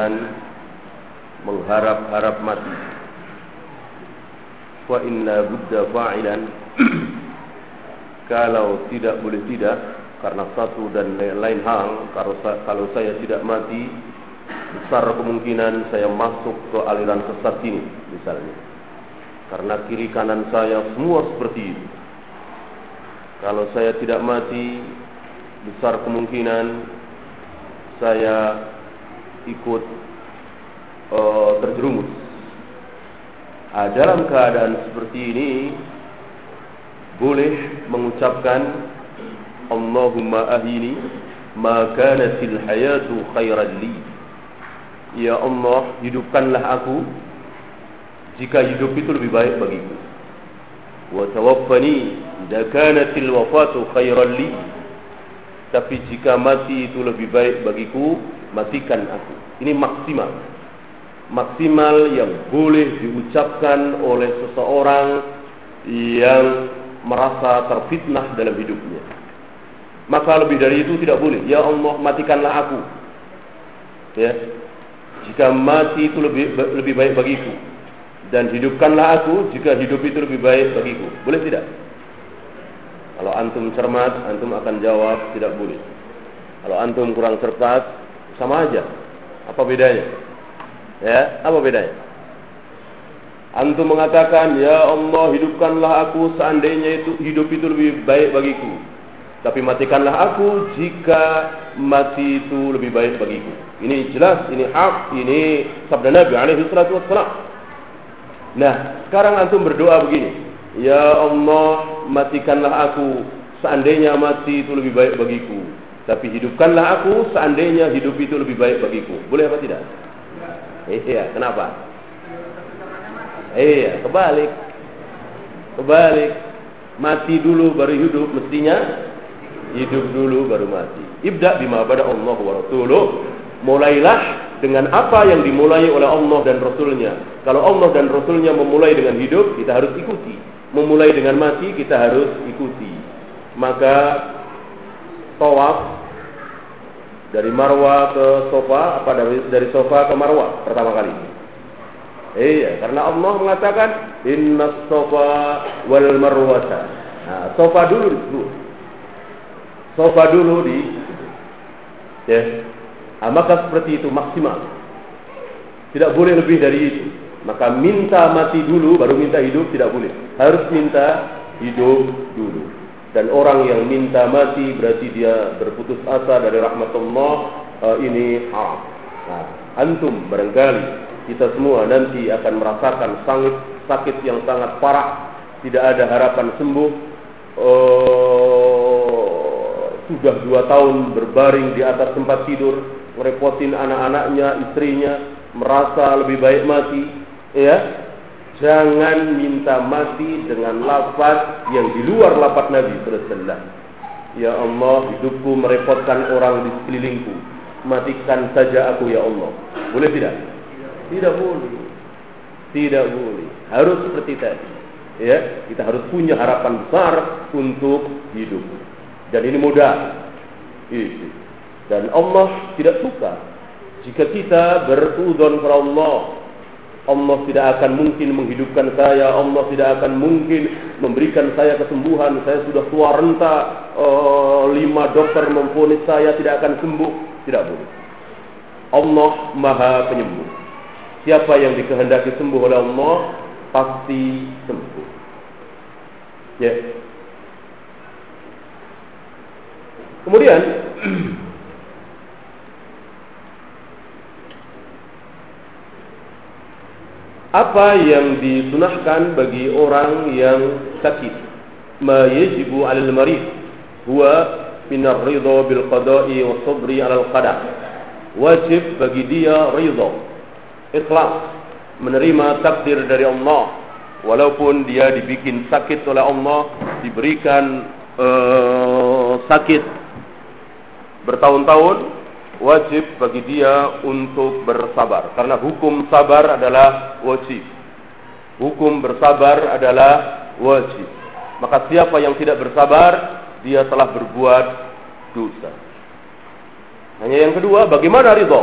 kalian mengharap-harap mati. Wa inna budda fa'ilan. Kalau tidak boleh tidak karena satu dan lain hal kalau kalau saya tidak mati besar kemungkinan saya masuk ke aliran sesat ini misalnya. Karena kiri kanan saya semua seperti itu kalau saya tidak mati besar kemungkinan saya ikut uh, terjerumus. Nah, dalam keadaan seperti ini boleh mengucapkan Allahumma ahini ma kanatil hayatu khairan li. Ya Allah hidupkanlah aku jika hidup itu lebih baik bagiku. Wa tawaffani idza wafatu khairan li. Tapi jika mati itu lebih baik bagiku matikan aku. Ini maksimal. Maksimal yang boleh diucapkan oleh seseorang yang merasa terfitnah dalam hidupnya. Maka lebih dari itu tidak boleh. Ya Allah matikanlah aku. Ya. Jika mati itu lebih lebih baik bagiku. Dan hidupkanlah aku jika hidup itu lebih baik bagiku. Boleh tidak? Kalau antum cermat, antum akan jawab tidak boleh. Kalau antum kurang cermat, sama aja. Apa bedanya? Ya, apa bedanya? Antum mengatakan, Ya Allah hidupkanlah aku seandainya itu hidup itu lebih baik bagiku. Tapi matikanlah aku jika mati itu lebih baik bagiku. Ini jelas, ini hak, ini sabda Nabi alaihi salatu wassalam. Nah, sekarang antum berdoa begini. Ya Allah, matikanlah aku seandainya mati itu lebih baik bagiku. Tapi hidupkanlah aku seandainya hidup itu lebih baik bagiku. Boleh apa tidak? Iya, kenapa? Iya, kebalik. Kebalik. Mati dulu baru hidup mestinya hidup dulu baru mati. Ibda bima pada Allah wa Rasuluh. Mulailah dengan apa yang dimulai oleh Allah dan Rasulnya. Kalau Allah dan Rasulnya memulai dengan hidup, kita harus ikuti. Memulai dengan mati, kita harus ikuti. Maka tawaf dari Marwa ke Sofa, apa dari, dari Sofa ke Marwa pertama kali. Iya, karena Allah mengatakan Inna Sofa wal Marwata. Nah, Sofa dulu dulu sofa dulu di ya. Nah, maka seperti itu maksimal. Tidak boleh lebih dari itu. Maka minta mati dulu baru minta hidup tidak boleh. Harus minta hidup dulu dan orang yang minta mati berarti dia berputus asa dari rahmat Allah uh, ini haram. Nah, antum barangkali kita semua nanti akan merasakan sakit sakit yang sangat parah. Tidak ada harapan sembuh. Uh, sudah dua tahun berbaring di atas tempat tidur, merepotin anak-anaknya, istrinya, merasa lebih baik mati, ya. Jangan minta mati dengan lafaz yang di luar lafaz Nabi sallallahu Ya Allah, hidupku merepotkan orang di sekelilingku. Matikan saja aku ya Allah. Boleh tidak? Tidak boleh. Tidak boleh. Harus seperti tadi. Ya, kita harus punya harapan besar untuk hidup. Dan ini mudah. Dan Allah tidak suka jika kita berudon kepada Allah. Allah tidak akan mungkin menghidupkan saya. Allah tidak akan mungkin memberikan saya kesembuhan. Saya sudah tua renta. Uh, lima dokter memfonis saya tidak akan sembuh. Tidak boleh. Allah maha penyembuh. Siapa yang dikehendaki sembuh oleh Allah pasti sembuh. Ya. Yeah. Kemudian apa yang disunahkan bagi orang yang sakit? Ma yajibu 'alal marid. Huwa min ar-ridha bil qada'i was sabri 'ala al-qada wajib bagi dia ridha. Ikhlas. Menerima takdir dari Allah. Walaupun dia dibikin sakit oleh Allah diberikan uh, sakit bertahun-tahun wajib bagi dia untuk bersabar. Karena hukum sabar adalah wajib. Hukum bersabar adalah wajib. Maka siapa yang tidak bersabar dia telah berbuat dosa. Hanya yang kedua bagaimana ridho?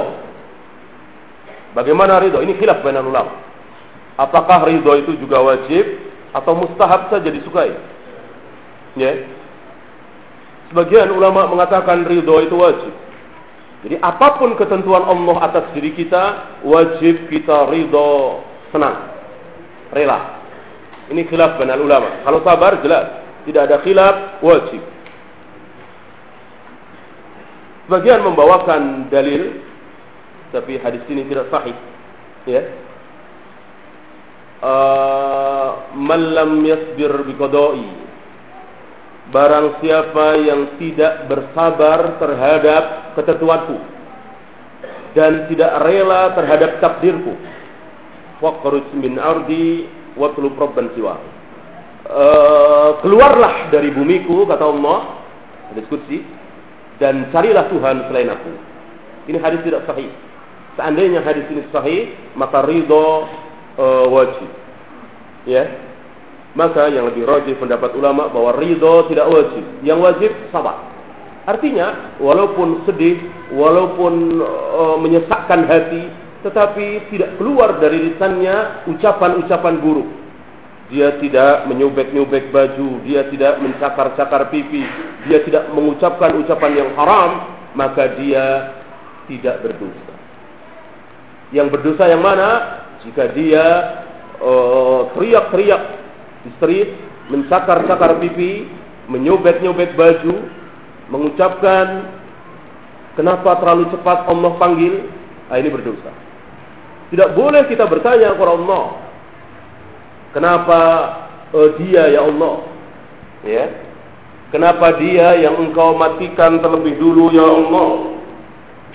Bagaimana ridho? Ini khilaf bainal ulama. Apakah ridho itu juga wajib atau mustahab saja disukai? Ya. Sebagian ulama mengatakan ridho itu wajib jadi apa pun ketentuan Allah atas diri kita wajib kita ridho senang rela ini khilaf benar ulama. Kalau sabar jelas, tidak ada khilaf wajib. Sebagian membawakan dalil tapi hadis ini tidak sahih. Ya. Uh, man yasbir biqada'i Barang siapa yang tidak bersabar terhadap ketentuanku dan tidak rela terhadap takdirku faqruj min ardi watlub rabban siwa. Uh, keluarlah dari bumiku kata Allah hadis kursi dan carilah Tuhan selain aku. Ini hadis tidak sahih. Seandainya hadis ini sahih, maka ridho uh, wajib. Ya. Maka yang lebih rajih pendapat ulama bahwa ridho tidak wajib. Yang wajib sabar. Artinya, walaupun sedih, walaupun uh, menyesakkan hati, tetapi tidak keluar dari lisannya ucapan-ucapan buruk. Dia tidak menyubek-nyubek baju, dia tidak mencakar-cakar pipi, dia tidak mengucapkan ucapan yang haram, maka dia tidak berdosa. Yang berdosa yang mana? Jika dia uh, teriak-teriak di street, mencakar-cakar pipi, menyubek-nyubek baju, mengucapkan kenapa terlalu cepat Allah panggil, nah ini berdosa. Tidak boleh kita bertanya kepada Allah. Kenapa uh, dia ya Allah? Ya. Kenapa dia yang engkau matikan terlebih dulu ya Allah?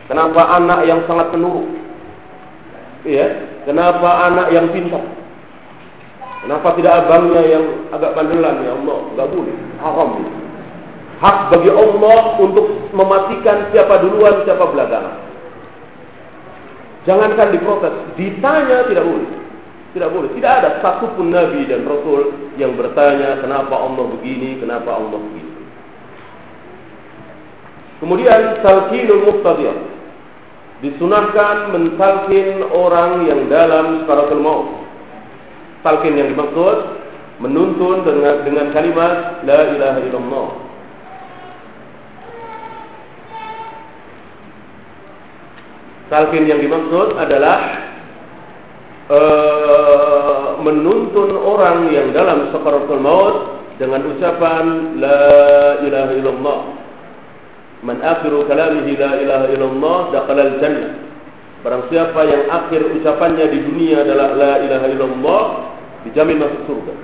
Kenapa anak yang sangat penurut? Ya. Kenapa anak yang pintar? Kenapa tidak abangnya yang agak bandelan ya Allah? Enggak boleh. Haram. Hak bagi Allah untuk mematikan siapa duluan, siapa belakangan. Jangankan diprotes, ditanya tidak boleh. Tidak boleh. Tidak ada satupun nabi dan rasul yang bertanya kenapa Allah begini, kenapa Allah begitu. Kemudian talqinul muqtadiyah. Disunahkan mentalkin orang yang dalam sekaratul maut. Talqin yang dimaksud menuntun dengan dengan kalimat la ilaha illallah Talqin yang dimaksud adalah uh, menuntun orang yang dalam sakaratul maut dengan ucapan la ilaha illallah. Man akhiru kalamihi la ilaha illallah dakhala al-jannah. Barang siapa yang akhir ucapannya di dunia adalah la ilaha illallah dijamin masuk surga.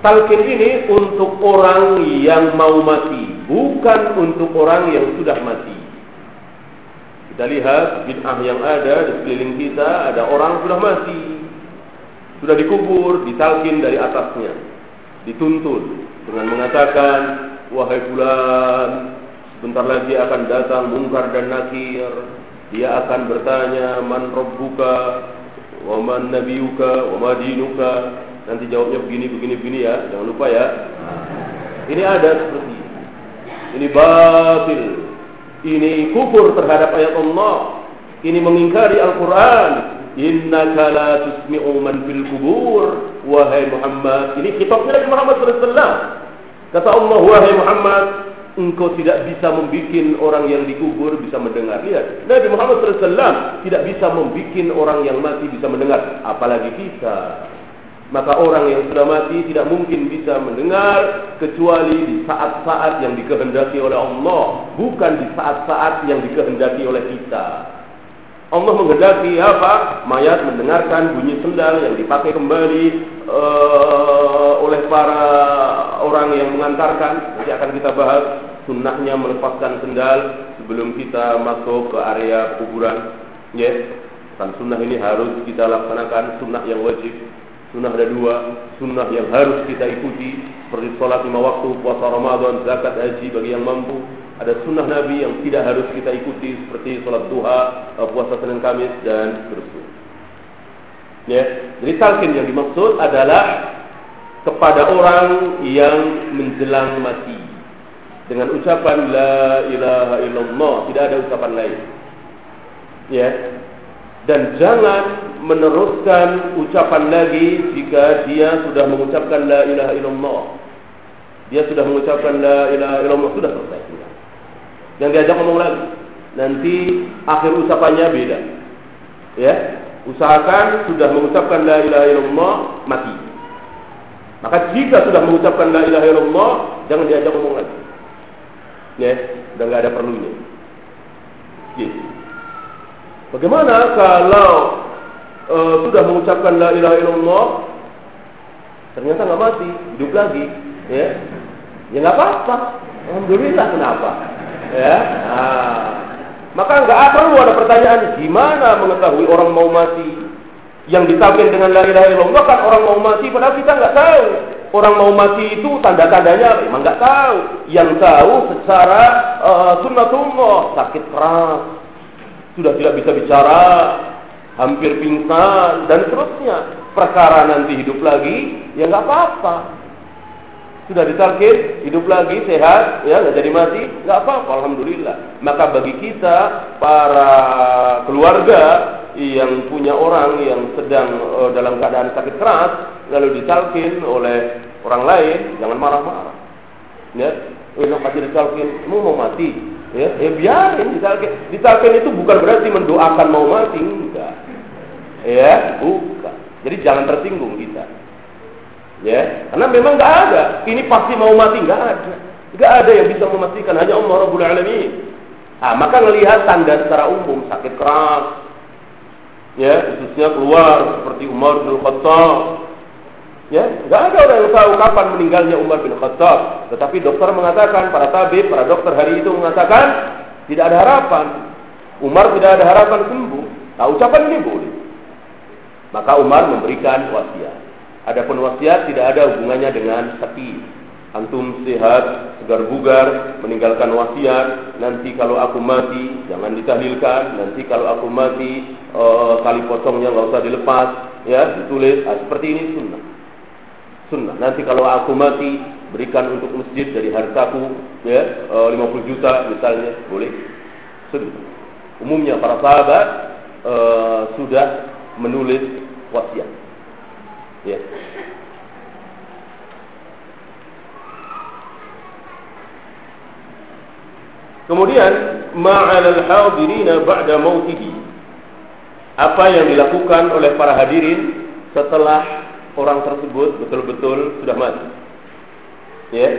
Talqin ini untuk orang yang mau mati, bukan untuk orang yang sudah mati. Kita lihat bid'ah yang ada di sekeliling kita, ada orang sudah mati. Sudah dikubur, ditalkin dari atasnya. Dituntun dengan mengatakan, "Wahai fulan, sebentar lagi akan datang mungkar dan nakir. Dia akan bertanya, "Man rabbuka? Wa man nabiyuka? Wa dinuka?" Nanti jawabnya begini begini begini ya. Jangan lupa ya. Ini ada seperti ini. Ini batil ini kufur terhadap ayat Allah. Ini mengingkari Al-Quran. Innaka la tusmi'u man fil kubur. Wahai Muhammad. Ini kitabnya dari Muhammad SAW. Kata Allah, wahai Muhammad. Engkau tidak bisa membuat orang yang dikubur bisa mendengar. Lihat, Nabi Muhammad SAW tidak bisa membuat orang yang mati bisa mendengar. Apalagi kita. Maka orang yang sudah mati tidak mungkin bisa mendengar kecuali di saat-saat yang dikehendaki oleh Allah, bukan di saat-saat yang dikehendaki oleh kita. Allah menghendaki apa? Mayat mendengarkan bunyi sendal yang dipakai kembali uh, oleh para orang yang mengantarkan. Nanti akan kita bahas sunnahnya melepaskan sendal sebelum kita masuk ke area kuburan. Ya, yes. kan sunnah ini harus kita laksanakan sunnah yang wajib. Sunnah ada dua, sunnah yang harus kita ikuti seperti sholat lima waktu, puasa Ramadan, zakat, haji bagi yang mampu ada sunnah Nabi yang tidak harus kita ikuti seperti sholat duha, eh, puasa Senin Kamis dan seterusnya. Ya, jadi talqin yang dimaksud adalah kepada orang yang menjelang mati dengan ucapan la ilaha illallah, tidak ada ucapan lain. Ya. Dan jangan meneruskan ucapan lagi jika dia sudah mengucapkan la ilaha illallah. Dia sudah mengucapkan la ilaha illallah sudah selesai. Yang diajak ngomong lagi. Nanti akhir ucapannya beda. Ya, usahakan sudah mengucapkan la ilaha illallah mati. Maka jika sudah mengucapkan la ilaha illallah, jangan diajak ngomong lagi. Ya, udah nggak ada perlunya. Gitu. Bagaimana kalau uh, sudah mengucapkan la ilaha illallah, ternyata nggak mati, hidup lagi, ya? Ya nggak apa-apa. Alhamdulillah kenapa? Ya. Nah, maka nggak perlu ada pertanyaan gimana mengetahui orang mau mati. Yang ditabir dengan la ilaha illallah kan orang mau mati padahal kita nggak tahu. Orang mau mati itu tanda-tandanya memang nggak tahu. Yang tahu secara uh, sunnatullah sakit keras, sudah tidak bisa bicara, hampir pingsan dan seterusnya. Perkara nanti hidup lagi, ya nggak apa-apa sudah ditalkin, hidup lagi, sehat, ya nggak jadi mati, nggak apa-apa, alhamdulillah. Maka bagi kita para keluarga yang punya orang yang sedang uh, dalam keadaan sakit keras, lalu ditalkin oleh orang lain, jangan marah-marah. Ya, enak aja ditalkin, mau mau mati, ya, ya biarin ditalkin. Ditalkin itu bukan berarti mendoakan mau mati, enggak. Ya, bukan. Jadi jangan tersinggung kita. Ya, karena memang nggak ada. Ini pasti mau mati nggak ada. Nggak ada yang bisa memastikan hanya Allah Rabbul Alamin. Nah, maka melihat tanda secara umum sakit keras, ya khususnya keluar seperti Umar bin Khattab. Ya, nggak ada orang yang tahu kapan meninggalnya Umar bin Khattab. Tetapi dokter mengatakan, para tabib, para dokter hari itu mengatakan tidak ada harapan. Umar tidak ada harapan sembuh. Nah, ucapan ini boleh. Maka Umar memberikan wasiat. Adapun wasiat tidak ada hubungannya dengan sakit. Antum sehat, segar bugar, meninggalkan wasiat. Nanti kalau aku mati, jangan ditahlilkan. Nanti kalau aku mati, uh, kali potongnya nggak usah dilepas, ya ditulis. Nah, seperti ini sunnah. Sunnah. Nanti kalau aku mati, berikan untuk masjid dari hartaku, ya uh, 50 juta misalnya, boleh. Sunnah. Umumnya para sahabat uh, sudah menulis wasiat. Ya. Kemudian ma'al hadirina ba'da mautihi. Apa yang dilakukan oleh para hadirin setelah orang tersebut betul-betul sudah mati. Ya.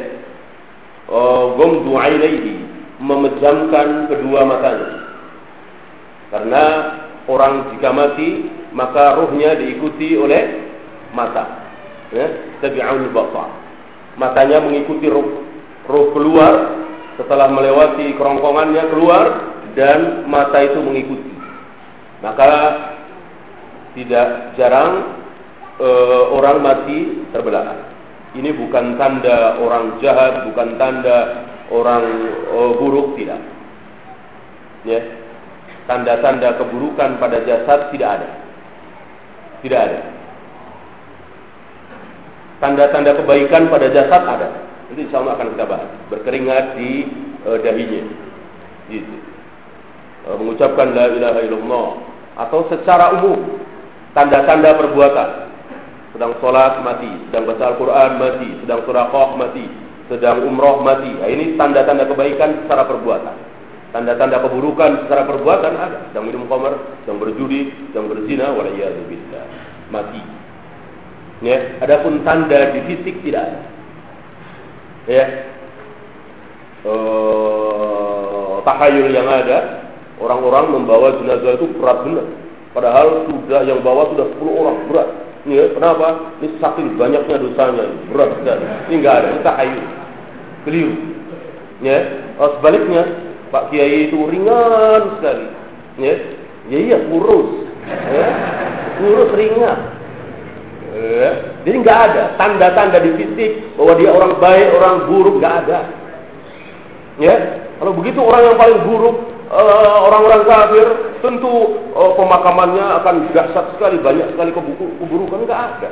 Oh, gomdu ainaihi, memejamkan kedua matanya. Karena orang jika mati, maka ruhnya diikuti oleh mata. Ya, tabi'ul basar. Matanya mengikuti ruh, ruh keluar setelah melewati kerongkongannya keluar dan mata itu mengikuti. Maka tidak jarang e, orang mati terbelah. Ini bukan tanda orang jahat, bukan tanda orang e, buruk tidak. Ya. Tanda-tanda keburukan pada jasad tidak ada. Tidak ada. Tanda-tanda kebaikan pada jasad ada. Itu insya Allah akan kita bahas. Berkeringat di uh, dahinya. Gitu. Uh, mengucapkan la ilaha illallah. Atau secara umum. Tanda-tanda perbuatan. Sedang sholat mati. Sedang baca Al-Quran mati. Sedang surakoh mati. Sedang umroh mati. Nah, ini tanda-tanda kebaikan secara perbuatan. Tanda-tanda keburukan secara perbuatan ada. Sedang minum khamar, sedang berjudi, sedang berzina, waliyadzubillah. Mati. Ya, adapun tanda di fisik tidak ada. Ya. Uh, tahayul yang ada Orang-orang membawa jenazah itu berat benar. Padahal sudah yang bawa sudah 10 orang berat. Ya, kenapa? Ini saking banyaknya dosanya, berat sekali. Ini enggak ada, tahayu. Keliru. Ya, oh, sebaliknya Pak Kiai itu ringan sekali. Ya, ya iya kurus. Ya, kurus ringan. Ya, jadi nggak ada tanda-tanda di fisik bahwa dia orang baik, orang buruk nggak ada. Ya, kalau begitu orang yang paling buruk eh, orang-orang kafir tentu uh, pemakamannya akan dahsyat sekali, banyak sekali keburukan nggak ada.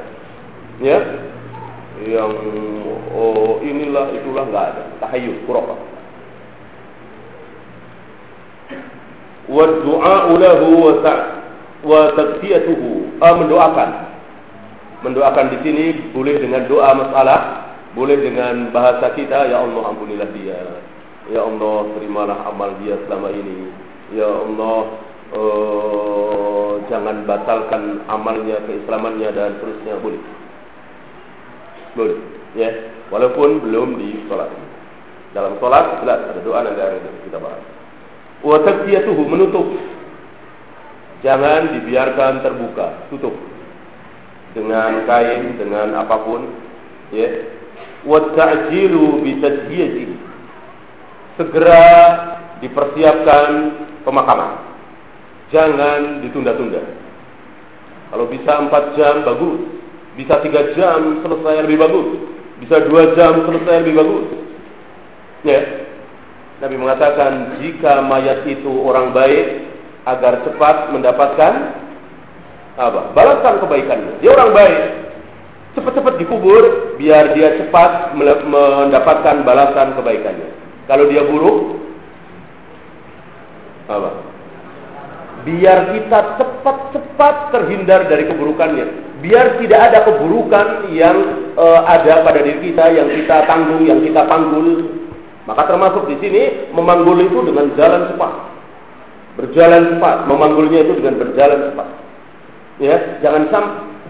Ya, yang oh inilah itulah nggak ada. Tahayyul, kurapa. Wa du'a lahu wa mendoakan. Mendoakan di sini boleh dengan doa masalah, boleh dengan bahasa kita ya Allah ampunilah dia. Ya Allah terimalah amal dia selama ini. Ya Allah uh, jangan batalkan amalnya, keislamannya dan terusnya boleh. Boleh, ya. Walaupun belum di sholat. Dalam sholat jelas ada doa nanti akan kita bahas. Wa menutup Jangan dibiarkan terbuka, tutup dengan kain, dengan apa pun, ya. Wa ta'jilu bi Segera dipersiapkan pemakaman. Jangan ditunda-tunda. Kalau bisa empat jam bagus, bisa tiga jam selesai lebih bagus, bisa dua jam selesai lebih bagus. Ya, Nabi mengatakan jika mayat itu orang baik, agar cepat mendapatkan apa? Balasan kebaikannya. Dia orang baik. Cepat-cepat dikubur biar dia cepat mendapatkan balasan kebaikannya. Kalau dia buruk apa? Biar kita cepat-cepat terhindar dari keburukannya. Biar tidak ada keburukan yang uh, ada pada diri kita yang kita tanggung, yang kita panggul. Maka termasuk di sini memanggul itu dengan jalan cepat berjalan cepat, memanggulnya itu dengan berjalan cepat. Ya, jangan sam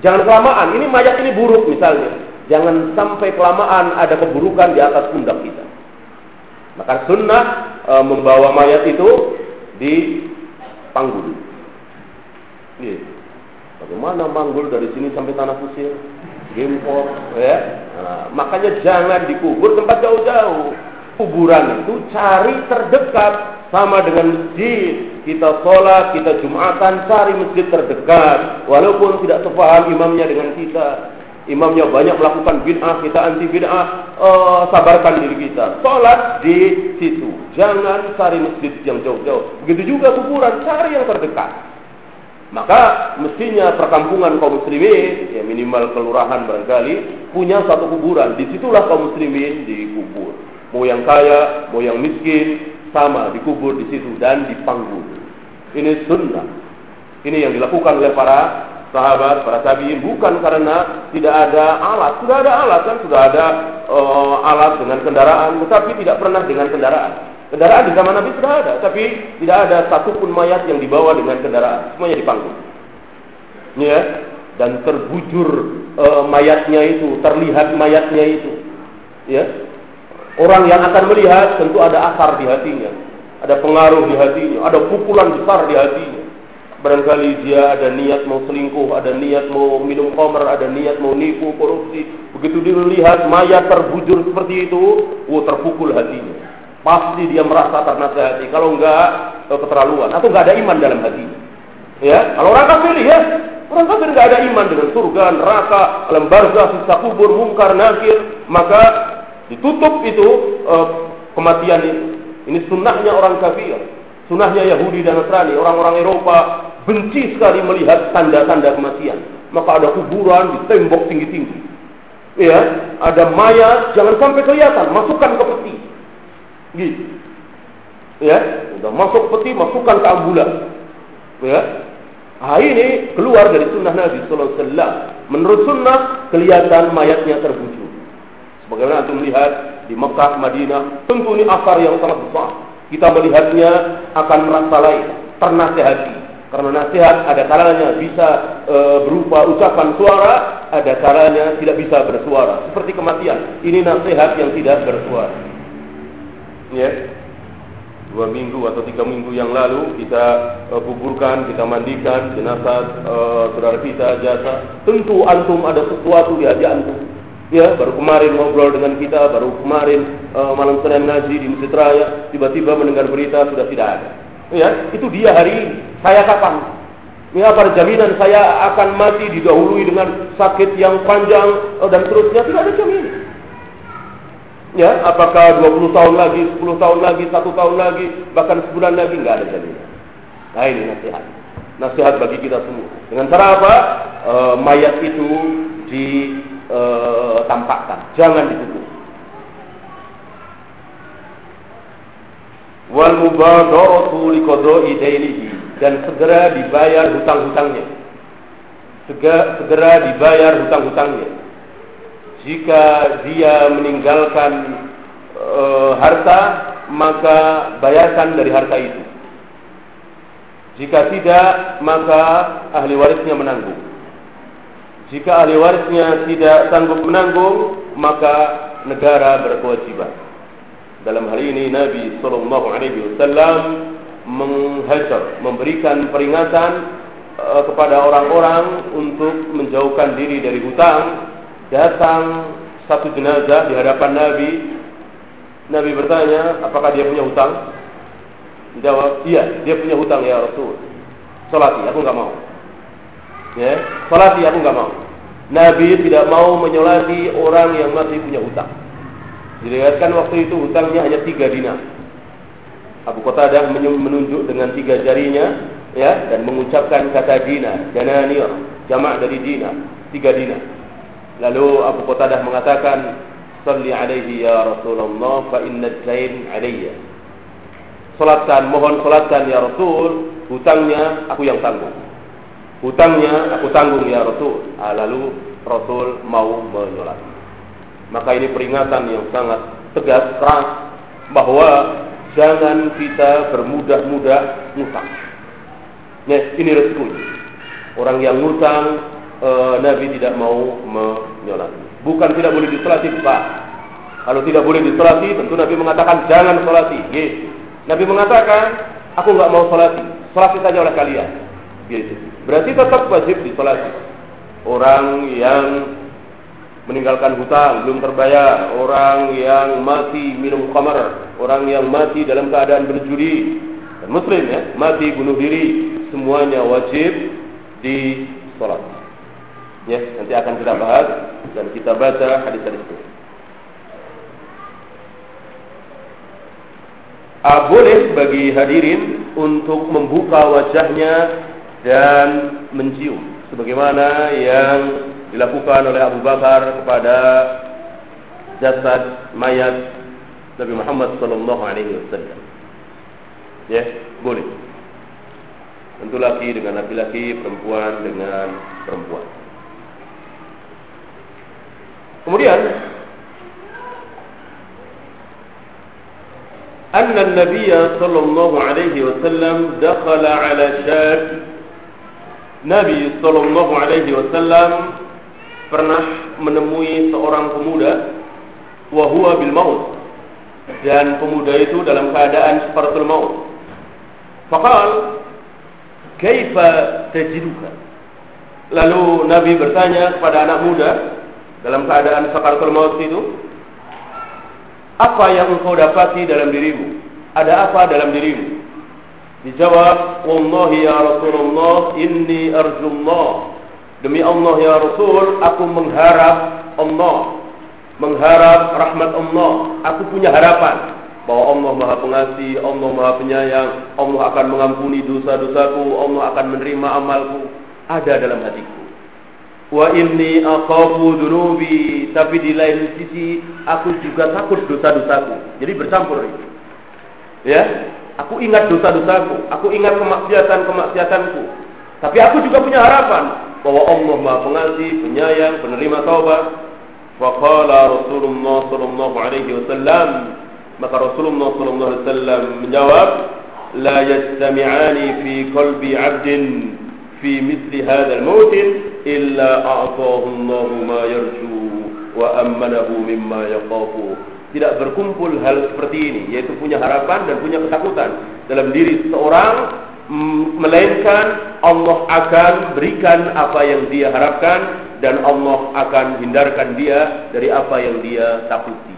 jangan kelamaan. Ini mayat ini buruk misalnya. Jangan sampai kelamaan ada keburukan di atas pundak kita. Maka sunnah e, membawa mayat itu di panggul. Ya. Bagaimana manggul dari sini sampai tanah kusir? Gempor, ya. Nah, makanya jangan dikubur tempat jauh-jauh. Kuburan itu cari terdekat sama dengan masjid kita sholat, kita jumatan, cari masjid terdekat. Walaupun tidak sepaham imamnya dengan kita. Imamnya banyak melakukan bid'ah, kita anti bid'ah. Uh, sabarkan diri kita. Sholat di situ. Jangan cari masjid yang jauh-jauh. Begitu juga kuburan, cari yang terdekat. Maka mestinya perkampungan kaum muslimin, ya minimal kelurahan barangkali, punya satu kuburan. Di situlah kaum muslimin dikubur. Mau yang kaya, mau yang miskin, sama dikubur di situ dan dipanggul. Ini sunnah. Ini yang dilakukan oleh para sahabat, para tabiin bukan karena tidak ada alat. Sudah ada alat kan, sudah ada uh, alat dengan kendaraan, tetapi tidak pernah dengan kendaraan. Kendaraan di zaman Nabi sudah ada, tapi tidak ada satupun mayat yang dibawa dengan kendaraan. Semuanya dipanggul. Ya, dan terbujur uh, mayatnya itu, terlihat mayatnya itu. Ya, orang yang akan melihat tentu ada asar di hatinya ada pengaruh di hatinya, ada pukulan besar di hatinya. Barangkali dia ada niat mau selingkuh, ada niat mau minum khamr, ada niat mau nipu, korupsi. Begitu dia melihat mayat terbujur seperti itu, oh terpukul hatinya. Pasti dia merasa ternasihati. Kalau enggak eh, keterlaluan atau enggak ada iman dalam hatinya. Ya, kalau orang kafir ya, orang kafir enggak ada iman dengan surga, neraka, alam siksa kubur, mungkar, nakir, maka ditutup itu uh, kematian itu ini sunnahnya orang kafir. Sunnahnya Yahudi dan Nasrani. Orang-orang Eropa benci sekali melihat tanda-tanda kematian. Maka ada kuburan di tembok tinggi-tinggi. Ya, ada mayat, jangan sampai kelihatan, masukkan ke peti. Gitu. Ya, udah masuk peti, masukkan ke ambulan. Ya, Ah ini keluar dari sunnah Nabi Sallallahu Alaihi Wasallam. Menurut sunnah kelihatan mayatnya terbujur. Sebagaimana antum melihat di Mekah, Madinah, tentu ini asar yang sangat besar. Kita melihatnya akan merasa lain, ternasehati. Karena nasihat ada kalanya bisa e, berupa ucapan suara, ada kalanya tidak bisa bersuara. Seperti kematian. Ini nasihat yang tidak bersuara. Ya. dua minggu atau tiga minggu yang lalu kita uh, kuburkan, kita mandikan jenazah uh, saudara kita jasa. Tentu antum ada sesuatu di hati antum. Ya, baru kemarin ngobrol dengan kita, baru kemarin uh, malam Senin ngaji di Masjid Raya, tiba-tiba mendengar berita sudah tidak ada. Ya, itu dia hari ini. Saya kapan? Ya, apa jaminan saya akan mati didahului dengan sakit yang panjang dan terusnya tidak ada jaminan. Ya, apakah 20 tahun lagi, 10 tahun lagi, satu tahun lagi, bahkan sebulan lagi nggak ada jaminan. Nah ini nasihat. Nasihat bagi kita semua. Dengan cara apa? E, mayat itu ditampakkan, jangan ditutup. Wal mubadaratu dan segera dibayar hutang-hutangnya. Segera, segera dibayar hutang-hutangnya jika dia meninggalkan e, harta, maka bayarkan dari harta itu. Jika tidak, maka ahli warisnya menanggung. Jika ahli warisnya tidak sanggup menanggung, maka negara berkewajiban. Dalam hal ini Nabi Shallallahu Alaihi Wasallam menghajar, memberikan peringatan e, kepada orang-orang untuk menjauhkan diri dari hutang datang satu jenazah di hadapan Nabi. Nabi bertanya, apakah dia punya hutang? Jawab, iya, dia punya hutang ya Rasul. Salati, aku nggak mau. Ya, salati aku nggak mau. Nabi tidak mau menyolati orang yang masih punya hutang. Dilihatkan waktu itu hutangnya hanya tiga dinar. Abu Qatadah menunjuk dengan tiga jarinya ya dan mengucapkan kata dinar, dananir, jamak dari dinar, tiga dinar. Lalu Abu Qatadah mengatakan, "Salli alaihi ya Rasulullah fa inna zain alayya." Salatkan, mohon salatkan ya Rasul, hutangnya aku yang tanggung. Hutangnya aku tanggung ya Rasul. Ah, lalu Rasul mau menyolat. Maka ini peringatan yang sangat tegas, keras bahwa jangan kita bermudah-mudah ngutang. Nah, ini resikonya. Orang yang ngutang e, Nabi tidak mau menyolati. Bukan tidak boleh disolati, Pak. Kalau tidak boleh disolati, tentu Nabi mengatakan jangan solati. Yes. Nabi mengatakan, aku nggak mau solati. Solati saja oleh kalian. Gitu. Berarti tetap wajib disolati. Orang yang meninggalkan hutang belum terbayar, orang yang mati minum khamar, orang yang mati dalam keadaan berjudi, dan muslim ya, mati bunuh diri, semuanya wajib disolati. Ya, nanti akan kita bahas dan kita baca hadis-hadis itu. Ah, boleh bagi hadirin untuk membuka wajahnya dan mencium sebagaimana yang dilakukan oleh Abu Bakar kepada jasad mayat Nabi Muhammad sallallahu alaihi wasallam. Ya, boleh. Tentu laki dengan laki-laki, perempuan dengan perempuan. Kemudian أن النبي صلى الله عليه وسلم دخل على شاب Nabi Sallallahu Alaihi Wasallam pernah menemui seorang pemuda, wahua bil maut, dan pemuda itu dalam keadaan seperti maut. Fakal, kaifa tajiduka? Lalu Nabi bertanya kepada anak muda, dalam keadaan sakaratul maut itu apa yang engkau dapati dalam dirimu ada apa dalam dirimu dijawab wallahi ya rasulullah inni arjullah demi Allah ya rasul aku mengharap Allah mengharap rahmat Allah aku punya harapan bahwa Allah Maha Pengasih, Allah Maha Penyayang, Allah akan mengampuni dosa-dosaku, Allah akan menerima amalku. Ada dalam hatiku. Wa inni akhafu dunubi tapi di lain sisi aku juga takut dosa-dosaku. Jadi bercampur. Ya, Aku ingat dosa-dosaku, aku ingat kemaksiatan-kemaksiatanku. Tapi aku juga punya harapan bahwa Allah Maha Pengasih, Penyayang, Penerima Taubat. Faqala Rasulullah sallallahu alaihi wasallam maka Rasulullah sallallahu alaihi wasallam menjawab la yastami'ani fi qalbi 'abdin fi mithli hadzal al-maut illa a'tahu Allah ma yarju wa ammanahu mimma yaqafu tidak berkumpul hal seperti ini, yaitu punya harapan dan punya ketakutan dalam diri seorang, melainkan Allah akan berikan apa yang dia harapkan dan Allah akan hindarkan dia dari apa yang dia takuti.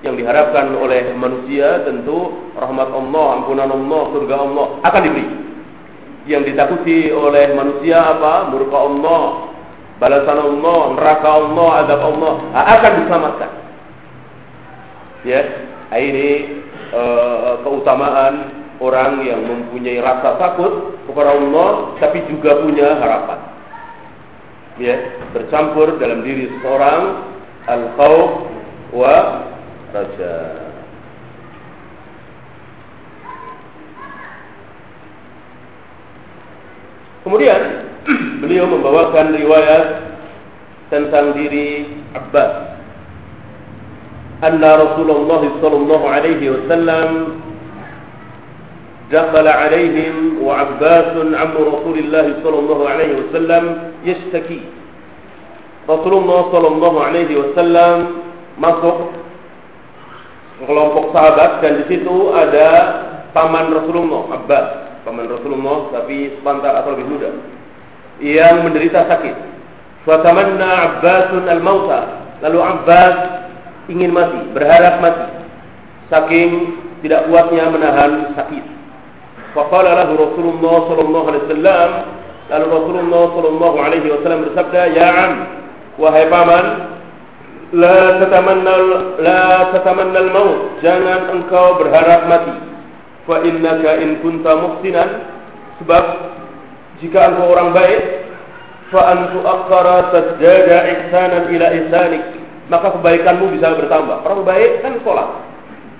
Yang diharapkan oleh manusia tentu rahmat Allah, ampunan Allah, surga Allah akan diberi. Yang ditakuti oleh manusia apa? Murka Allah, balasan Allah, neraka Allah, azab Allah akan diselamatkan. Ya, ini uh, keutamaan orang yang mempunyai rasa takut kepada Allah tapi juga punya harapan. Ya, bercampur dalam diri seorang al-khauf wa raja. Kemudian beliau membawakan riwayat tentang diri Abbas أن رسول الله صلى الله عليه وسلم دخل عليهم وعباس عم رسول الله صلى الله عليه وسلم يشتكي Rasulullah Shallallahu Alaihi Wasallam masuk kelompok sahabat dan di situ ada paman Rasulullah Abbas, paman Rasulullah tapi sepantar atau lebih muda yang menderita sakit. Fatamanna Abbasun al-mauta. Lalu Abbas ingin mati, berharap mati. Saking tidak kuatnya menahan sakit. Faqala lahu Rasulullah sallallahu alaihi wasallam, lalu Rasulullah sallallahu alaihi wasallam bersabda, "Ya am, wahai paman, la tatamanna la tatamanna al-maut, jangan engkau berharap mati. Fa innaka in kunta muhsinan, sebab jika engkau orang baik, fa antu akhara sajjada ihsanan ila ihsanik maka kebaikanmu bisa bertambah. Orang baik kan sholat,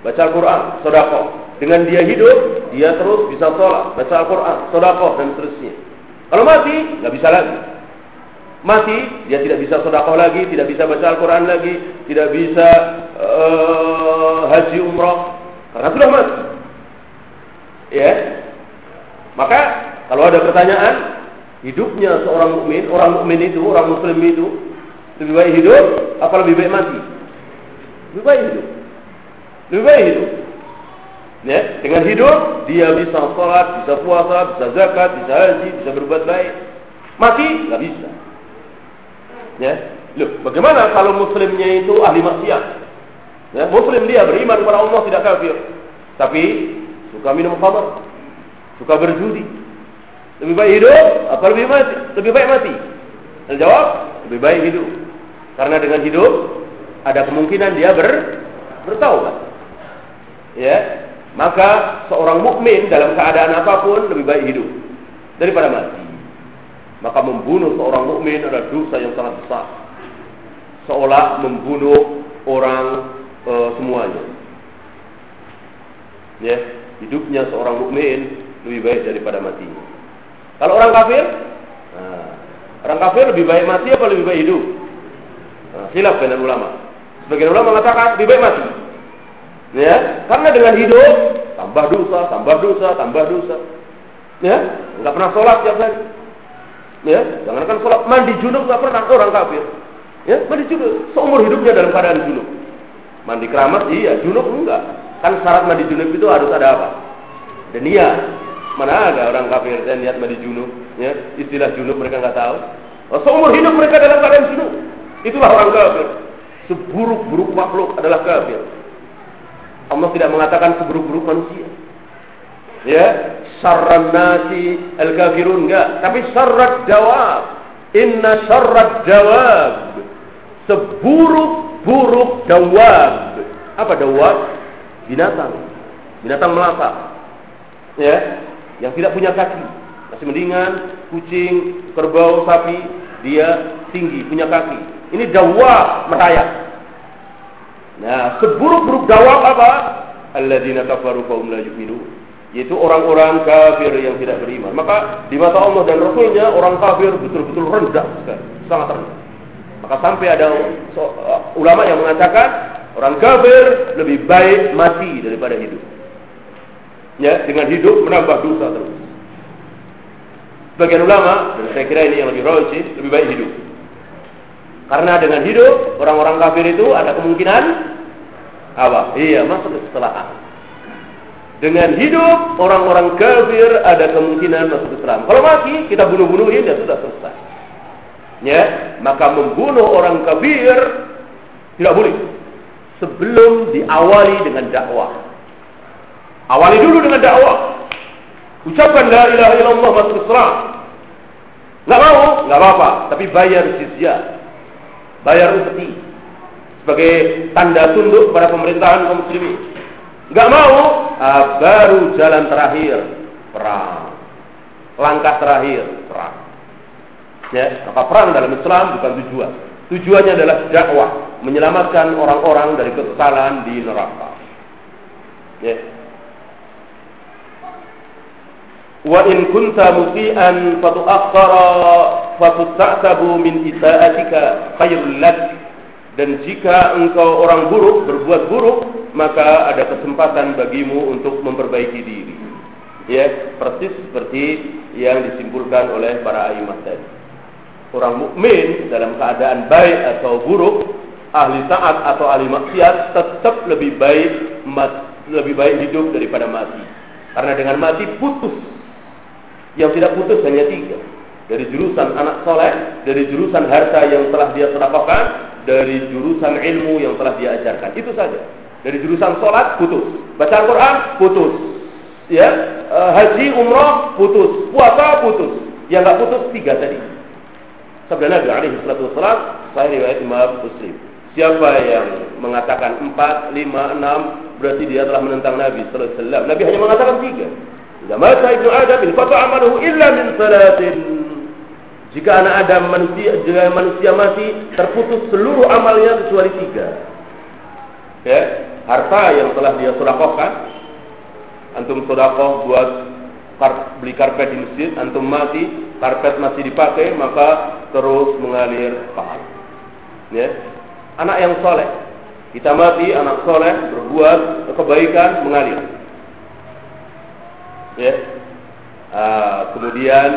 baca Al-Quran, sodako. Dengan dia hidup, dia terus bisa sholat, baca Al-Quran, sodako, dan seterusnya. Kalau mati, nggak bisa lagi. Mati, dia tidak bisa sodako lagi, tidak bisa baca Al-Quran lagi, tidak bisa uh, haji umroh, karena sudah mati. Ya, maka kalau ada pertanyaan, hidupnya seorang mukmin, orang mukmin itu, orang muslim itu, lebih baik hidup apa lebih baik mati? Lebih baik hidup. Lebih baik hidup. Ya, dengan hidup dia bisa sholat, bisa puasa, bisa zakat, bisa haji, bisa berbuat baik. Mati nggak bisa. Ya, loh, bagaimana kalau muslimnya itu ahli maksiat? Ya, muslim dia beriman kepada Allah tidak kafir, tapi suka minum khamar, suka berjudi. Lebih baik hidup apa lebih mati? Lebih baik mati. Dan jawab, lebih baik hidup. Karena dengan hidup ada kemungkinan dia ber, bertaubat. Ya, maka seorang mukmin dalam keadaan apa pun lebih baik hidup daripada mati. Maka membunuh seorang mukmin adalah dosa yang sangat besar. Seolah membunuh orang e, semuanya. Ya, hidupnya seorang mukmin lebih baik daripada matinya. Kalau orang kafir, nah, orang kafir lebih baik mati apa lebih baik hidup? Khilaf dengan ulama. Sebagian ulama mengatakan lebih baik mati. Ya, karena dengan hidup tambah dosa, tambah dosa, tambah dosa. Ya, nggak pernah sholat tiap hari. Ya, jangankan sholat mandi junub nggak pernah orang kafir. Ya, mandi junub seumur hidupnya dalam keadaan junub. Mandi keramat iya, junub enggak. Kan syarat mandi junub itu harus ada apa? Dan niat. Mana ada orang kafir dan niat mandi junub? Ya, istilah junub mereka nggak tahu. Oh, seumur hidup mereka dalam keadaan junub. Itulah orang kafir. Seburuk-buruk makhluk adalah kafir. Allah tidak mengatakan seburuk-buruk manusia. Ya, syarran nasi al-kafirun enggak, tapi syarrat jawab. Inna syarrat jawab. Seburuk-buruk dawab. Apa dawab? Binatang. Binatang melata. Ya, yang tidak punya kaki. Masih mendingan kucing, kerbau, sapi, dia tinggi, punya kaki. Ini dawa merayap. Nah, seburuk-buruk dawa apa? Alladzina kafaru kaum la yu'minun. Yaitu orang-orang kafir yang tidak beriman. Maka di mata Allah dan Rasulnya orang kafir betul-betul rendah sekali, sangat rendah. Maka sampai ada uh, ulama yang mengatakan orang kafir lebih baik mati daripada hidup. Ya, dengan hidup menambah dosa terus. Sebagian ulama dan saya kira ini yang lebih rajih lebih baik hidup. Karena dengan hidup orang-orang kafir itu ada kemungkinan Apa? Iya, masuk kesalahan. Dengan hidup orang-orang kafir ada kemungkinan masuk Islam. Kalau mati kita bunuh-bunuhin ya sudah selesai. Ya, maka membunuh orang kafir tidak boleh sebelum diawali dengan dakwah. Awali dulu dengan dakwah. Ucapkan la ilaha illallah masuk Islam. Enggak mau, enggak apa-apa, tapi bayar jizyah. Bayar upeti sebagai tanda tunduk pada pemerintahan kaum muslimin. Enggak mau, uh, baru jalan terakhir perang. Langkah terakhir perang. Ya, maka perang dalam Islam bukan tujuan. Tujuannya adalah dakwah, menyelamatkan orang-orang dari kesalahan di neraka. Ya. Wa in kunta muti'an fatu'akhkhara fatusta'tabu min isa'atika khairul lak. Dan jika engkau orang buruk, berbuat buruk, maka ada kesempatan bagimu untuk memperbaiki diri. Ya, persis seperti yang disimpulkan oleh para imam tadi orang mukmin dalam keadaan baik atau buruk, ahli taat atau ahli maksiat tetap lebih baik lebih baik hidup daripada mati. Karena dengan mati putus. Yang tidak putus hanya tiga. Dari jurusan anak soleh, dari jurusan harta yang telah dia sedekahkan, dari jurusan ilmu yang telah dia ajarkan. Itu saja. Dari jurusan sholat putus, baca Al-Quran putus, ya eh, haji umroh putus, puasa putus. Yang nggak putus tiga tadi. Sabda Nabi alaihi wassalam, sahih riwayat Imam Muslim. Siapa yang mengatakan empat, lima, enam, berarti dia telah menentang Nabi sallallahu alaihi wasallam. Nabi hanya mengatakan tiga. Mata ibnu Adam, fata amaluhu illa min salatin. Jika anak Adam manusia, jika manusia mati, terputus seluruh amalnya kecuali tiga. Ya, harta yang telah dia sedekahkan, antum sedekah buat beli karpet di masjid, antum mati, karpet masih dipakai, maka terus mengalir pahala. Ya. Anak yang soleh, kita mati anak soleh berbuat kebaikan mengalir. Ya. Uh, kemudian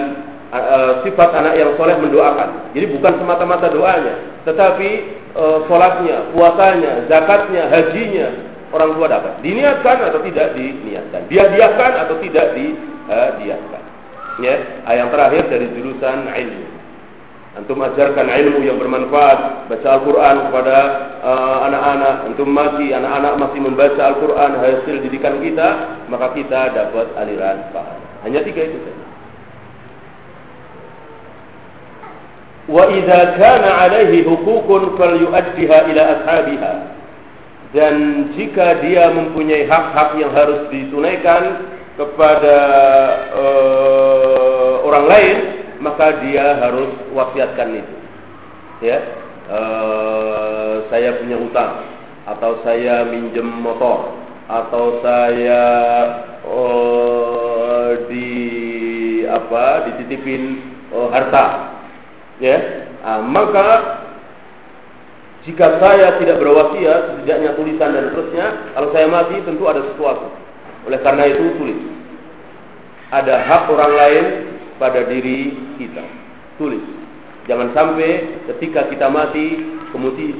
uh, sifat anak yang soleh mendoakan. Jadi bukan semata-mata doanya, tetapi uh, sholatnya, puasanya, zakatnya, hajinya orang tua dapat. Diniatkan atau tidak diniatkan, dihadiahkan atau tidak dihadiahkan. Ya, yang terakhir dari jurusan ilmu. Antum ajarkan ilmu yang bermanfaat, baca Al-Quran kepada uh, anak-anak. Uh, Antum masih, anak-anak masih membaca Al-Quran hasil didikan kita, maka kita dapat aliran pahala. Hanya tiga itu saja. Wa idza kana alaihi hukukun falyu'addiha ila ashabiha. Dan jika dia mempunyai hak-hak yang harus ditunaikan, kepada uh, orang lain maka dia harus wasiatkan itu. Ya. Uh, saya punya utang atau saya minjem motor atau saya uh, di apa dititipin uh, harta. Ya. Uh, maka jika saya tidak berwasiat setidaknya tulisan dan seterusnya kalau saya mati tentu ada sesuatu. Oleh karena itu tulis. Ada hak orang lain pada diri kita. Tulis. Jangan sampai ketika kita mati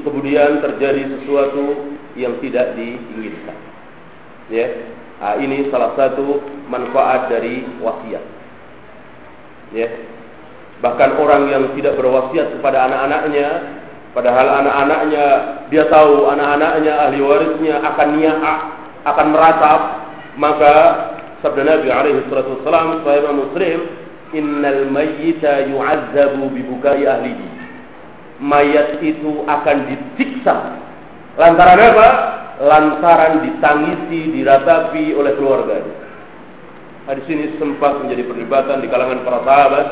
kemudian terjadi sesuatu yang tidak diinginkan. Ya. Nah, ini salah satu manfaat dari wasiat. Ya. Bahkan orang yang tidak berwasiat kepada anak-anaknya, padahal anak-anaknya dia tahu anak-anaknya ahli warisnya akan niat akan meratap maka sabda Nabi alaihi wasalam sahih Muslim innal mayyita yu'azzabu bi bukai ahlihi mayat itu akan disiksa lantaran apa lantaran ditangisi diratapi oleh keluarganya Hadis ini sempat menjadi perdebatan di kalangan para sahabat.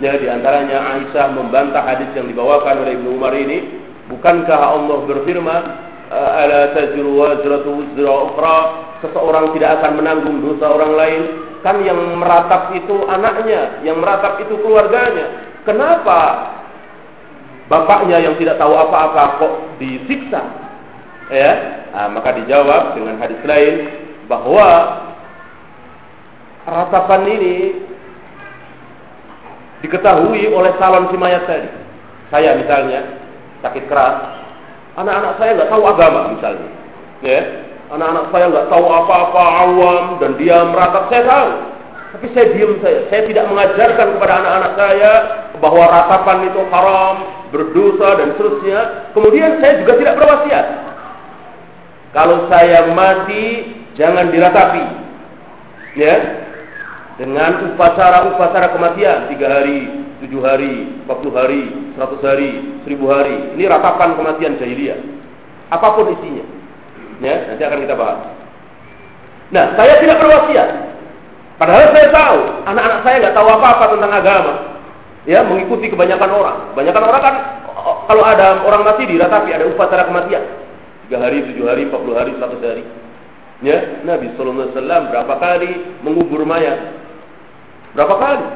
Ya, di antaranya Aisyah membantah hadis yang dibawakan oleh Ibnu Umar ini. Bukankah Allah berfirman, "Ala tajru wazratu wizra ukhra?" seseorang tidak akan menanggung dosa orang lain kan yang meratap itu anaknya yang meratap itu keluarganya. Kenapa bapaknya yang tidak tahu apa-apa kok disiksa? Ya? Nah, maka dijawab dengan hadis lain bahwa ratapan ini diketahui oleh calon si mayat tadi. Saya misalnya sakit keras. Anak-anak saya nggak tahu agama misalnya. Ya, anak-anak saya nggak tahu apa-apa, awam dan dia meratap. Saya tahu, tapi saya diam saya. Saya tidak mengajarkan kepada anak-anak saya bahwa ratapan itu haram, berdosa dan seterusnya. Kemudian saya juga tidak berwasiat. Kalau saya mati, jangan diratapi. Ya, dengan upacara-upacara kematian tiga hari, tujuh hari, puluh hari, seratus hari, seribu hari. Ini ratapan kematian jahiliyah. Apa pun isinya. Ya, nanti akan kita bahas. Nah, saya tidak berwasiat. Padahal saya tahu, anak-anak saya nggak tahu apa-apa tentang agama. Ya, mengikuti kebanyakan orang. Kebanyakan orang kan kalau ada orang mati diratapi, ada upacara kematian. Tiga hari, tujuh hari, empat puluh hari, seratus hari. Ya, Nabi Sallallahu Alaihi Wasallam berapa kali mengubur mayat? Berapa kali?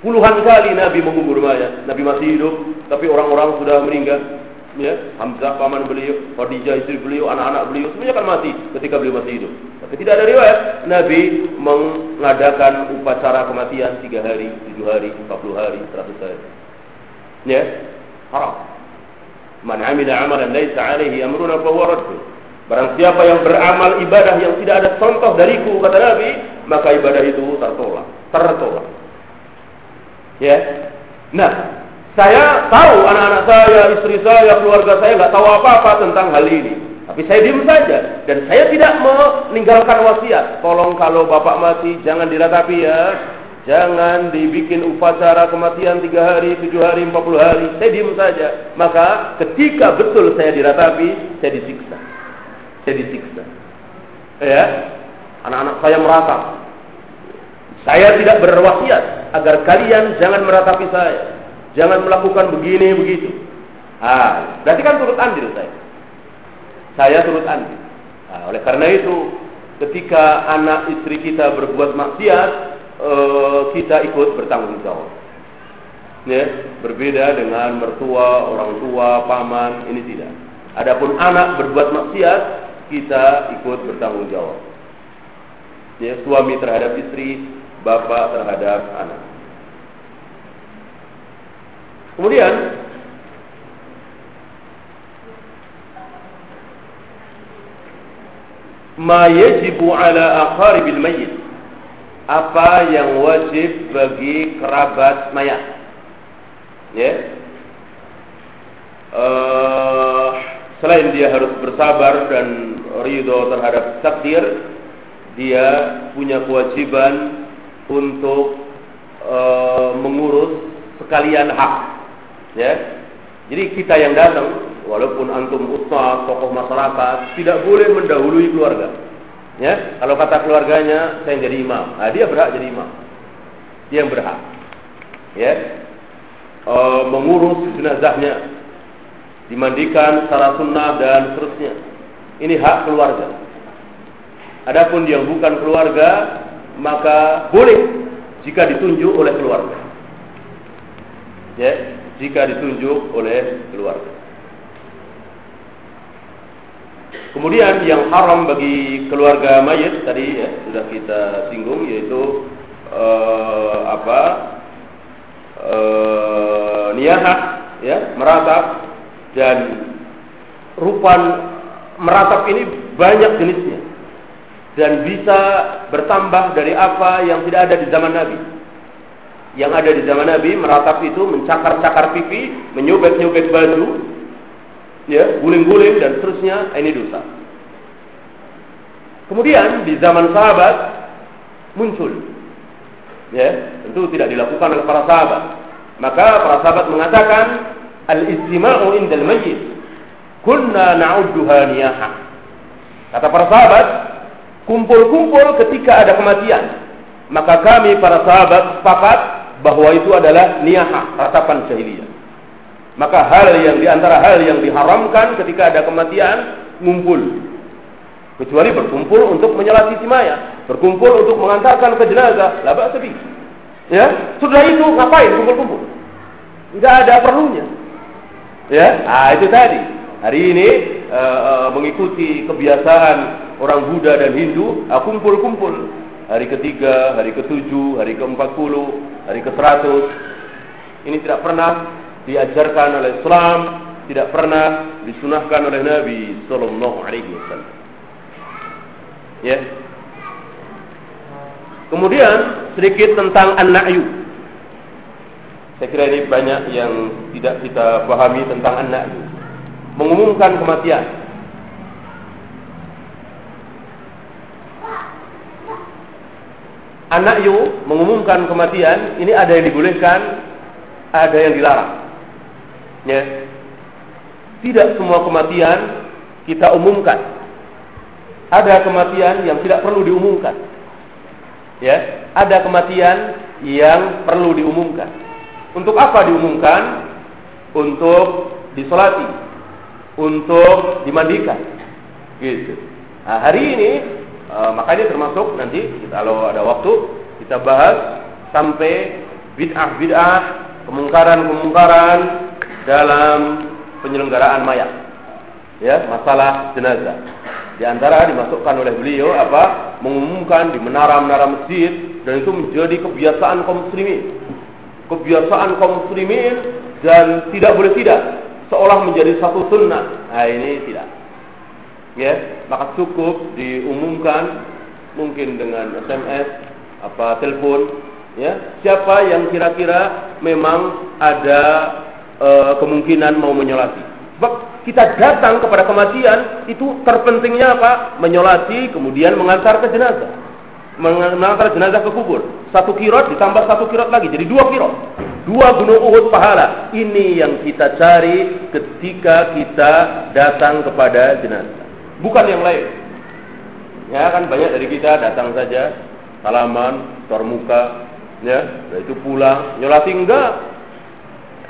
Puluhan kali Nabi mengubur mayat. Nabi masih hidup, tapi orang-orang sudah meninggal. Ya, Hamzah paman beliau, Khadijah istri beliau, anak-anak beliau semuanya kan mati ketika beliau masih hidup. Tapi tidak ada riwayat Nabi mengadakan upacara kematian tiga hari, tujuh hari, empat puluh hari, seratus hari. Ya, haram. Man amila amalan laisa alaihi amruna fahuwa raddu. Barang siapa yang beramal ibadah yang tidak ada contoh dariku kata Nabi, maka ibadah itu tertolak, tertolak. Ya. Nah, saya tahu anak-anak saya, istri saya, keluarga saya nggak tahu apa-apa tentang hal ini. Tapi saya diam saja dan saya tidak meninggalkan wasiat. Tolong kalau bapak mati jangan diratapi ya. Jangan dibikin upacara kematian tiga hari, tujuh hari, empat puluh hari. Saya diam saja. Maka ketika betul saya diratapi, saya disiksa. Saya disiksa. Ya, anak-anak saya meratap. Saya tidak berwasiat agar kalian jangan meratapi saya. Jangan melakukan begini begitu. Ah, berarti kan turut andil saya. Saya turut andil. Nah, oleh karena itu, ketika anak istri kita berbuat maksiat, uh, kita ikut bertanggung jawab. Ya, berbeda dengan mertua, orang tua, paman, ini tidak. Adapun anak berbuat maksiat, kita ikut bertanggung jawab. Ya, suami terhadap istri, bapak terhadap anak. Kemudian ma yajibu ala aqaribil mayyit apa yang wajib bagi kerabat mayat. Ya. Uh, selain dia harus bersabar dan ridho terhadap takdir, dia punya kewajiban untuk uh, mengurus sekalian hak. Ya. Jadi kita yang datang, walaupun antum ustaz, tokoh masyarakat, tidak boleh mendahului keluarga. Ya, kalau kata keluarganya saya jadi imam, nah, dia berhak jadi imam. Dia yang berhak. Ya, e, mengurus jenazahnya, dimandikan secara sunnah dan seterusnya. Ini hak keluarga. Adapun yang bukan keluarga, maka boleh jika ditunjuk oleh keluarga. Ya, jika ditunjuk oleh keluarga. Kemudian yang haram bagi keluarga mayit tadi ya sudah kita singgung yaitu uh, apa niyahah ya meratap dan rupan meratap ini banyak jenisnya dan bisa bertambah dari apa yang tidak ada di zaman Nabi. Yang ada di zaman Nabi meratap itu mencakar-cakar pipi, menyobek-nyobek baju, ya, guling-guling dan seterusnya, ini dosa. Kemudian di zaman sahabat muncul, ya, tentu tidak dilakukan oleh para sahabat. Maka para sahabat mengatakan al-istima'u indal mayyit kunna na'udduha niyaha. Kata para sahabat, kumpul-kumpul ketika ada kematian. Maka kami para sahabat sepakat bahwa itu adalah niyaha, ratapan jahiliyah. Maka hal yang di antara hal yang diharamkan ketika ada kematian ngumpul. Kecuali berkumpul untuk menyelati mayat, berkumpul untuk mengantarkan ke jenazah, laba sedih. Ya, sudah itu ngapain kumpul-kumpul? Tidak ada perlunya. Ya, ah itu tadi. Hari ini uh, uh, mengikuti kebiasaan orang Buddha dan Hindu, uh, kumpul-kumpul. Hari ketiga, hari ketujuh, hari keempat puluh, hari ke seratus. Ini tidak pernah diajarkan oleh Islam, tidak pernah disunahkan oleh Nabi Sallallahu Alaihi Wasallam. Ya. Kemudian sedikit tentang an-na'yu. Saya kira ini banyak yang tidak kita pahami tentang an-na'yu. Mengumumkan kematian. An-na'yu mengumumkan kematian, ini ada yang dibolehkan, ada yang dilarang. Ya. Tidak semua kematian kita umumkan. Ada kematian yang tidak perlu diumumkan. Ya, ada kematian yang perlu diumumkan. Untuk apa diumumkan? Untuk disolati, untuk dimandikan. Gitu. Nah, hari ini uh, makanya termasuk nanti kalau ada waktu kita bahas sampai bid'ah-bid'ah, kemungkaran-kemungkaran dalam penyelenggaraan mayat. Ya, masalah jenazah. Di antara dimasukkan oleh beliau apa? Mengumumkan di menara-menara masjid dan itu menjadi kebiasaan kaum muslimin. Kebiasaan kaum muslimin dan tidak boleh tidak seolah menjadi satu sunnah. Nah, ini tidak. Ya, maka cukup diumumkan mungkin dengan SMS apa telepon ya. Siapa yang kira-kira memang ada e, kemungkinan mau menyolati? Sebab kita datang kepada kematian itu terpentingnya apa? Menyolati kemudian mengantar ke jenazah. Mengantar jenazah ke kubur. Satu kirot ditambah satu kirot lagi jadi dua kirot. Dua gunung uhud pahala. Ini yang kita cari ketika kita datang kepada jenazah bukan yang lain. Ya kan banyak dari kita datang saja salaman tor muka ya itu pulang nyolati enggak.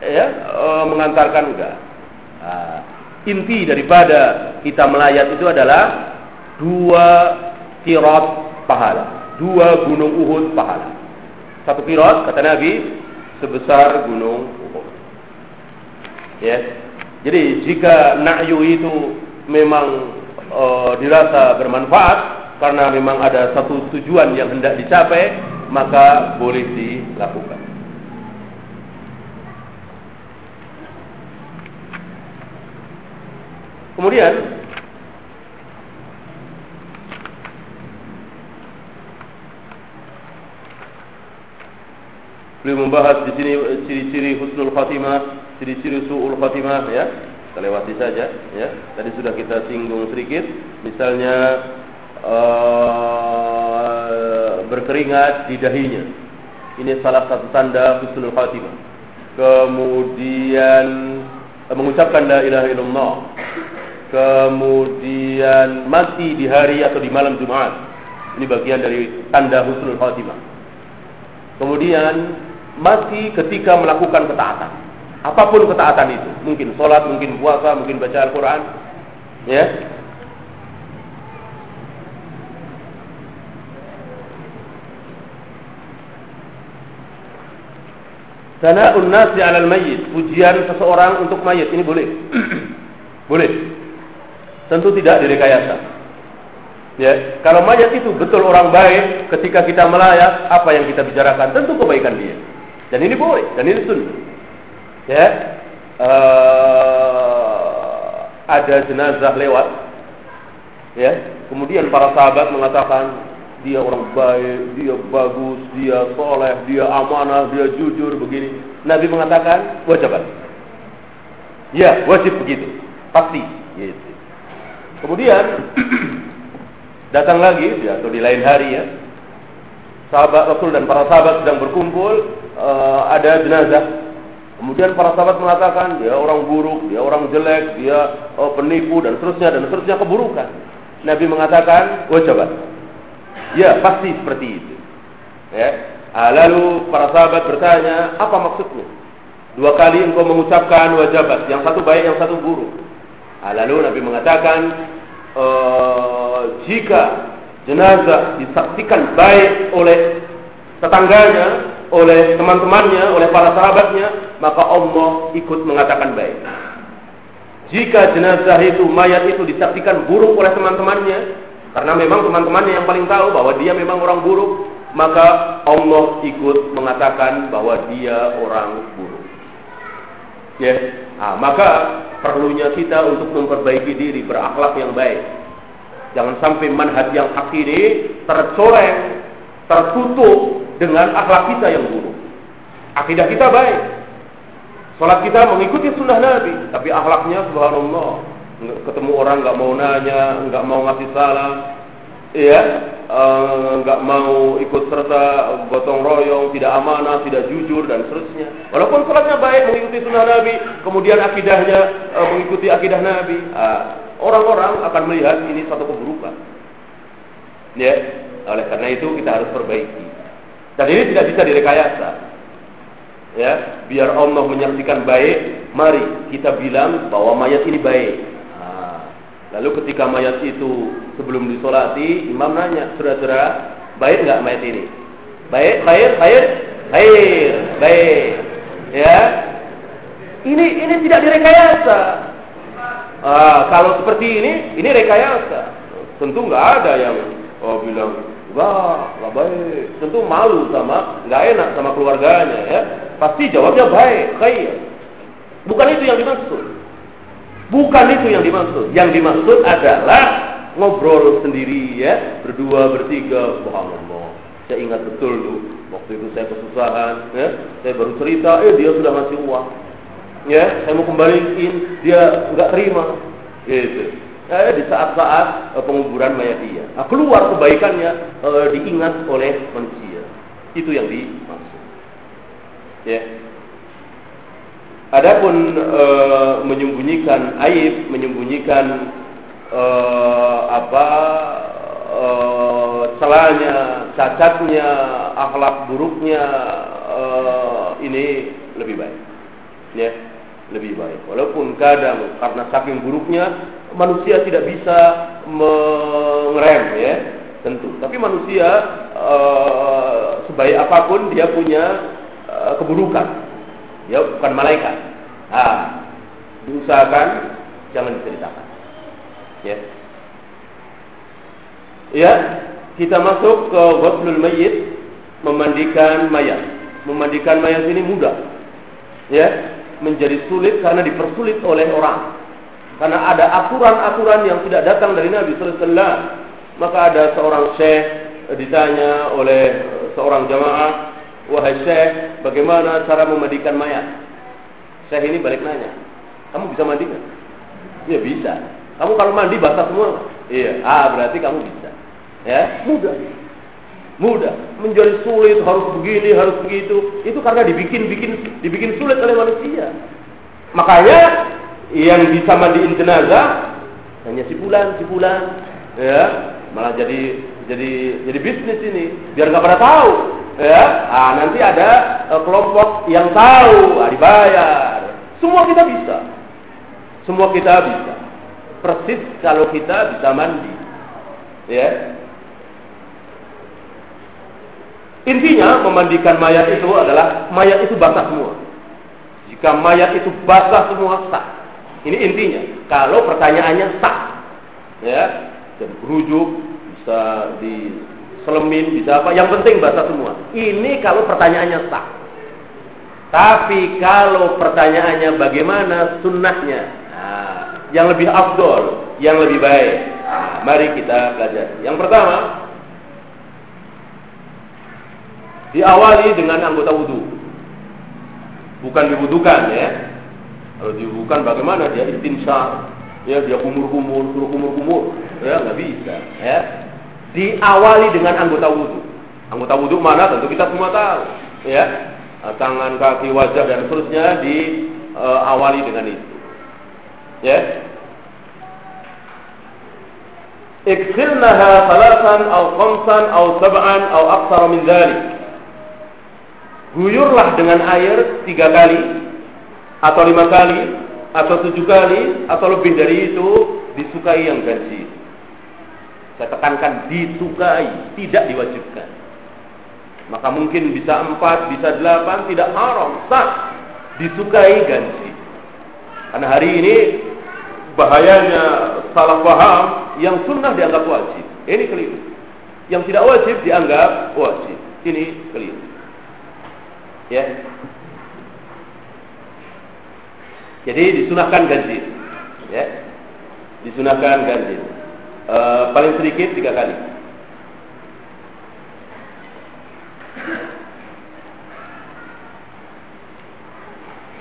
Ya e, mengantarkan enggak. Nah, inti daripada kita melayat itu adalah dua kirot pahala dua gunung Uhud pahala. Satu kirot kata Nabi sebesar gunung Uhud. Ya jadi jika na'yu itu memang e, dirasa bermanfaat karena memang ada satu tujuan yang hendak dicapai maka boleh dilakukan. Kemudian beliau membahas di sini ciri-ciri husnul khatimah, ciri-ciri su'ul khatimah ya. Kita lewati saja ya. Tadi sudah kita singgung sedikit, misalnya uh, berkeringat di dahinya. Ini salah satu tanda husnul khatimah. Kemudian uh, mengucapkan la ilaha illallah. Kemudian mati di hari atau di malam Jumat. Ini bagian dari tanda husnul khatimah. Kemudian mati ketika melakukan ketaatan. Apa pun ketaatan itu, mungkin sholat, mungkin puasa, mungkin baca Al-Quran, ya, Sana'un nasi 'alal mayyit, pujian seseorang untuk mayit ini boleh. boleh. Tentu tidak direkayasa. Ya, kalau mayat itu betul orang baik, ketika kita melayat, apa yang kita bicarakan tentu kebaikan dia. Dan ini boleh, dan ini sunnah. Ya, uh, ada jenazah lewat, ya, kemudian para sahabat mengatakan dia orang baik, dia bagus, dia soleh, dia amanah, dia jujur begini. Nabi mengatakan wajib. Ya, wajib begitu. Pasti. Gitu. Kemudian datang lagi ya, atau di lain hari ya. Sahabat Rasul dan para sahabat sedang berkumpul, uh, ada jenazah. Kemudian para sahabat mengatakan dia orang buruk, dia orang jelek, dia uh, penipu dan seterusnya dan seterusnya keburukan. Nabi mengatakan, wajib Ya, pasti seperti itu. Ya. Ah, lalu para sahabat bertanya, apa maksudnya? Dua kali engkau mengucapkan wajabat, yang satu baik, yang satu buruk. Ah, lalu Nabi mengatakan, e, jika jenazah disaksikan baik oleh tetangganya, oleh teman-temannya, oleh para sahabatnya, maka Allah ikut mengatakan baik. Jika jenazah itu, mayat itu disaksikan buruk oleh teman-temannya, karena memang teman-temannya yang paling tahu bahwa dia memang orang buruk, maka Allah ikut mengatakan bahwa dia orang buruk. Ya, nah, maka perlunya kita untuk memperbaiki diri berakhlak yang baik. Jangan sampai manhaj yang hak tercoreng, tertutup dengan akhlak kita yang buruk. Akidah kita baik. Salat kita mengikuti sunnah Nabi, tapi akhlaknya subhanallah. Ketemu orang nggak mau nanya, nggak mau ngasih salam, ya, nggak uh, mau ikut serta gotong royong, tidak amanah, tidak jujur dan seterusnya. Walaupun salatnya baik mengikuti sunnah Nabi, kemudian akidahnya uh, mengikuti akidah Nabi, orang-orang uh, akan melihat ini satu keburukan. Ya, oleh karena itu kita harus perbaiki. Dan ini tidak bisa direkayasa. Ya, biar Allah menyaksikan baik, mari kita bilang bahwa mayat ini baik. Nah, lalu ketika mayat itu sebelum disolati, imam nanya, saudara-saudara, baik nggak mayat ini? Baik, baik, baik, baik, baik. Ya, ini ini tidak direkayasa. Ah, kalau seperti ini, ini rekayasa. Tentu nggak ada yang oh bilang Wah, nggak baik. Tentu malu sama, nggak enak sama keluarganya ya. Pasti jawabnya baik, khair. Bukan itu yang dimaksud. Bukan itu yang dimaksud. Yang dimaksud adalah ngobrol sendiri ya, berdua, bertiga. Subhanallah. Saya ingat betul tuh, waktu itu saya kesusahan, ya. Saya baru cerita, eh dia sudah ngasih uang. Ya, saya mau kembaliin, dia nggak terima. Gitu eh, di saat-saat eh, penguburan mayat dia. Nah, keluar kebaikannya eh, diingat oleh manusia. Itu yang dimaksud. Ya. Adapun eh, menyembunyikan aib, menyembunyikan eh, apa eh, celahnya, cacatnya, akhlak buruknya eh, ini lebih baik. Ya, lebih baik. Walaupun kadang karena saking buruknya manusia tidak bisa mengerem ya tentu. Tapi manusia e, sebaik apa pun dia punya e, keburukan. Ya bukan malaikat. Ah diusahakan jangan diceritakan. Ya. Ya kita masuk ke ghuslul mayyit memandikan mayat. Memandikan mayat ini mudah. Ya menjadi sulit karena dipersulit oleh orang karena ada aturan-aturan yang tidak datang dari Nabi Sallallahu. Maka ada seorang syekh ditanya oleh seorang jamaah, wahai syekh, bagaimana cara memandikan mayat? Syekh ini balik nanya, kamu bisa mandi kan? Iya bisa. Kamu kalau mandi basah semua? Iya. Ah berarti kamu bisa. Ya mudah. Mudah. Menjadi sulit harus begini harus begitu. Itu karena dibikin bikin dibikin sulit oleh manusia. Makanya yang bisa mandiin jenazah hanya si bulan, si bulan, ya malah jadi jadi jadi bisnis ini biar nggak pada tahu. Ya ah, nanti ada uh, kelompok yang tahu ah, dibayar. Semua kita bisa. Semua kita bisa. Persis kalau kita bisa mandi. Ya. Intinya memandikan mayat itu adalah mayat itu basah semua. Jika mayat itu basah semua sah ini intinya. Kalau pertanyaannya sah, ya, dan berujuk bisa di selemin, bisa apa. Yang penting bahasa semua. Ini kalau pertanyaannya sah. Tapi kalau pertanyaannya bagaimana sunnahnya, nah, yang lebih afdol, yang lebih baik. Nah, mari kita belajar. Yang pertama, diawali dengan anggota wudhu. Bukan diwudukan ya, kalau dibukan bagaimana dia istinsar, ya dia kumur-kumur, suruh kumur-kumur, ya nggak bisa. Ya. Diawali dengan anggota wudhu. Anggota wudhu mana? Tentu kita semua tahu. Ya, tangan, kaki, wajah dan seterusnya diawali uh, dengan itu. Ya. Iksilnaha salasan au khamsan au sab'an au aksara min dhalik. Guyurlah dengan air tiga kali atau lima kali atau tujuh kali atau lebih dari itu disukai yang ganjil. Saya tekankan disukai, tidak diwajibkan. Maka mungkin bisa empat, bisa delapan, tidak haram, sah. Disukai ganjil. Karena hari ini bahayanya salah paham yang sunnah dianggap wajib. Ini keliru. Yang tidak wajib dianggap wajib. Ini keliru. Ya. Jadi disunahkan ganjil. Ya. Disunahkan ganjil. E, paling sedikit tiga kali.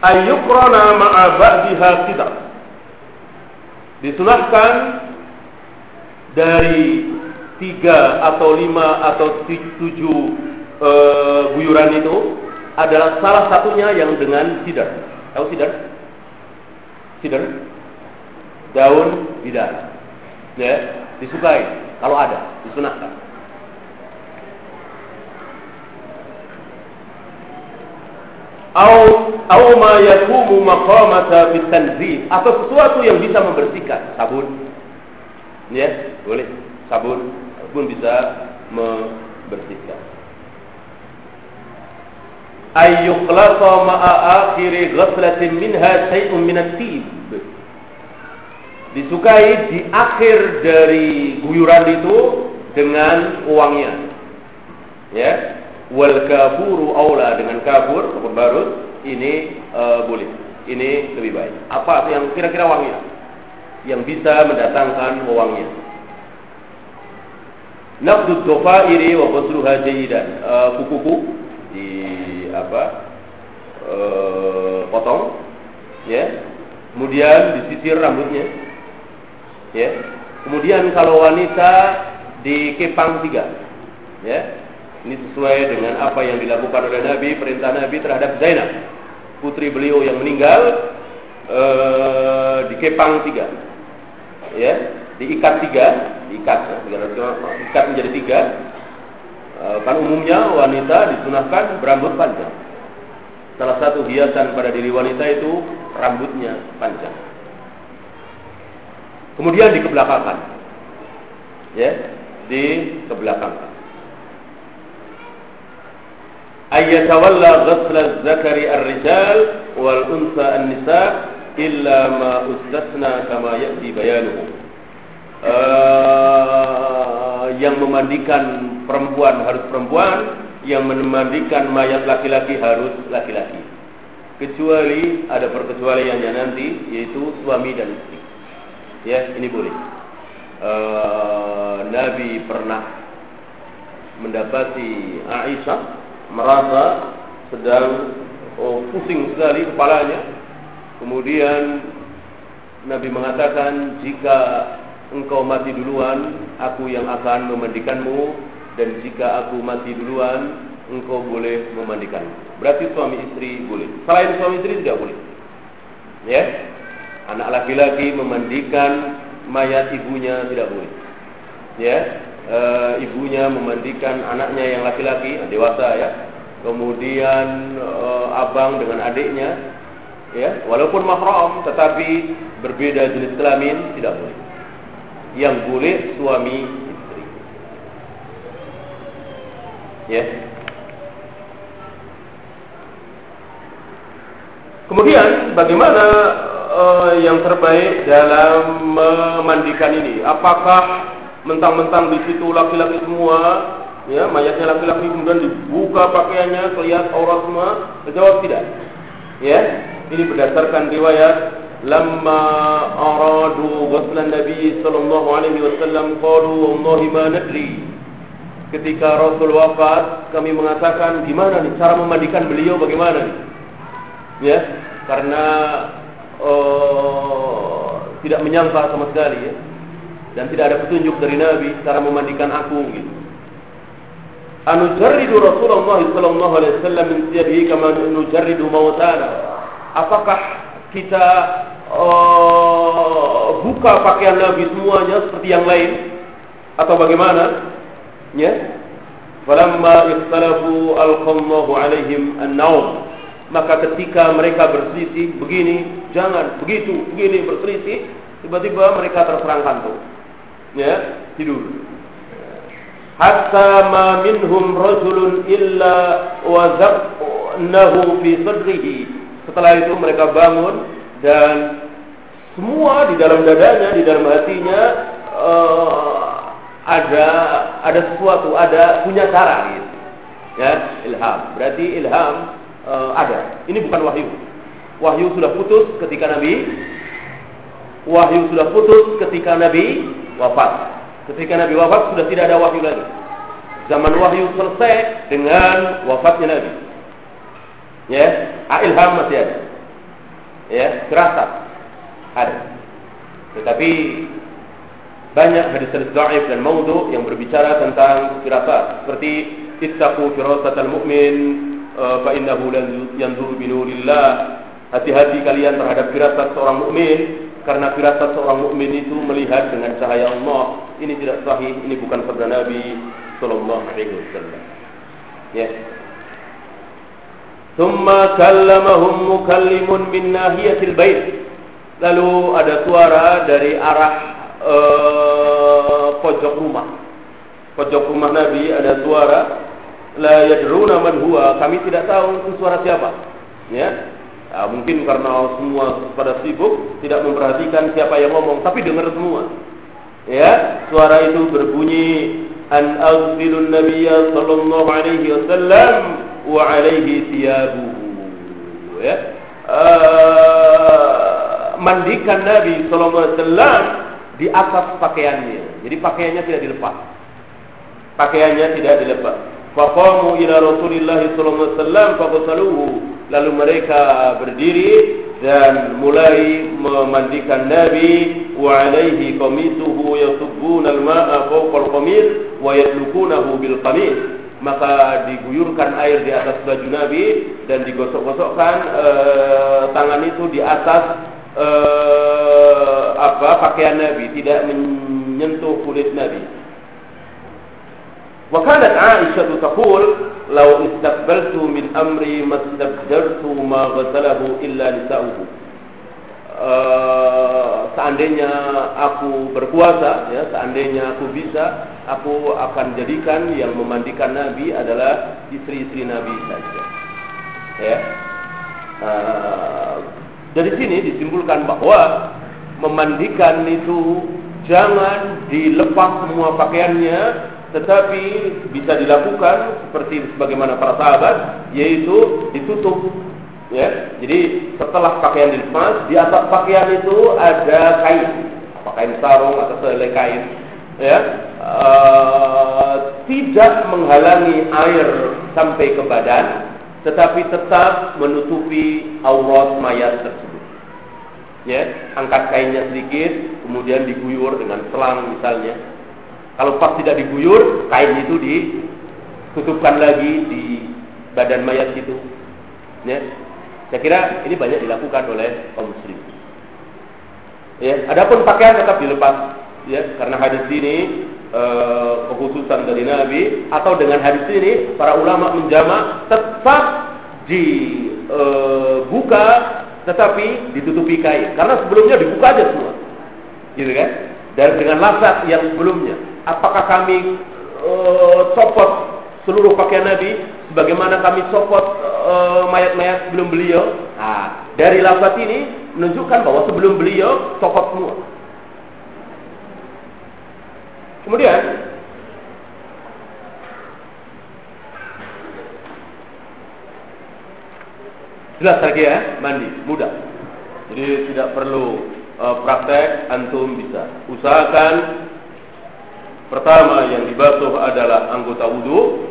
Ayyukrana ma'a ba'diha sidaq. Disunahkan dari tiga atau lima atau tujuh e, guyuran itu adalah salah satunya yang dengan sidar. Tahu sidar? Sidar? Daun bidara. Ya, disukai kalau ada, disunahkan. au au ma yakumu maqamata bitanzih atau sesuatu yang bisa membersihkan sabun ya boleh sabun pun bisa membersihkan ayyukhlasa ma'a akhiri ghaslatin minha shay'un min disukai di akhir dari guyuran itu dengan uangnya. Ya. Wal kafuru aula dengan kafur kafur barut ini uh, boleh. Ini lebih baik. Apa yang kira-kira wangi yang bisa mendatangkan wangnya nafdu dofairi wa basruha jayidan. Uh, kuku-kuku di apa uh, potong ya. Kemudian disisir rambutnya ya. Kemudian kalau wanita dikepang tiga ya. Ini sesuai dengan apa yang dilakukan oleh Nabi, perintah Nabi terhadap Zainab, putri beliau yang meninggal ee, dikepang tiga, ya, diikat tiga, diikat, ya, ikat menjadi tiga. Eh, kan umumnya wanita disunahkan berambut panjang. Salah satu hiasan pada diri wanita itu rambutnya panjang. Kemudian dikebelakangkan. Ya, dikebelakangkan. Ayyatawalla ghasla zakari ar-rijal wal unsa an-nisa illa ma ustasna kama ya'ti bayanuhu. Eh, yang memandikan perempuan harus perempuan yang memandikan mayat laki-laki harus laki-laki. Kecuali ada perkecualiannya nanti yaitu suami dan istri. Ya ini boleh. Uh, Nabi pernah mendapati Aisyah merasa sedang oh, pusing sekali kepalanya. Kemudian Nabi mengatakan, jika engkau mati duluan, aku yang akan memandikanmu, dan jika aku mati duluan, engkau boleh memandikan. Berarti suami istri boleh. Selain suami istri tidak boleh. Ya, anak laki-laki memandikan mayat ibunya tidak boleh. Ya, e, ibunya memandikan anaknya yang laki-laki dewasa ya kemudian e, abang dengan adiknya ya walaupun mahram tetapi berbeda jenis kelamin tidak boleh yang boleh suami istri ya kemudian bagaimana uh, yang terbaik dalam memandikan ini apakah mentang-mentang di situ laki-laki semua, ya mayatnya laki-laki kemudian dibuka pakaiannya, kelihatan aurat semua? Jawab tidak. Ya, ini berdasarkan riwayat lamma aradu ghuslan Nabi sallallahu alaihi wasallam qalu ma nadri. Ketika Rasul wafat, kami mengatakan gimana nih cara memandikan beliau bagaimana nih? Ya, karena uh, tidak menyangka sama sekali ya dan tidak ada petunjuk dari Nabi cara memandikan aku gitu. Anujarridu Rasulullah sallallahu alaihi wasallam min siyadihi kama nujarridu mautana. Apakah kita uh, buka pakaian Nabi semuanya seperti yang lain atau bagaimana? Ya. Falamma ikhtalafu alqallahu alaihim an-naum. Maka ketika mereka berselisih begini, jangan begitu, begini berselisih, tiba-tiba mereka terserang tuh ya tidur hatta ma minhum rajulun illa wa zabnahu fi sadrihi setelah itu mereka bangun dan semua di dalam dadanya di dalam hatinya uh, ada ada sesuatu ada punya cara gitu ya ilham berarti ilham uh, ada ini bukan wahyu Wahyu sudah putus ketika Nabi wahyu sudah putus ketika Nabi wafat. Ketika Nabi wafat sudah tidak ada wahyu lagi. Zaman wahyu selesai dengan wafatnya Nabi. Ya, ilham masih ada. Ya, firasat ada. Tetapi banyak hadis-hadis dhaif dan maudhu yang berbicara tentang firasat seperti ittaqu firasatal mu'min eh, fa innahu lan yanzuru bi nurillah. Hati-hati kalian terhadap firasat seorang mukmin karena firasat seorang mukmin itu melihat dengan cahaya Allah. Ini tidak sahih, ini bukan sabda Nabi sallallahu alaihi wasallam. Ya. Thumma kallamahum mukallimun min nahiyatil bait. Lalu ada suara dari arah uh, pojok rumah. Pojok rumah Nabi ada suara la yadruna man huwa. Kami tidak tahu itu suara siapa. Ya. Ya, mungkin karena semua pada sibuk tidak memperhatikan siapa yang ngomong, tapi dengar semua. Ya, suara itu berbunyi an aghfirun nabiyya sallallahu alaihi wasallam wa alaihi thiyabuhu. Ya. Uh, mandikan Nabi sallallahu alaihi wasallam di atas pakaiannya. Jadi pakaiannya tidak dilepas. Pakaiannya tidak dilepas. Faqamu ila Rasulillah sallallahu alaihi wasallam Lalu mereka berdiri dan mulai memandikan Nabi wa alaihi qamisuhu yasubbuna al-ma'a fawqa al-qamis wa yadlukunahu bil qamis maka diguyurkan air di atas baju Nabi dan digosok-gosokkan e, tangan itu di atas e, apa pakaian Nabi tidak menyentuh kulit Nabi وكانت عائشة تقول لو استقبلت من أمري ما استبدرت ما غسله إلا نساؤه Uh, seandainya aku berkuasa ya seandainya aku bisa aku akan jadikan yang memandikan Nabi adalah istri-istri Nabi saja ya uh, dari sini disimpulkan bahwa memandikan itu jangan dilepas semua pakaiannya tetapi bisa dilakukan seperti sebagaimana para sahabat yaitu ditutup ya. Jadi setelah pakaian dilepas di atas pakaian itu ada kain pakaian sarung atau selai kain ya. Uh, tidak menghalangi air sampai ke badan tetapi tetap menutupi aurat mayat tersebut ya angkat kainnya sedikit kemudian diguyur dengan selang misalnya kalau pas tidak diguyur, kain itu ditutupkan lagi di badan mayat itu. Ya. Saya kira ini banyak dilakukan oleh kaum muslim. Ya, adapun pakaian tetap dilepas ya karena hadis ini kekhususan dari Nabi atau dengan hadis ini para ulama menjama tetap dibuka e, tetapi ditutupi kain. Karena sebelumnya dibuka aja semua. Gitu kan? Dan dengan lafaz yang sebelumnya. Apakah kami uh, copot seluruh pakaian Nabi? Sebagaimana kami copot uh, mayat-mayat sebelum beliau. Nah, dari lafaz ini menunjukkan bahwa sebelum beliau copot semua. Kemudian jelas lagi ya mandi mudah. Jadi tidak perlu uh, praktek antum bisa usahakan Pertama yang dibasuh adalah anggota wudhu,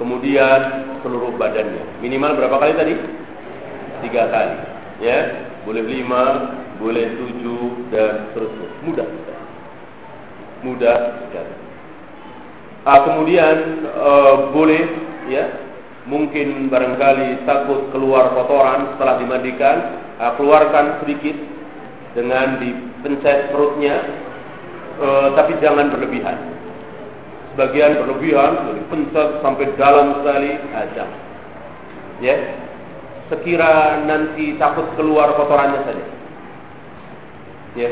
kemudian seluruh badannya. Minimal berapa kali tadi? Tiga kali. Ya, boleh lima, boleh tujuh dan seterusnya. Mudah. Mudah sekali. Ah, kemudian uh, boleh ya mungkin barangkali takut keluar kotoran setelah dimandikan, uh, keluarkan sedikit dengan dipencet perutnya, uh, tapi jangan berlebihan sebagian berlebihan dari pentas sampai dalam sekali ajam. Ya. Sekira nanti takut keluar kotorannya saja. Ya.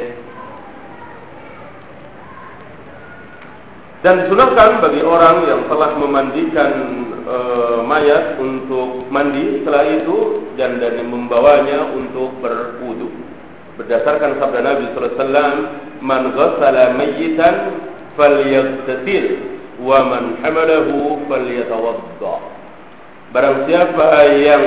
Dan disunahkan bagi orang yang telah memandikan e, mayat untuk mandi setelah itu dan dan membawanya untuk berwudu. Berdasarkan sabda Nabi sallallahu alaihi wasallam, "Man ghassala mayyitan falyaghtasil wa man hamalahu falyatawadda. Barang siapa yang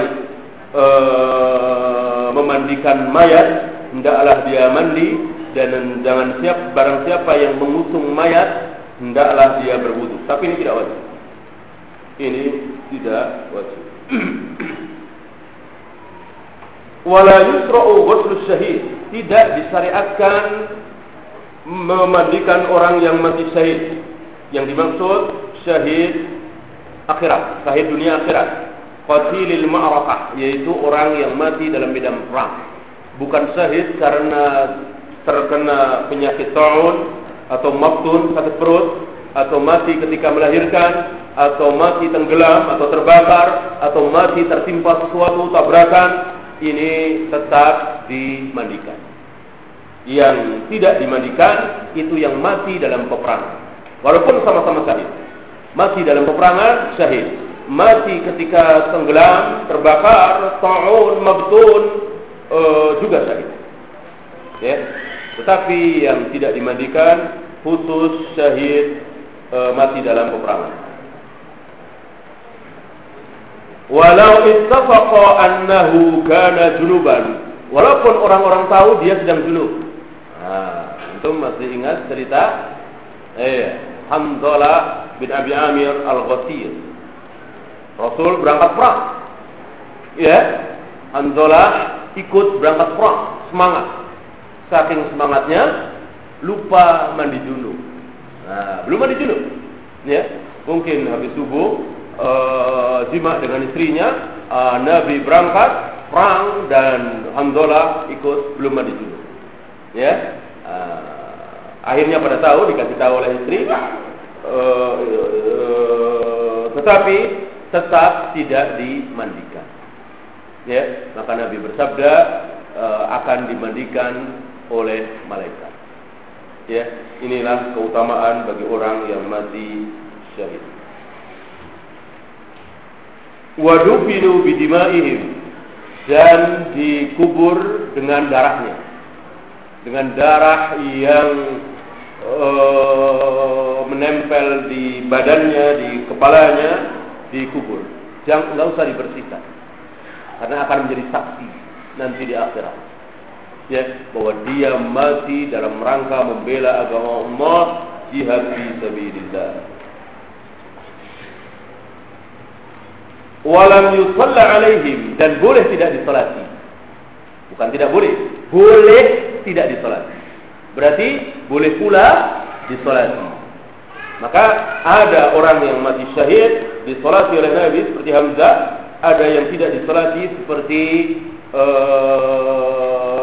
uh, memandikan mayat, hendaklah dia mandi dan jangan siap barang siapa yang mengusung mayat, hendaklah dia berwudu. Tapi ini tidak wajib. Ini tidak wajib. Wala yusra'u ghusl syahid. Tidak disyariatkan memandikan orang yang mati syahid. Yang dimaksud syahid akhirat, syahid dunia akhirat. Qatilil ma'rakah, yaitu orang yang mati dalam medan perang. Bukan syahid karena terkena penyakit taun atau maktun sakit perut atau mati ketika melahirkan atau mati tenggelam atau terbakar atau mati tertimpa sesuatu tabrakan ini tetap dimandikan. Yang tidak dimandikan itu yang mati dalam peperangan. Walaupun sama-sama syahid. Mati dalam peperangan syahid. Mati ketika tenggelam, terbakar, ta'un, mabtun uh, juga syahid. Ya. Tetapi yang tidak dimandikan khusus syahid uh, mati dalam peperangan. Walau ittafaqa annahu kana junuban. Walaupun orang-orang tahu dia sedang junub. Nah, itu masih ingat cerita eh Hamzalah bin Abi Amir Al-Ghasir. Rasul berangkat perang. Ya, Hamzalah ikut berangkat perang, semangat. Saking semangatnya lupa mandi junub. Nah, belum mandi junub. Ya, mungkin habis subuh uh, dengan istrinya, uh, Nabi berangkat perang dan Hamzah ikut belum mandi dulu. Ya, uh, akhirnya pada tahu dikasih tahu oleh istri, uh, uh, tetapi tetap tidak dimandikan. Ya, maka Nabi bersabda uh, akan dimandikan oleh malaikat. Ya, inilah keutamaan bagi orang yang mati syahid. Wadufinu bidimaihim dan dikubur dengan darahnya. Dengan darah yang uh, menempel di badannya di kepalanya dikubur. Jangan nggak usah dibersihkan. Karena akan menjadi saksi nanti di akhirat ya bahwa dia mati dalam rangka membela agama Allah jihad fi sabilillah walam yusalla alaihim dan boleh tidak disolati. Bukan tidak boleh, boleh tidak disolati. Berarti boleh pula disolati. Maka ada orang yang mati syahid disolati oleh Nabi seperti Hamzah, ada yang tidak disolati seperti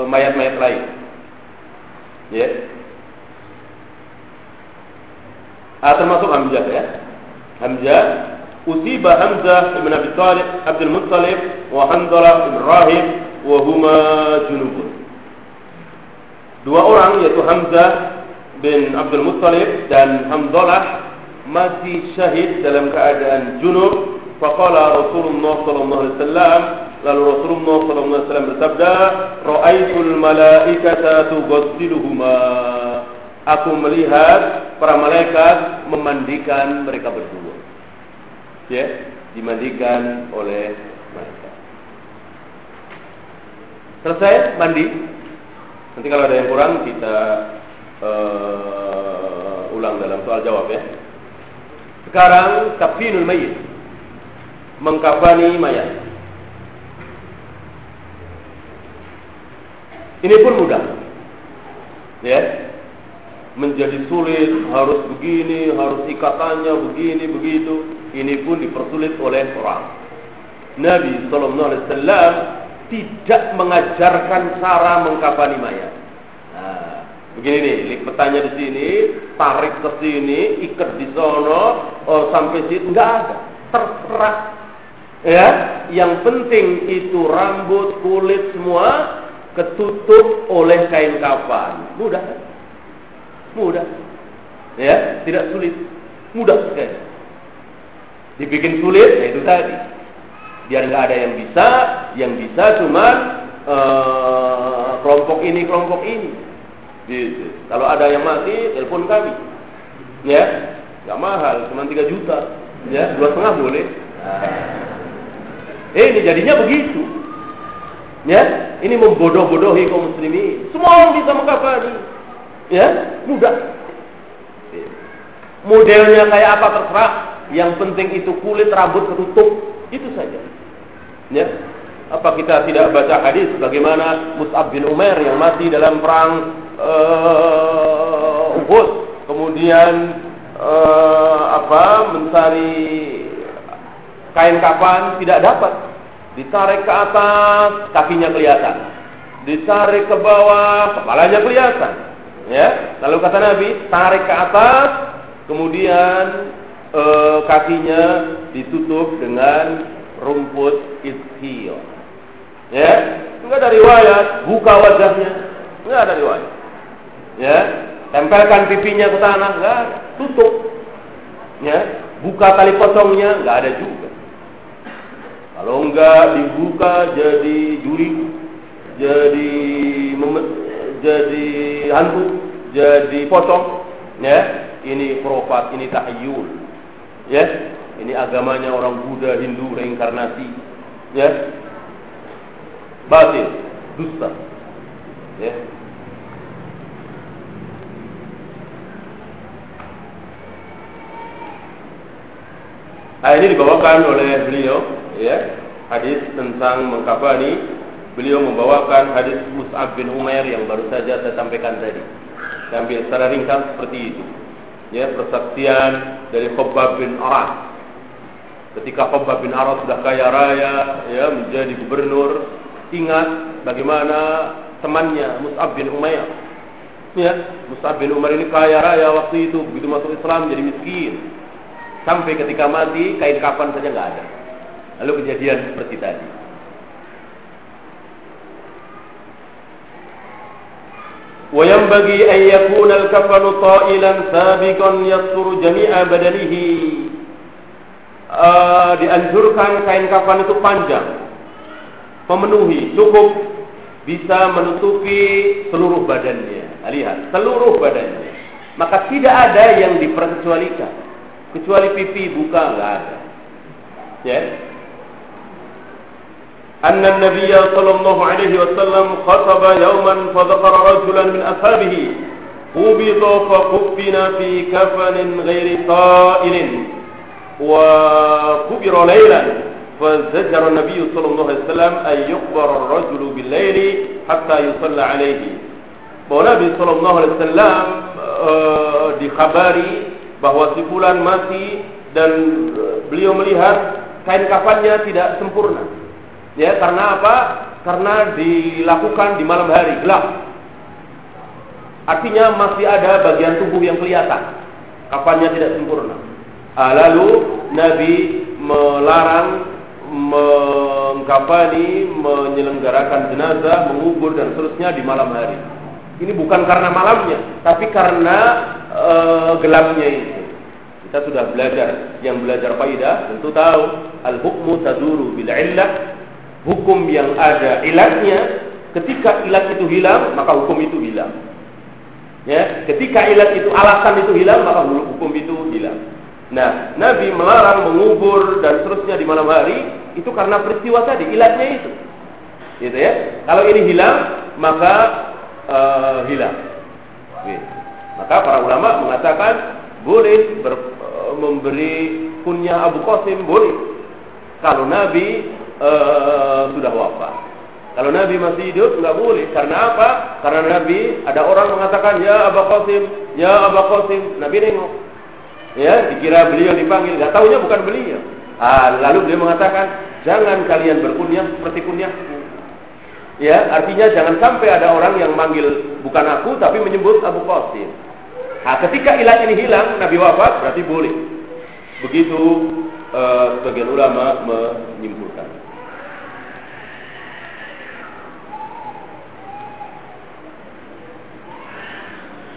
mayat-mayat uh, lain. Ya. Yeah. Ah, termasuk Hamzah ya. Hamzah Usiba Hamzah ibn Abi Talib Abdul Muttalib wa Hanzalah ibn Rahim wa huma junubun. Dua orang yaitu Hamzah bin Abdul Muttalib dan Hamzalah mati syahid dalam keadaan junub. Faqala Rasulullah sallallahu alaihi wasallam lalu Rasulullah wasallam bersabda, "Ra'aitul malaikata tughassiluhuma." Aku melihat para malaikat memandikan mereka berdua ya dimandikan oleh mereka. Selesai mandi. Nanti kalau ada yang kurang kita uh, ulang dalam soal jawab ya. Sekarang kafinul mayit. Mengkafani mayat. Ini pun mudah. Ya, menjadi sulit, harus begini, harus ikatannya begini, begitu. Ini pun dipersulit oleh orang. Nabi Sallallahu Alaihi Wasallam tidak mengajarkan cara mengkafani mayat. Nah, begini nih, petanya di sini, tarik ke sini, ikat di sono, oh, sampai situ nggak ada, terserah. Ya, yang penting itu rambut, kulit semua ketutup oleh kain kafan. Mudah. Mudah. Ya, tidak sulit. Mudah sekali. Dibikin sulit, ya itu tadi. Biar nggak ada yang bisa, yang bisa cuma uh, kelompok ini, kelompok ini. Gitu. Kalau ada yang mati, telepon kami. Ya, nggak mahal, cuma 3 juta. Ya, dua setengah boleh. Nah. Eh, ini jadinya begitu. Ya, ini membodoh-bodohi kaum muslimin. Semua orang bisa mengkafani. Ya, mudah. Modelnya kayak apa terserah. Yang penting itu kulit rambut ketutup, itu saja. Ya, apa kita tidak baca hadis bagaimana Mus'ab bin Umar yang mati dalam perang uh, Uhud, kemudian uh, apa mencari kain kapan tidak dapat, ditarik ke atas kakinya kelihatan, ditarik ke bawah kepalanya kelihatan, ya. Lalu kata Nabi tarik ke atas, kemudian uh, kakinya ditutup dengan rumput ithil. Ya, enggak ada riwayat, buka wajahnya. Enggak ada riwayat. Ya, tempelkan pipinya ke tanah, enggak. Tutup. Ya, buka tali pocongnya, enggak ada juga. Kalau enggak dibuka jadi juri, jadi memet, jadi hantu, jadi pocong, ya. Ini profat, ini tahyul. Ya, ini agamanya orang Buddha, Hindu, reinkarnasi. Ya, batil, dusta. Ya. Nah, ini dibawakan oleh beliau, ya, hadis tentang mengkafani. Beliau membawakan hadis Mus'ab bin Umair yang baru saja saya sampaikan tadi. Sambil secara ringkas seperti itu. Ya, persaksian dari Khabbab bin Arad. Ketika Khabbab bin Arad sudah kaya raya, ya, menjadi gubernur, ingat bagaimana temannya Mus'ab bin Umayyah. Ya, Mus'ab bin Umar ini kaya raya waktu itu, begitu masuk Islam jadi miskin. Sampai ketika mati kain kapan saja nggak ada. Lalu kejadian seperti tadi. وينبغي أن يكون الكفن طائلا سابقا يستر جميع بدنه uh, dianjurkan kain kafan itu panjang memenuhi, cukup bisa menutupi seluruh badannya. Lihat, seluruh badannya. Maka tidak ada yang diperkecualikan. Kecuali pipi buka enggak ada. Ya. أن النبي صلى الله عليه وسلم خطب يوما فذكر رجلا من أصحابه قبض فكفن في كفن غير قائل وكبر ليلا فزجر النبي صلى الله عليه وسلم أن يقبر الرجل بالليل حتى يصلى عليه Nabi Shallallahu Alaihi Wasallam uh, dikhabari bahwa si fulan mati dan uh, beliau melihat kain kafannya tidak sempurna. Ya, karena apa? Karena dilakukan di malam hari gelap. Artinya masih ada bagian tubuh yang kelihatan. Kafannya tidak sempurna. Ah, lalu Nabi melarang mengkafani, menyelenggarakan jenazah, mengubur dan seterusnya di malam hari. Ini bukan karena malamnya, tapi karena e, gelapnya itu. Kita sudah belajar, yang belajar faidah tentu tahu al-hukmu taduru bil illah, hukum yang ada ilatnya, ketika ilat itu hilang, maka hukum itu hilang. Ya, ketika ilat itu alasan itu hilang, maka hukum itu hilang. Nah, Nabi melarang mengubur dan seterusnya di malam hari itu karena peristiwa tadi, ilatnya itu. Gitu ya. Kalau ini hilang, maka uh, hilang. Gitu. Maka para ulama mengatakan boleh ber, uh, memberi punya Abu Qasim boleh. Kalau Nabi uh, sudah wafat. Kalau Nabi masih hidup nggak boleh. Karena apa? Karena Nabi ada orang mengatakan ya Abu Qasim, ya Abu Qasim. Nabi nengok ya dikira beliau dipanggil nggak tahunya bukan beliau ah, lalu beliau mengatakan jangan kalian berkunyah seperti kunyahku ya artinya jangan sampai ada orang yang manggil bukan aku tapi menyebut Abu Qasim nah, ketika ilat ini hilang Nabi wafat berarti boleh begitu uh, sebagian ulama menyimpulkan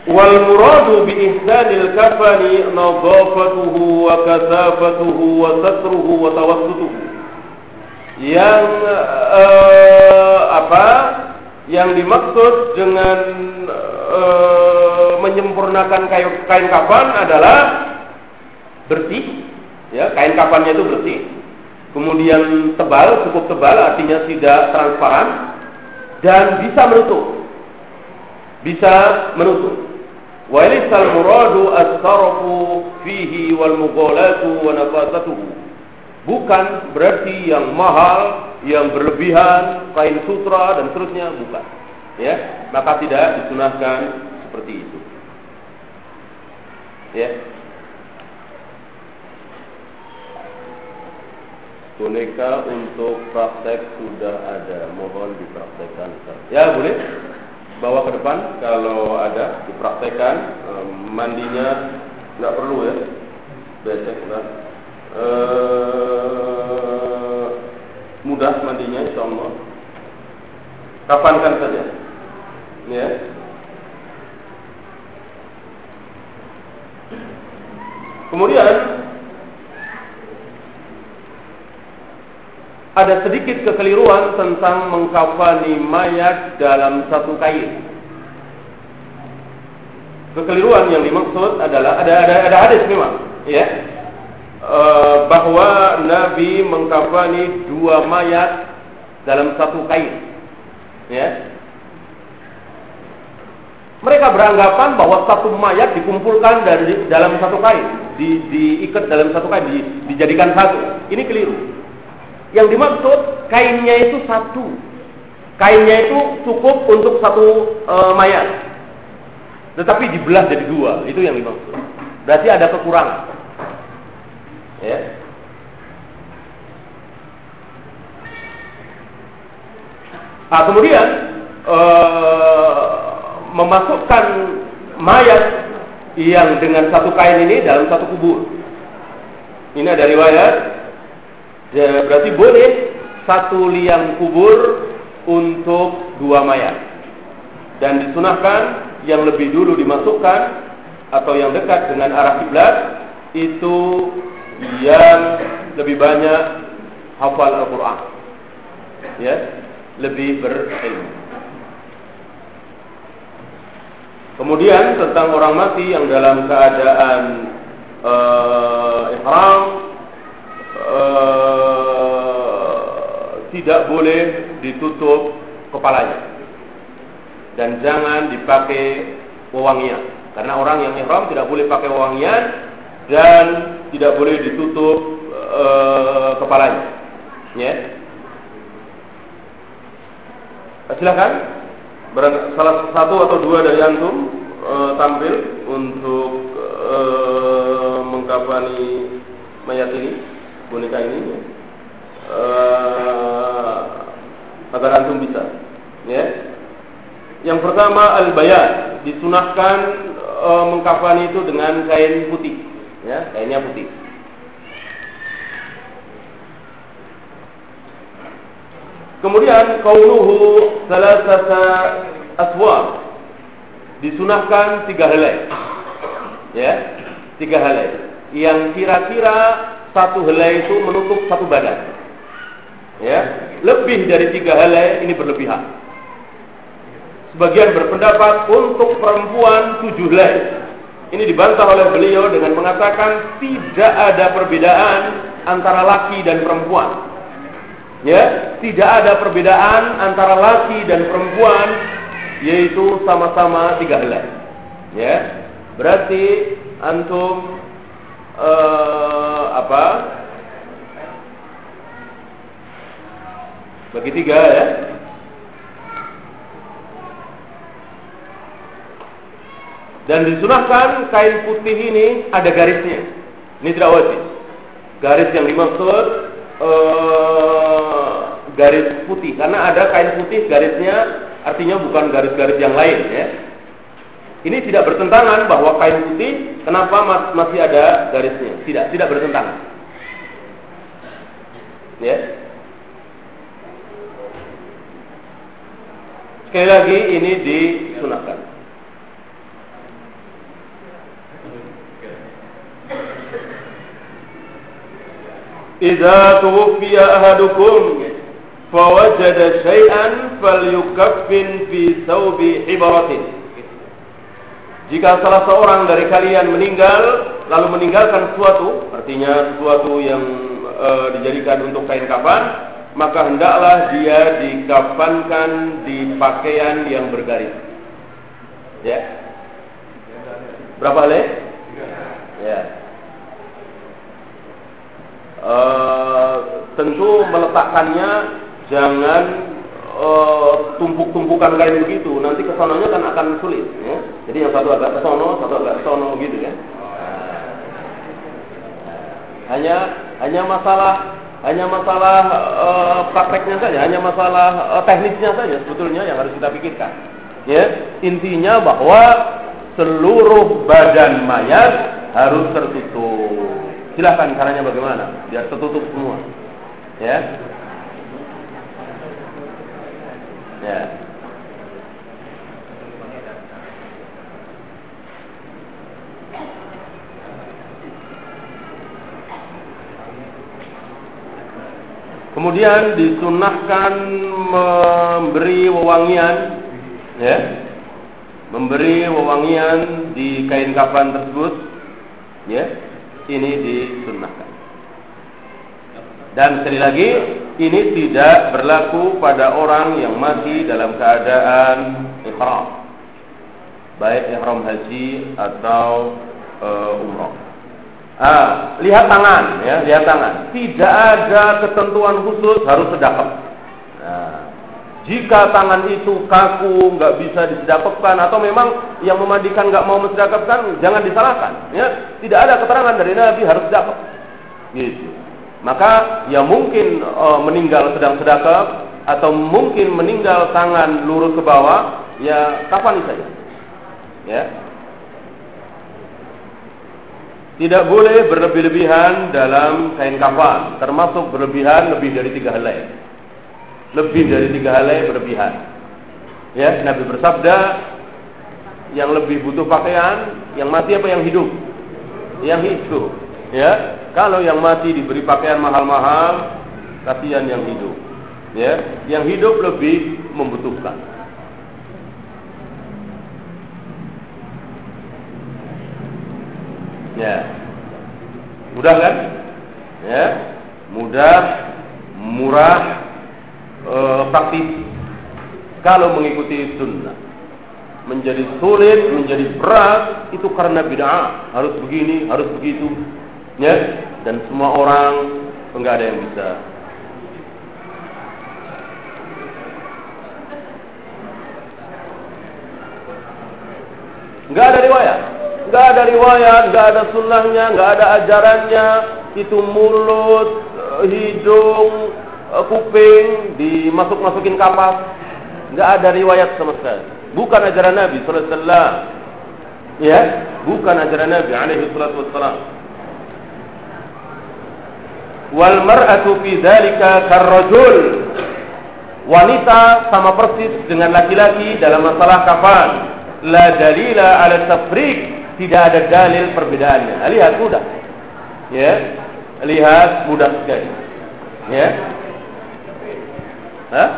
wal muradu bi ihsanil kafani nadafatuhu wa kasafatuhu wa satruhu wa tawassutuhu yang uh, apa yang dimaksud dengan uh, menyempurnakan kain, kain kafan adalah bersih ya kain kafannya itu bersih kemudian tebal cukup tebal artinya tidak transparan dan bisa menutup. Bisa menutup. Walisal muradu as-sarfu fihi wal nafasatuhu. Bukan berarti yang mahal, yang berlebihan, kain sutra dan seterusnya bukan. Ya, maka tidak disunahkan seperti itu. Ya, boneka untuk praktek sudah ada mohon dipraktekkan ya boleh bawa ke depan kalau ada dipraktekkan ehm, mandinya nggak perlu ya. Becek kan ehm, mudah mandinya insya Allah. Kapankan saja. Ya. Kemudian ada sedikit kekeliruan tentang mengkafani mayat dalam satu kain. Kekeliruan yang dimaksud adalah ada ada ada hadis memang, ya, e, bahwa Nabi mengkafani dua mayat dalam satu kain, ya. Mereka beranggapan bahwa satu mayat dikumpulkan dari dalam satu kain, di, diikat dalam satu kain, di, dijadikan satu. Ini keliru. Yang dimaksud kainnya itu satu. Kainnya itu cukup untuk satu e, mayat. Tetapi dibelah jadi dua, itu yang dimaksud. Berarti ada kekurangan. Ya. Nah, kemudian e, memasukkan mayat yang dengan satu kain ini dalam satu kubur. Ini ada riwayat Ya, berarti boleh satu liang kubur untuk dua mayat. Dan disunahkan yang lebih dulu dimasukkan atau yang dekat dengan arah kiblat itu yang lebih banyak hafal Al-Quran. Ya, lebih berilmu. Kemudian tentang orang mati yang dalam keadaan uh, ihram uh, tidak boleh ditutup kepalanya. Dan jangan dipakai wewangian. Karena orang yang ihram tidak boleh pakai wewangian dan tidak boleh ditutup uh, kepalanya. Ya. Silakan. Salah satu atau dua dari antum uh, tampil untuk uh, mengkafani mayat ini boneka ini uh, agar antum bisa ya yang pertama al bayan disunahkan uh, mengkafani itu dengan kain putih ya kainnya putih Kemudian kauluhu salasata aswar disunahkan tiga helai. Ya, tiga helai. Yang kira-kira satu helai itu menutup satu badan. Ya, lebih dari tiga helai ini berlebihan. Sebagian berpendapat untuk perempuan tujuh helai. Ini dibantah oleh beliau dengan mengatakan tidak ada perbedaan antara laki dan perempuan. Ya, tidak ada perbedaan antara laki dan perempuan yaitu sama-sama tiga helai. Ya, berarti antum uh, apa? Bagi tiga ya. Dan disunahkan kain putih ini ada garisnya. Ini tidak wajib. Garis yang dimaksud uh, garis putih karena ada kain putih garisnya artinya bukan garis-garis yang lain ya. Ini tidak bertentangan bahwa kain putih kenapa masih ada garisnya? Tidak, tidak bertentangan. Ya. Sekali lagi ini disunahkan. Idza tuwfiya ahadukum fawajada syai'an falyukaffin fi thawbi hibaratin jika salah seorang dari kalian meninggal lalu meninggalkan sesuatu, artinya sesuatu yang e, dijadikan untuk kain kafan, maka hendaklah dia dikafankan di pakaian yang bergaris. Ya. Berapa helai? Ya. Uh, tentu meletakkannya jangan uh, tumpuk-tumpukan kain begitu. Nanti kesononya kan akan sulit. Ya. Jadi yang satu agak kesono, satu agak kesono gitu ya. Hanya hanya masalah hanya masalah uh, prakteknya saja, hanya masalah uh, teknisnya saja sebetulnya yang harus kita pikirkan. Ya, intinya bahwa seluruh badan mayat harus tertutup. Silahkan caranya bagaimana? Biar tertutup semua. Ya. Ya. Kemudian disunahkan memberi wewangian, ya, memberi wewangian di kain kafan tersebut, ya, ini disunahkan. Dan sekali lagi, ini tidak berlaku pada orang yang masih dalam keadaan ihram, baik ihram haji atau uh, umrah. Ah, lihat tangan, ya, lihat tangan. Tidak ada ketentuan khusus harus sedekap. Nah, jika tangan itu kaku, nggak bisa disedekapkan, atau memang yang memandikan nggak mau mensedekapkan, jangan disalahkan. Ya, tidak ada keterangan dari Nabi harus sedekap. Gitu. Maka ya mungkin uh, meninggal sedang sedekap atau mungkin meninggal tangan lurus ke bawah, ya kapan saja. Ya, tidak boleh berlebih-lebihan dalam kain kafan, termasuk berlebihan lebih dari tiga helai. Lebih dari tiga helai berlebihan. Ya, Nabi bersabda, yang lebih butuh pakaian, yang mati apa yang hidup? Yang hidup. Ya, kalau yang mati diberi pakaian mahal-mahal, kasihan yang hidup. Ya, yang hidup lebih membutuhkan. Ya. Mudah kan? Ya. Mudah, murah, e, praktis. Kalau mengikuti sunnah. Menjadi sulit, menjadi berat, itu karena bid'ah. Harus begini, harus begitu. Ya. Dan semua orang enggak ada yang bisa Enggak ada riwayat. Nggak ada riwayat, nggak ada sunnahnya, nggak ada ajarannya. Itu mulut, eh, hidung, eh, kuping dimasuk-masukin kapas. Nggak ada riwayat sama sekali. Bukan ajaran Nabi Sallallahu Alaihi Wasallam. Ya, bukan ajaran Nabi Alaihi Wasallam. Wal mar'atu fi dzalika karrajul. Wanita sama persis dengan laki-laki dalam masalah kafan. La dalila ala tafriq tidak ada dalil perbedaannya. Nah, lihat mudah. Ya. Lihat mudah sekali. Ya. Hah?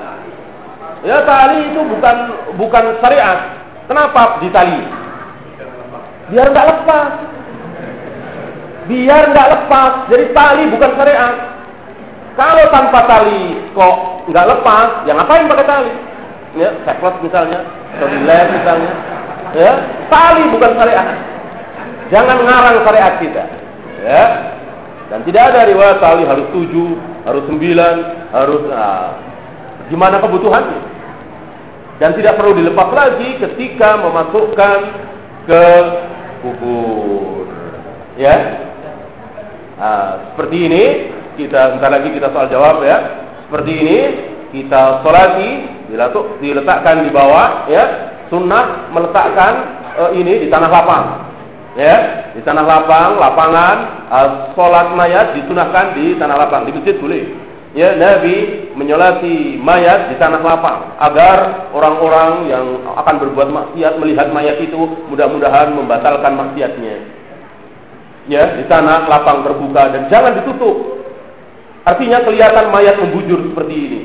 Ya tali itu bukan bukan syariat. Kenapa ditali? Biar nggak lepas. Biar nggak lepas. Jadi tali bukan syariat. Kalau tanpa tali kok nggak lepas, ya ngapain pakai tali? Ya, seklet misalnya, atau misalnya, Ya, tali bukan syariat. Jangan ngarang syariat kita. Ya. Dan tidak ada riwayat tali harus tujuh, harus sembilan, harus nah, gimana kebutuhannya. Dan tidak perlu dilepas lagi ketika memasukkan ke kubur. Ya. Nah, seperti ini kita sebentar lagi kita soal jawab ya. Seperti ini kita solati diletakkan di bawah ya sunnah meletakkan uh, ini di tanah lapang. Ya, di tanah lapang, lapangan, uh, sholat mayat disunahkan di tanah lapang, di masjid boleh. Ya, Nabi menyolati mayat di tanah lapang agar orang-orang yang akan berbuat maksiat melihat mayat itu mudah-mudahan membatalkan maksiatnya. Ya, di tanah lapang terbuka dan jangan ditutup. Artinya kelihatan mayat membujur seperti ini.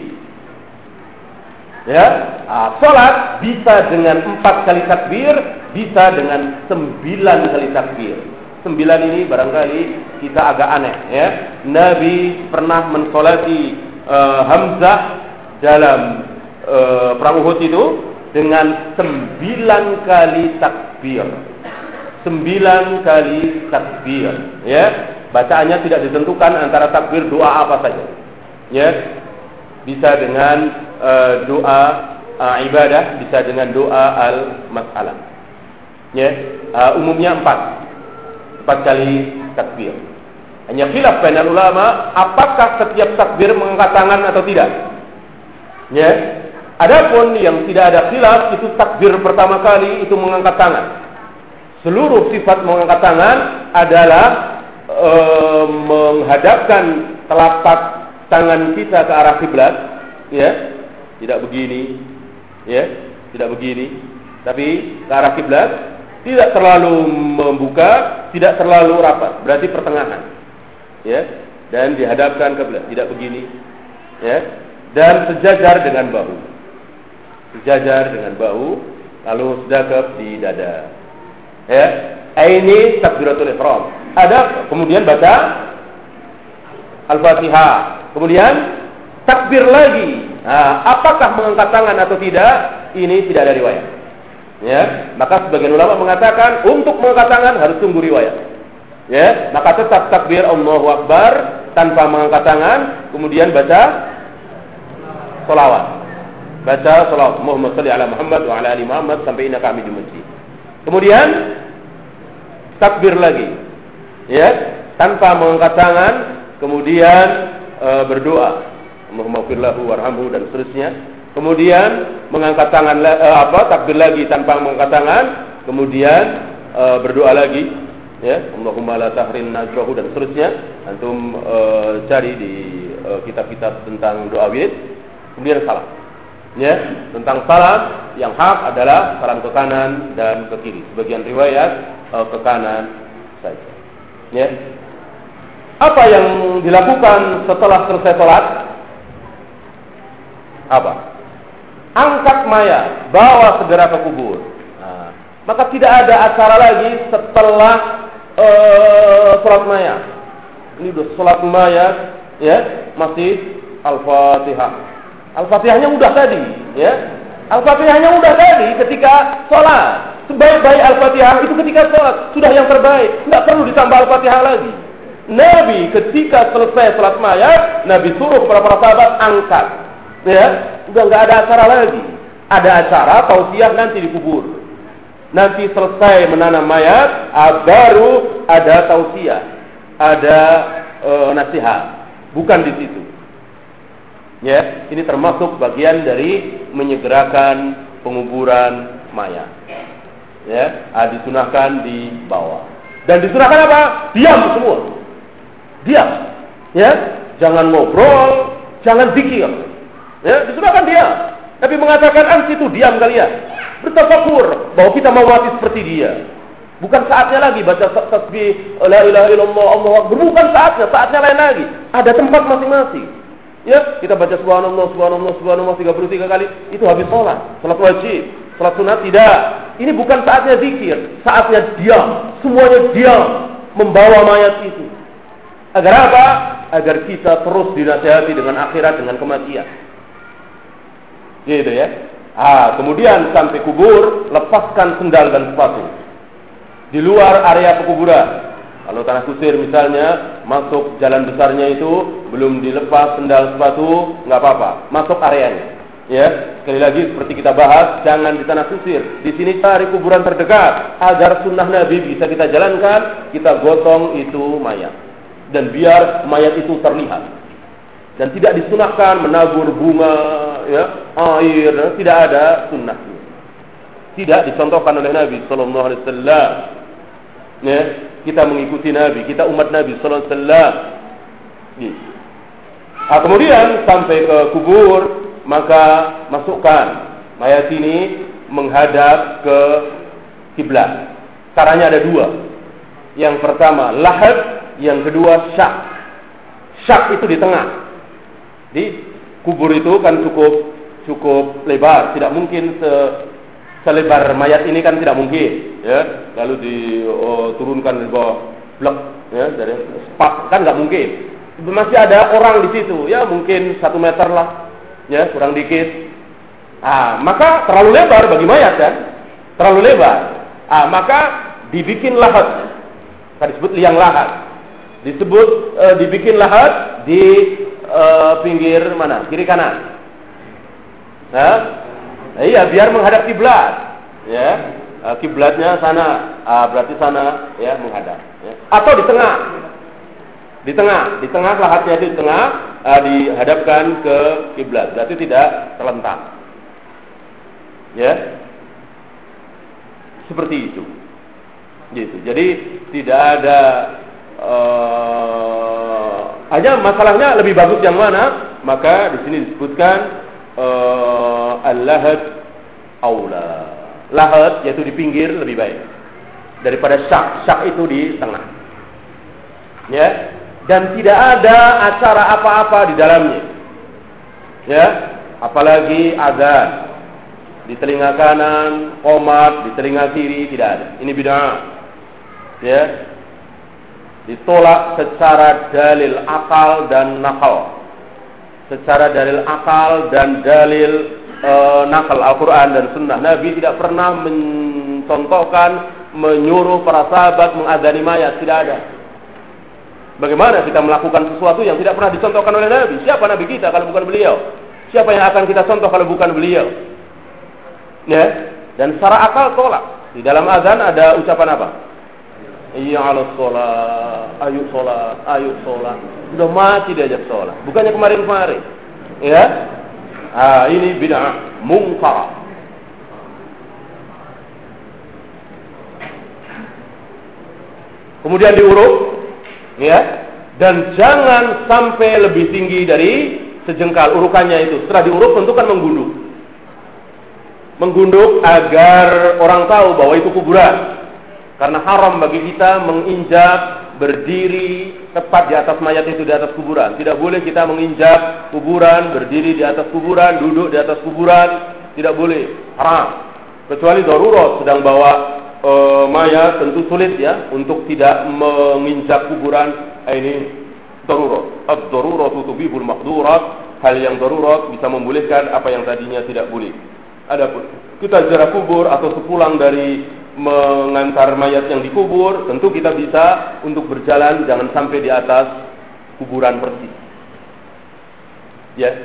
Ya, ah, sholat bisa dengan empat kali takbir, bisa dengan sembilan kali takbir. Sembilan ini barangkali kita agak aneh, ya. Nabi pernah mensolati uh, Hamzah dalam uh, perang Uhud itu dengan sembilan kali takbir. Sembilan kali takbir, ya. Bacaannya tidak ditentukan antara takbir doa apa saja. Ya. Bisa dengan uh, doa uh, ibadah, bisa dengan doa al-mas'alah. Ya. Uh, umumnya empat. Empat kali takbir. Hanya khilaf banyak ulama apakah setiap takbir mengangkat tangan atau tidak. Ya. Adapun yang tidak ada khilaf itu takbir pertama kali itu mengangkat tangan. Seluruh sifat mengangkat tangan adalah e, menghadapkan telapak tangan kita ke arah kiblat, ya. Tidak begini, ya, tidak begini, tapi ke arah kiblat, tidak terlalu membuka, tidak terlalu rapat, berarti pertengahan. Ya, dan dihadapkan ke kiblat, tidak begini, ya, dan sejajar dengan bahu sejajar dengan bahu lalu sedekap di dada. Ya, ini takbiratul ihram. Ada kemudian baca Al-Fatihah. Kemudian takbir lagi. Nah, apakah mengangkat tangan atau tidak? Ini tidak ada riwayat. Ya, maka sebagian ulama mengatakan untuk mengangkat tangan harus tunggu riwayat. Ya, maka tetap takbir Allahu Akbar tanpa mengangkat tangan, kemudian baca solawat. Baca salat Muhammad salli ala Muhammad wa ala ali Muhammad sampai ina kami Majid. Kemudian takbir lagi. Ya, tanpa mengangkat tangan, kemudian e, berdoa. Allahumma firlahu warhamhu dan seterusnya. Kemudian mengangkat tangan e, apa? Takbir lagi tanpa mengangkat tangan, kemudian e, berdoa lagi ya Allahumma la tahrin najrahu dan seterusnya antum e, cari di kitab-kitab tentang doa wirid kemudian salam ya tentang salam yang hak adalah salam ke kanan dan ke kiri. Sebagian riwayat uh, ke kanan saja. Ya. Apa yang dilakukan setelah selesai salat? Apa? Angkat maya, bawa segera ke kubur. Nah, maka tidak ada acara lagi setelah uh, salat maya. Ini sudah salat maya, ya, masih Al-Fatihah. Al-Fatihahnya mudah tadi, ya. Al-Fatihahnya mudah tadi ketika sholat. Sebaik-baik Al-Fatihah itu ketika sholat. Sudah yang terbaik. Tidak perlu ditambah Al-Fatihah lagi. Nabi ketika selesai sholat mayat, Nabi suruh para para sahabat angkat. Ya, udah nggak ada acara lagi. Ada acara tausiah nanti di kubur. Nanti selesai menanam mayat, ah, baru ada tausiah, ada e, nasihat. Bukan di situ. Ya, ini termasuk bagian dari menyegerakan penguburan mayat. Ya, ah, disunahkan di bawah. Dan disunahkan apa? Diam semua. Diam. Ya, jangan ngobrol, jangan pikir. Ya, disunahkan diam. Tapi mengatakan ansi itu diam kalian. Bertafakur bahwa kita mau mati seperti dia. Bukan saatnya lagi baca tasbih la ilaha illallah Allah Bukan saatnya, saatnya lain lagi. Ada tempat masing-masing. Ya, kita baca subhanallah, subhanallah, subhanallah 33 kali, itu habis sholat. Sholat wajib. Sholat sunat tidak. Ini bukan saatnya zikir. Saatnya diam. Semuanya diam. Membawa mayat itu. Agar apa? Agar kita terus dinasihati dengan akhirat, dengan kematian. Gitu ya. Ah, kemudian sampai kubur, lepaskan sendal dan sepatu. Di luar area pekuburan. Kalau tanah kusir misalnya masuk jalan besarnya itu belum dilepas sendal sepatu nggak apa-apa, masuk areanya. Ya, sekali lagi seperti kita bahas, jangan di tanah kusir. Di sini cari kuburan terdekat agar sunnah Nabi bisa kita jalankan. Kita gotong itu mayat dan biar mayat itu terlihat dan tidak disunahkan menabur bunga, ya, air, tidak ada sunnahnya. Tidak dicontohkan oleh Nabi Sallallahu Alaihi Wasallam. Ya, kita mengikuti Nabi, kita umat Nabi sallallahu alaihi wasallam. Kemudian sampai ke kubur, maka masukkan mayat ini menghadap ke kiblat. Caranya ada dua. Yang pertama lahad, yang kedua syak. Syak itu di tengah. Di kubur itu kan cukup cukup lebar, tidak mungkin se selebar mayat ini kan tidak mungkin ya lalu diturunkan oh, di bawah blok ya dari sepak kan nggak mungkin masih ada orang di situ, ya mungkin satu meter lah, ya kurang dikit. Ah, maka terlalu lebar bagi mayat kan? Terlalu lebar. Ah, maka dibikin lahat. Kan disebut liang lahat. Disebut e, dibikin lahat di e, pinggir mana? Kiri kanan. Nah, iya biar menghadap kiblat. Ya, eh, kiblatnya sana, ah, berarti sana ya menghadap. Ya. Atau di tengah, di tengah, di tengah lahatnya di tengah uh, dihadapkan ke kiblat, berarti tidak terlentang. Ya, seperti itu. Gitu. Jadi tidak ada uh, hanya masalahnya lebih bagus yang mana? Maka di sini disebutkan uh, al-lahad aula. Lahat yaitu di pinggir lebih baik daripada. Syak itu di tengah. Ya, dan tidak ada acara apa-apa di dalamnya. Ya, apalagi azan di telinga kanan, komat di telinga kiri tidak ada. Ini bid'ah. Ya. Ditolak secara dalil akal dan nakal. Secara dalil akal dan dalil e, nakal Al-Qur'an dan sunnah. Nabi tidak pernah mencontohkan menyuruh para sahabat mengadani mayat, tidak ada. Bagaimana kita melakukan sesuatu yang tidak pernah dicontohkan oleh Nabi? Siapa Nabi kita kalau bukan beliau? Siapa yang akan kita contoh kalau bukan beliau? Ya, dan secara akal tolak. Di dalam azan ada ucapan apa? Iya ala sholat, ayo sholat, ayo sholat. Sudah mati diajak sholat. Bukannya kemarin-kemarin. Ya, ah, ini bid'ah. Mungkar. Kemudian diurut ya dan jangan sampai lebih tinggi dari sejengkal. Urukannya itu. Setelah diuruk tentu kan menggunduk. Menggunduk agar orang tahu bahwa itu kuburan. Karena haram bagi kita menginjak berdiri tepat di atas mayat itu di atas kuburan tidak boleh kita menginjak kuburan berdiri di atas kuburan duduk di atas kuburan tidak boleh haram kecuali darurat sedang bawa e, mayat tentu sulit ya untuk tidak menginjak kuburan eh, ini darurat. Ad-darurat tubihul maqdurat. Hal yang darurat bisa membolehkan apa yang tadinya tidak boleh. Adapun kita ziarah kubur atau sepulang dari mengantar mayat yang dikubur, tentu kita bisa untuk berjalan jangan sampai di atas kuburan persis. Ya.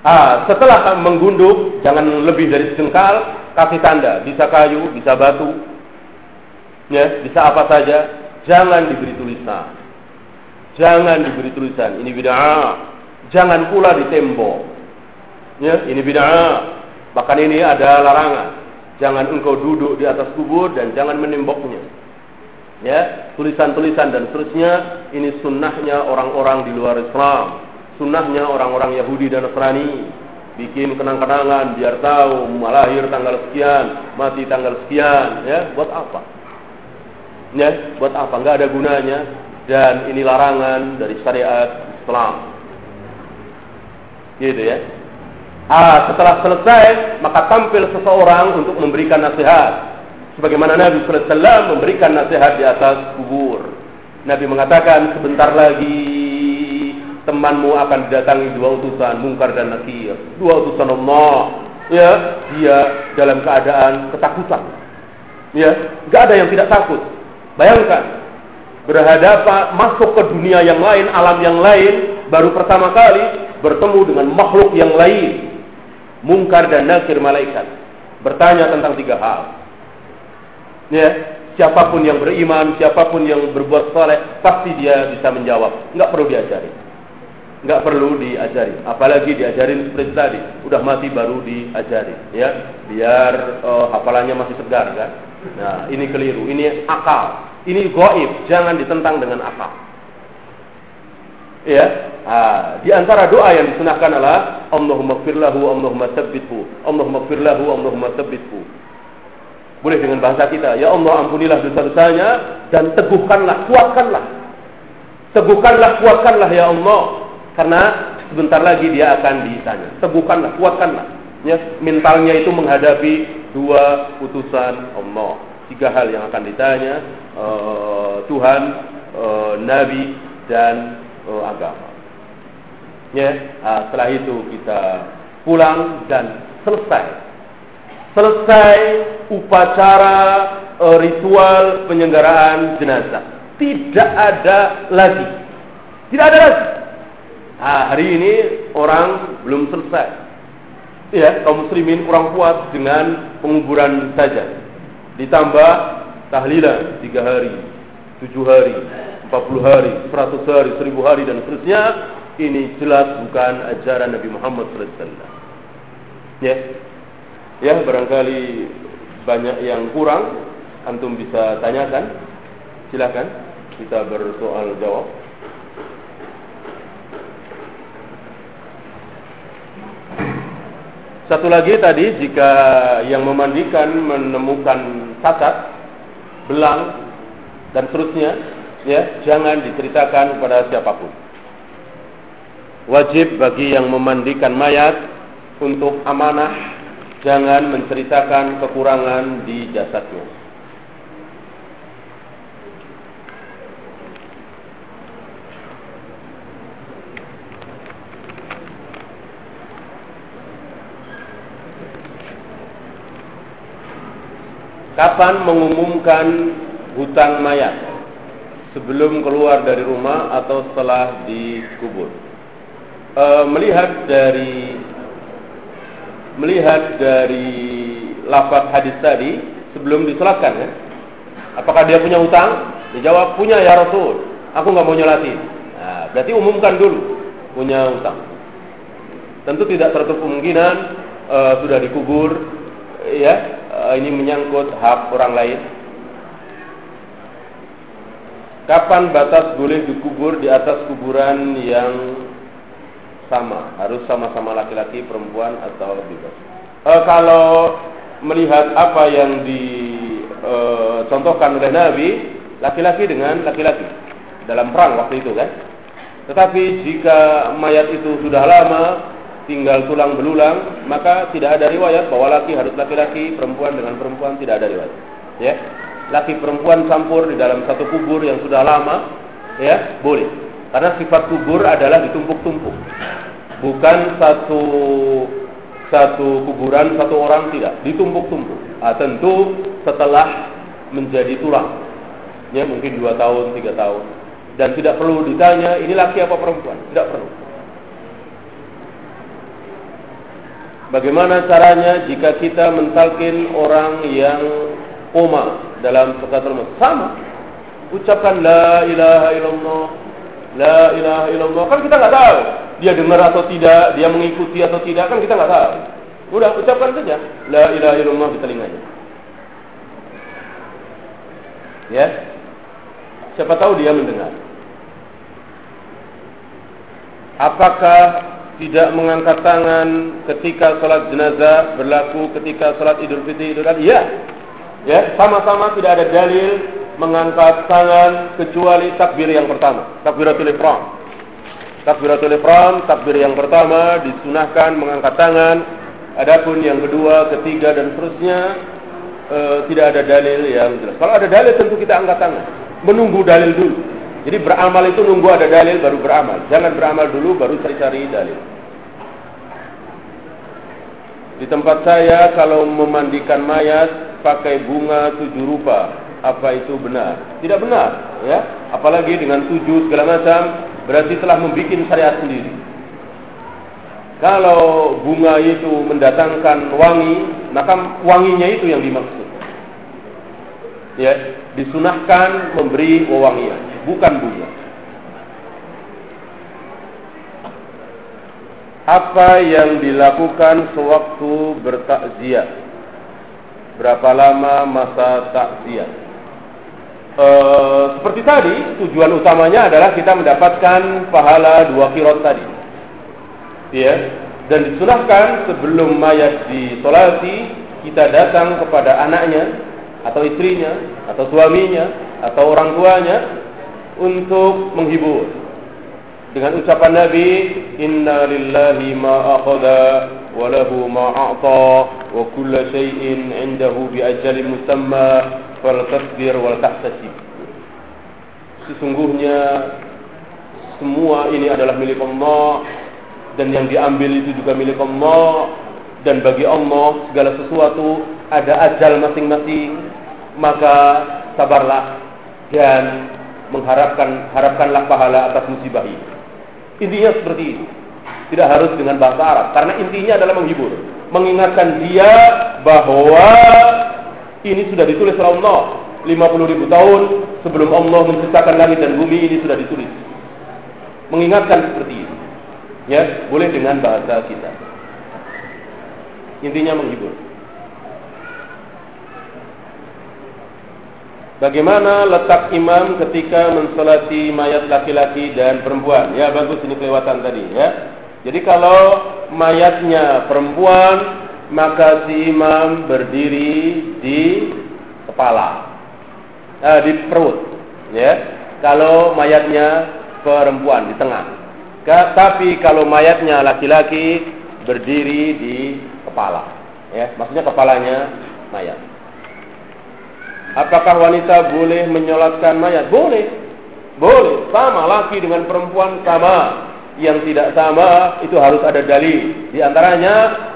Ah, setelah menggunduk jangan lebih dari sejengkal, kasih tanda, bisa kayu, bisa batu, ya, bisa apa saja, jangan diberi tulisan. Jangan diberi tulisan, ini bid'ah. Jangan pula di tembok. Ya, ini bid'ah. Bahkan ini ada larangan. Jangan engkau duduk di atas kubur dan jangan menemboknya. Ya, tulisan-tulisan dan seterusnya ini sunnahnya orang-orang di luar Islam. Sunnahnya orang-orang Yahudi dan Nasrani bikin kenang-kenangan biar tahu lahir tanggal sekian, mati tanggal sekian, ya, buat apa? Ya, buat apa? Enggak ada gunanya dan ini larangan dari syariat Islam. Gitu ya. Ah, setelah selesai, maka tampil seseorang untuk memberikan nasihat. Sebagaimana Nabi wasallam memberikan nasihat di atas kubur. Nabi mengatakan sebentar lagi temanmu akan didatangi dua utusan mungkar dan nakir. Dua utusan Allah. Ya dia dalam keadaan ketakutan. Ya nggak ada yang tidak takut. Bayangkan berhadapan masuk ke dunia yang lain alam yang lain baru pertama kali bertemu dengan makhluk yang lain mungkar dan nakir malaikat. Bertanya tentang tiga hal. Ya siapa pun yang beriman siapa pun yang berbuat saleh pasti dia bisa menjawab. Nggak perlu diajari nggak perlu diajari apalagi diajarin seperti tadi. Udah mati baru diajari ya. Biar uh, hafalannya masih segar kan? Nah ini keliru. Ini akal. Ini goib. Jangan ditentang dengan akal ya ah, di antara doa yang disunahkan adalah Allahumma firlahu Allahumma tsabbithu Allahumma firlahu Allahumma tsabbithu boleh dengan bahasa kita ya Allah ampunilah dosa-dosanya dan teguhkanlah kuatkanlah teguhkanlah kuatkanlah ya Allah karena sebentar lagi dia akan ditanya. Teguhkanlah, kuatkanlah. Ya, mentalnya itu menghadapi dua putusan Allah. Tiga hal yang akan ditanya uh, Tuhan, uh, Nabi dan uh, agama. Ya, nah, setelah itu kita pulang dan selesai. Selesai upacara uh, ritual penyelenggaraan jenazah. Tidak ada lagi. Tidak ada lagi. Nah, hari ini orang belum selesai. Ya, kaum muslimin kurang puas dengan penguburan saja. Ditambah tahlilan tiga hari, tujuh hari, empat puluh hari, seratus hari, seribu hari dan seterusnya. Ini jelas bukan ajaran Nabi Muhammad SAW. Ya, ya barangkali banyak yang kurang. Antum bisa tanyakan. Silakan kita bersoal jawab. Satu lagi tadi jika yang memandikan menemukan cacat, belang dan seterusnya, ya jangan diceritakan kepada siapa pun. Wajib bagi yang memandikan mayat untuk amanah jangan menceritakan kekurangan di jasadnya. Kapan mengumumkan hutang mayat? Sebelum keluar dari rumah atau setelah dikubur? E, melihat dari melihat dari lafaz hadis tadi sebelum disolatkan ya. Apakah dia punya hutang? Dijawab punya ya Rasul. Aku nggak mau nyolatin. Nah, berarti umumkan dulu punya hutang. Tentu tidak tertutup kemungkinan e, sudah dikubur ya uh, ini menyangkut hak orang lain. Kapan batas boleh dikubur di atas kuburan yang sama? Harus sama-sama laki-laki, perempuan atau bebas? Uh, kalau melihat apa yang dicontohkan uh, oleh Nabi, laki-laki dengan laki-laki dalam perang waktu itu kan. Tetapi jika mayat itu sudah lama tinggal tulang belulang, maka tidak ada riwayat bahwa laki harus laki-laki, perempuan dengan perempuan tidak ada riwayat. Ya. Laki perempuan campur di dalam satu kubur yang sudah lama, ya, boleh. Karena sifat kubur adalah ditumpuk-tumpuk. Bukan satu satu kuburan satu orang tidak, ditumpuk-tumpuk. Ah, tentu setelah menjadi tulang. Ya, mungkin dua tahun, tiga tahun. Dan tidak perlu ditanya ini laki apa perempuan, tidak perlu. Bagaimana caranya jika kita mentalkin orang yang koma dalam sholat Sama. Ucapkan la ilaha illallah. La ilaha illallah. Kan kita nggak tahu. Dia dengar atau tidak, dia mengikuti atau tidak, kan kita nggak tahu. Udah, ucapkan saja. La ilaha illallah di telinganya. Ya. Siapa tahu dia mendengar. Apakah tidak mengangkat tangan ketika sholat jenazah berlaku ketika sholat idul fitri idul adha ya ya sama-sama tidak ada dalil mengangkat tangan kecuali takbir yang pertama. Takbiratul ihram. Takbiratul ihram takbir yang pertama disunahkan mengangkat tangan. Adapun yang kedua ketiga dan seterusnya e, tidak ada dalil yang jelas. Kalau ada dalil tentu kita angkat tangan. Menunggu dalil dulu. Jadi beramal itu nunggu ada dalil baru beramal. Jangan beramal dulu baru cari-cari dalil. Di tempat saya kalau memandikan mayat pakai bunga tujuh rupa, apa itu benar? Tidak benar, ya. Apalagi dengan tujuh segala macam, berarti telah membuat syariat sendiri. Kalau bunga itu mendatangkan wangi, maka wanginya itu yang dimaksud. Ya, disunahkan memberi wewangian bukan bunga. Apa yang dilakukan sewaktu bertakziah? Berapa lama masa takziah? E, seperti tadi, tujuan utamanya adalah kita mendapatkan pahala dua kirot tadi. Ya, dan disunahkan sebelum mayat disolati, kita datang kepada anaknya, atau istrinya, atau suaminya, atau orang tuanya, untuk menghibur dengan ucapan Nabi inna lillahi ma kullu shay'in 'indahu bi ajalin musamma fal tasbir wal tahtasib sesungguhnya semua ini adalah milik Allah dan yang diambil itu juga milik Allah dan bagi Allah segala sesuatu ada ajal masing-masing maka sabarlah dan mengharapkan harapkanlah pahala atas musibah ini. Intinya seperti itu tidak harus dengan bahasa Arab karena intinya adalah menghibur mengingatkan dia bahwa ini sudah ditulis oleh Allah 50 ribu tahun sebelum Allah menciptakan langit dan bumi ini sudah ditulis mengingatkan seperti itu ya boleh dengan bahasa kita Intinya menghibur. Bagaimana letak imam ketika mensolati mayat laki-laki dan perempuan? Ya bagus ini kelewatan tadi ya. Jadi kalau mayatnya perempuan maka si imam berdiri di kepala, eh, di perut, ya. Kalau mayatnya perempuan di tengah. Tapi kalau mayatnya laki-laki berdiri di kepala. Ya, maksudnya kepalanya mayat. Apakah wanita boleh menyolatkan mayat? Boleh. Boleh. Sama laki dengan perempuan sama. Yang tidak sama itu harus ada dalil. Di antaranya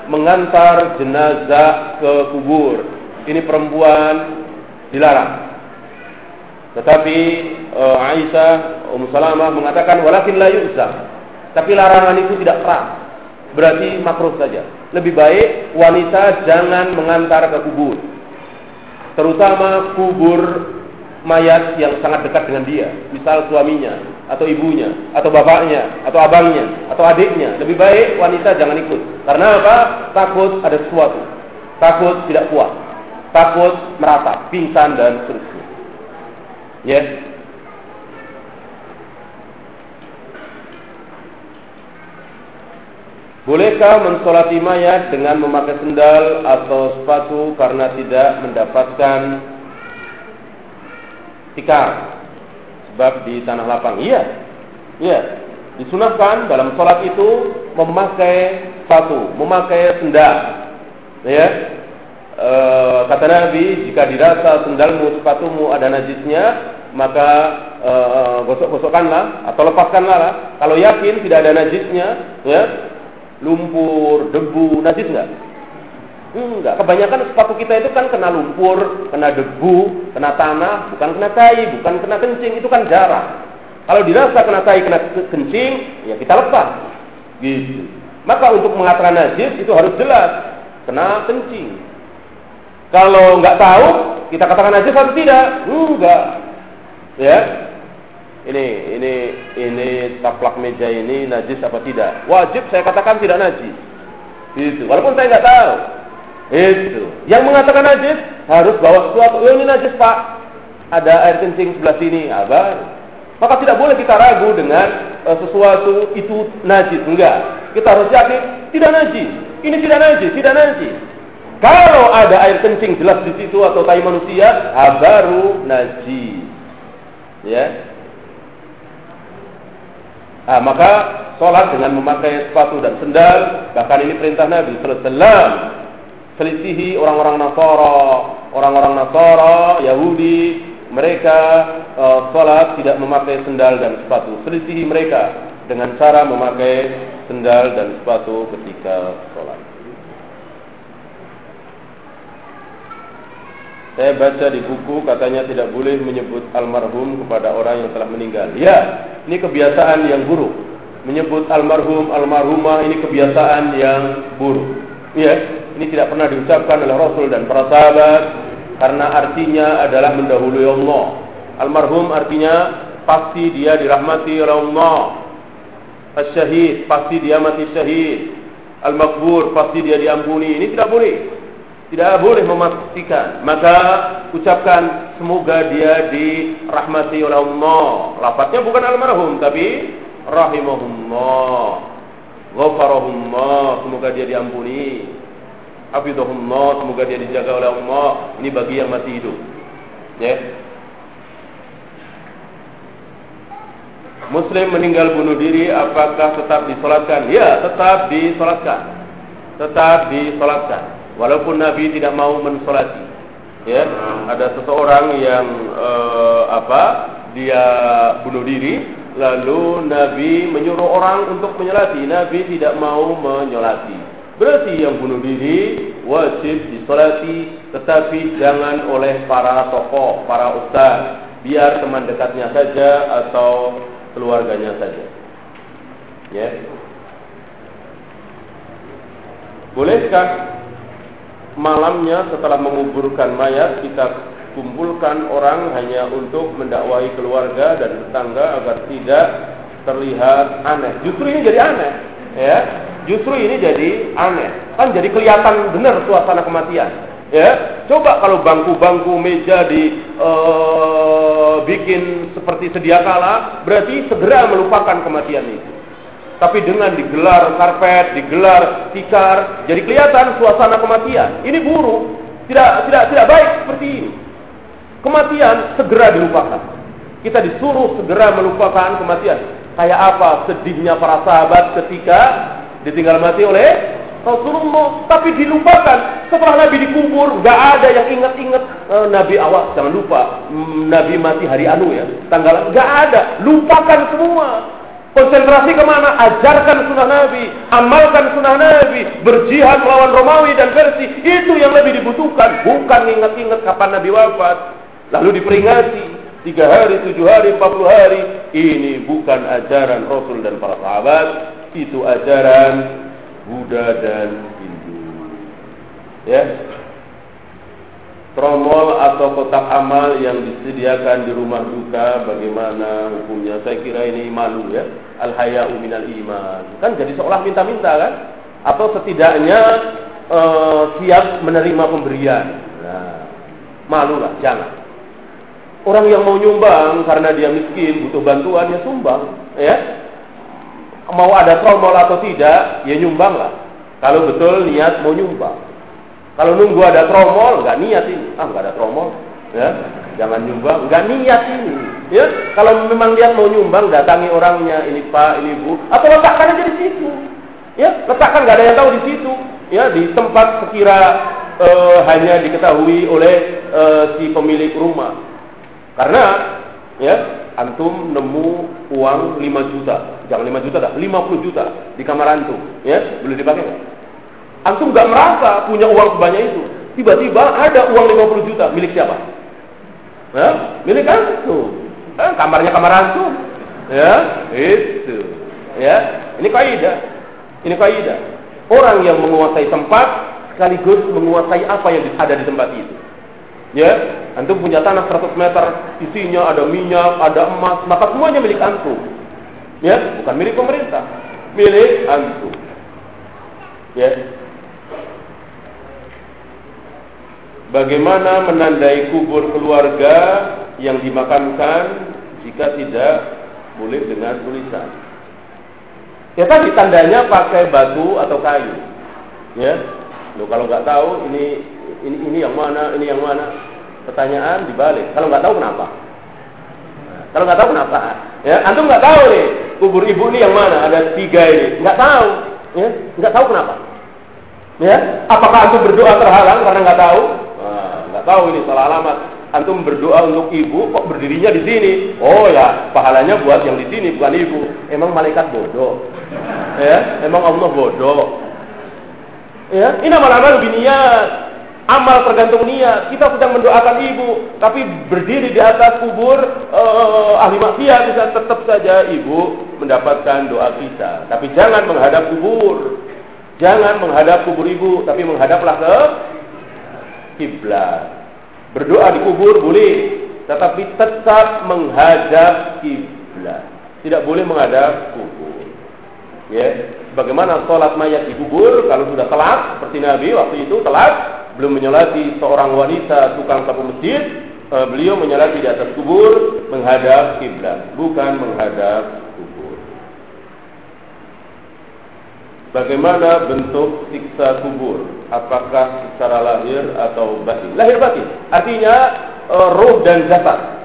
mengantar jenazah ke kubur. Ini perempuan dilarang. Tetapi uh, Aisyah Ummu Salamah mengatakan walakin la yu'zam. Tapi larangan itu tidak keras. Berarti makruh saja lebih baik wanita jangan mengantar ke kubur. Terutama kubur mayat yang sangat dekat dengan dia, misal suaminya, atau ibunya, atau bapaknya, atau abangnya, atau adiknya. Lebih baik wanita jangan ikut. Karena apa? Takut ada sesuatu. Takut tidak kuat. Takut merata, pingsan dan seterusnya. Ya, yes. Bolehkah mensolati mayat dengan memakai sendal atau sepatu karena tidak mendapatkan tikar? Sebab di tanah lapang. Iya. Iya. Disunahkan dalam sholat itu memakai sepatu, memakai sendal. Ya. E, kata Nabi, jika dirasa sendalmu, sepatumu ada najisnya, maka e, gosok-gosokkanlah atau lepaskanlah. Kalau yakin tidak ada najisnya, ya, lumpur, debu, najis enggak? Enggak. Kebanyakan sepatu kita itu kan kena lumpur, kena debu, kena tanah, bukan kena tai, bukan kena kencing, itu kan jarang. Kalau dirasa kena tai, kena kencing, ya kita lepas. Gitu. Maka untuk mengatakan najis itu harus jelas kena kencing. Kalau nggak tahu, kita katakan najis atau tidak? Enggak. Ya, ini ini ini taplak meja ini najis apa tidak? Wajib saya katakan tidak najis. Itu. Walaupun saya nggak tahu. Itu. Yang mengatakan najis harus bawa sesuatu. Oh, ini najis pak. Ada air kencing sebelah sini. Abar. Maka tidak boleh kita ragu dengan uh, sesuatu itu najis. Enggak. Kita harus yakin tidak najis. Ini tidak najis, tidak najis. Kalau ada air kencing jelas di situ atau tai manusia, ah, baru najis. Ya, Nah, maka sholat dengan memakai sepatu dan sendal, bahkan ini perintah Nabi Sallallahu selisihi orang-orang Nasara, orang-orang Nasara, Yahudi, mereka uh, sholat tidak memakai sendal dan sepatu. Selisihi mereka dengan cara memakai sendal dan sepatu ketika sholat. Saya baca di buku katanya tidak boleh menyebut almarhum kepada orang yang telah meninggal. Ya, ini kebiasaan yang buruk. Menyebut almarhum, almarhumah ini kebiasaan yang buruk. Ya, ini tidak pernah diucapkan oleh Rasul dan para sahabat karena artinya adalah mendahului Allah. Almarhum artinya pasti dia dirahmati oleh Allah. Asyahid pasti dia mati syahid. Al-makbur pasti dia diampuni. Ini tidak boleh. Tidak boleh memastikan. Maka ucapkan semoga dia dirahmati oleh Allah. Lafaznya bukan almarhum tapi rahimahullah. Ghafarahullah, semoga dia diampuni. Hafizahullah, semoga dia dijaga oleh Allah. Ini bagi yang masih hidup. Ya. Muslim meninggal bunuh diri apakah tetap disolatkan? Ya, tetap disolatkan. Tetap disolatkan walaupun Nabi tidak mau mensolati. Ya, ada seseorang yang uh, apa? Dia bunuh diri Lalu Nabi menyuruh orang untuk menyolati. Nabi tidak mau menyolati. Berarti yang bunuh diri wajib disolati, tetapi jangan oleh para tokoh, para ustaz. Biar teman dekatnya saja atau keluarganya saja. Ya. Bolehkah malamnya setelah menguburkan mayat kita kumpulkan orang hanya untuk mendakwahi keluarga dan tetangga agar tidak terlihat aneh. Justru ini jadi aneh, ya. Justru ini jadi aneh. Kan jadi kelihatan benar suasana kematian. Ya, coba kalau bangku-bangku meja di uh, bikin seperti sedia kala, berarti segera melupakan kematian itu. Tapi dengan digelar karpet, digelar tikar, jadi kelihatan suasana kematian. Ini buruk, tidak tidak tidak baik seperti ini. Kematian segera dilupakan. Kita disuruh segera melupakan kematian. Kayak apa sedihnya para sahabat ketika ditinggal mati oleh Rasulullah. Tapi dilupakan. Setelah Nabi dikubur, nggak ada yang ingat-ingat e, Nabi awal. Jangan lupa, mm, Nabi mati hari anu ya. Tanggalan nggak ada. Lupakan semua. Konsentrasi ke mana? Ajarkan sunnah Nabi, amalkan sunnah Nabi, berjihad melawan Romawi dan Persia. Itu yang lebih dibutuhkan, bukan ingat-ingat kapan Nabi wafat. Lalu diperingati tiga hari, tujuh hari, empat puluh hari. Ini bukan ajaran Rasul dan para sahabat. Itu ajaran Buddha dan Hindu. Ya, tromol atau kotak amal yang disediakan di rumah duka bagaimana hukumnya saya kira ini malu ya al haya'u minal iman kan jadi seolah minta-minta kan atau setidaknya uh, siap menerima pemberian nah malu lah jangan Orang yang mau nyumbang karena dia miskin, butuh bantuan, ya sumbang. Ya. Mau ada tromol atau tidak, ya nyumbang lah. Kalau betul niat mau nyumbang. Kalau nunggu ada tromol, nggak niat ini. Ah, nggak ada tromol. Ya. Jangan nyumbang, nggak niat ini. Ya, kalau memang dia mau nyumbang, datangi orangnya, ini Pak, ini Bu, atau letakkan aja di situ. Ya, letakkan nggak ada yang tahu di situ. Ya, di tempat sekira uh, hanya diketahui oleh uh, si pemilik rumah. Karena ya antum nemu uang 5 juta, jangan 5 juta dah, 50 juta di kamar antum, ya boleh dipakai nggak? Antum nggak merasa punya uang sebanyak itu, tiba-tiba ada uang 50 juta milik siapa? Ya, milik antum. Eh, kamarnya kamar antum, ya itu, ya ini kaidah, ini kaidah. Orang yang menguasai tempat sekaligus menguasai apa yang ada di tempat itu. Ya, antum punya tanah 100 meter, isinya ada minyak, ada emas, maka semuanya milik antum. Ya, bukan milik pemerintah, milik antum. Ya. Bagaimana menandai kubur keluarga yang dimakamkan jika tidak boleh dengan tulisan? Ya tadi tandanya pakai batu atau kayu. Ya, Loh, kalau nggak tahu ini ini ini yang mana, ini yang mana. Pertanyaan dibalik. Kalau nggak tahu kenapa? Kalau nggak tahu kenapa? Ya, antum nggak tahu nih kubur ibu ini yang mana? Ada tiga ini. Nggak tahu. Ya, nggak tahu kenapa? Ya, apakah antum berdoa terhalang karena nggak tahu? Nggak tahu ini salah alamat. Antum berdoa untuk ibu, kok berdirinya di sini? Oh ya, pahalanya buat yang di sini bukan ibu. Emang malaikat bodoh. Ya, emang Allah bodoh. Ya, ini amal-amal niat. Amal tergantung niat. Kita sedang mendoakan ibu, tapi berdiri di atas kubur uh, ahli maksiat bisa tetap saja ibu mendapatkan doa kita. Tapi jangan menghadap kubur. Jangan menghadap kubur ibu, tapi menghadaplah ke kiblat. Berdoa di kubur boleh, tetapi tetap menghadap kiblat. Tidak boleh menghadap kubur. Ya, bagaimana sholat mayat di kubur kalau sudah telat seperti Nabi waktu itu telat belum menyolati seorang wanita tukang sapu masjid, uh, beliau menyolati di atas kubur menghadap kiblat, bukan menghadap kubur. Bagaimana bentuk siksa kubur? Apakah secara lahir atau batin? Lahir batin. Artinya uh, roh dan jasad.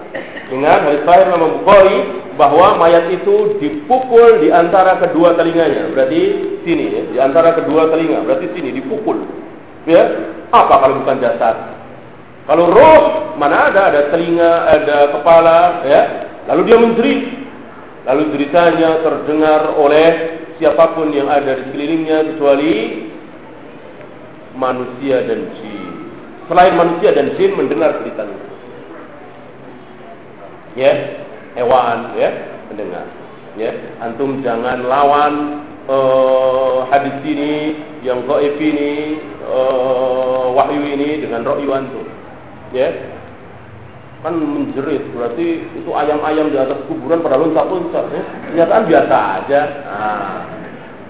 Dengan hadis sahih Imam Bukhari bahwa mayat itu dipukul di antara kedua telinganya. Berarti sini ya, di antara kedua telinga. Berarti sini dipukul. Ya, apa kalau bukan jasad? Kalau roh, mana ada? Ada telinga, ada kepala, ya. Lalu dia menjerit. lalu ceritanya terdengar oleh siapa pun yang ada di sekelilingnya kecuali manusia dan jin. Selain manusia dan jin mendengar cerita itu. Ya, hewan ya mendengar. Ya, antum jangan lawan uh, hadis ini yang gaib ini uh, wahyu ini dengan ra'yu antum. Ya, kan menjerit berarti itu ayam-ayam di atas kuburan pada loncat-loncat ya. kenyataan biasa aja.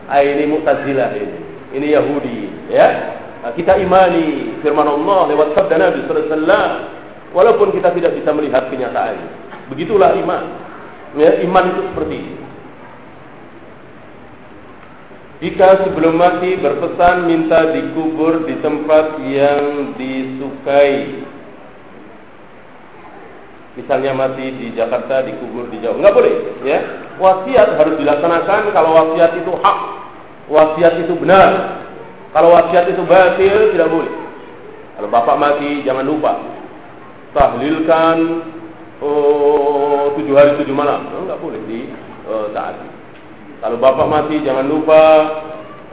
Ah ini Mu'tazilah ini. Ini Yahudi ya. Nah, kita imani firman Allah lewat sabda Nabi sallallahu alaihi wasallam walaupun kita tidak bisa melihat kenyataannya begitulah iman. Ya iman itu seperti itu Jika sebelum mati berpesan minta dikubur di tempat yang disukai. Misalnya mati di Jakarta dikubur di Jawa. Nggak boleh ya. Wasiat harus dilaksanakan kalau wasiat itu hak. Wasiat itu benar. Kalau wasiat itu batil tidak boleh. Kalau bapak mati jangan lupa. Tahlilkan oh, tujuh hari tujuh malam. Nggak boleh di uh, kalau bapak mati jangan lupa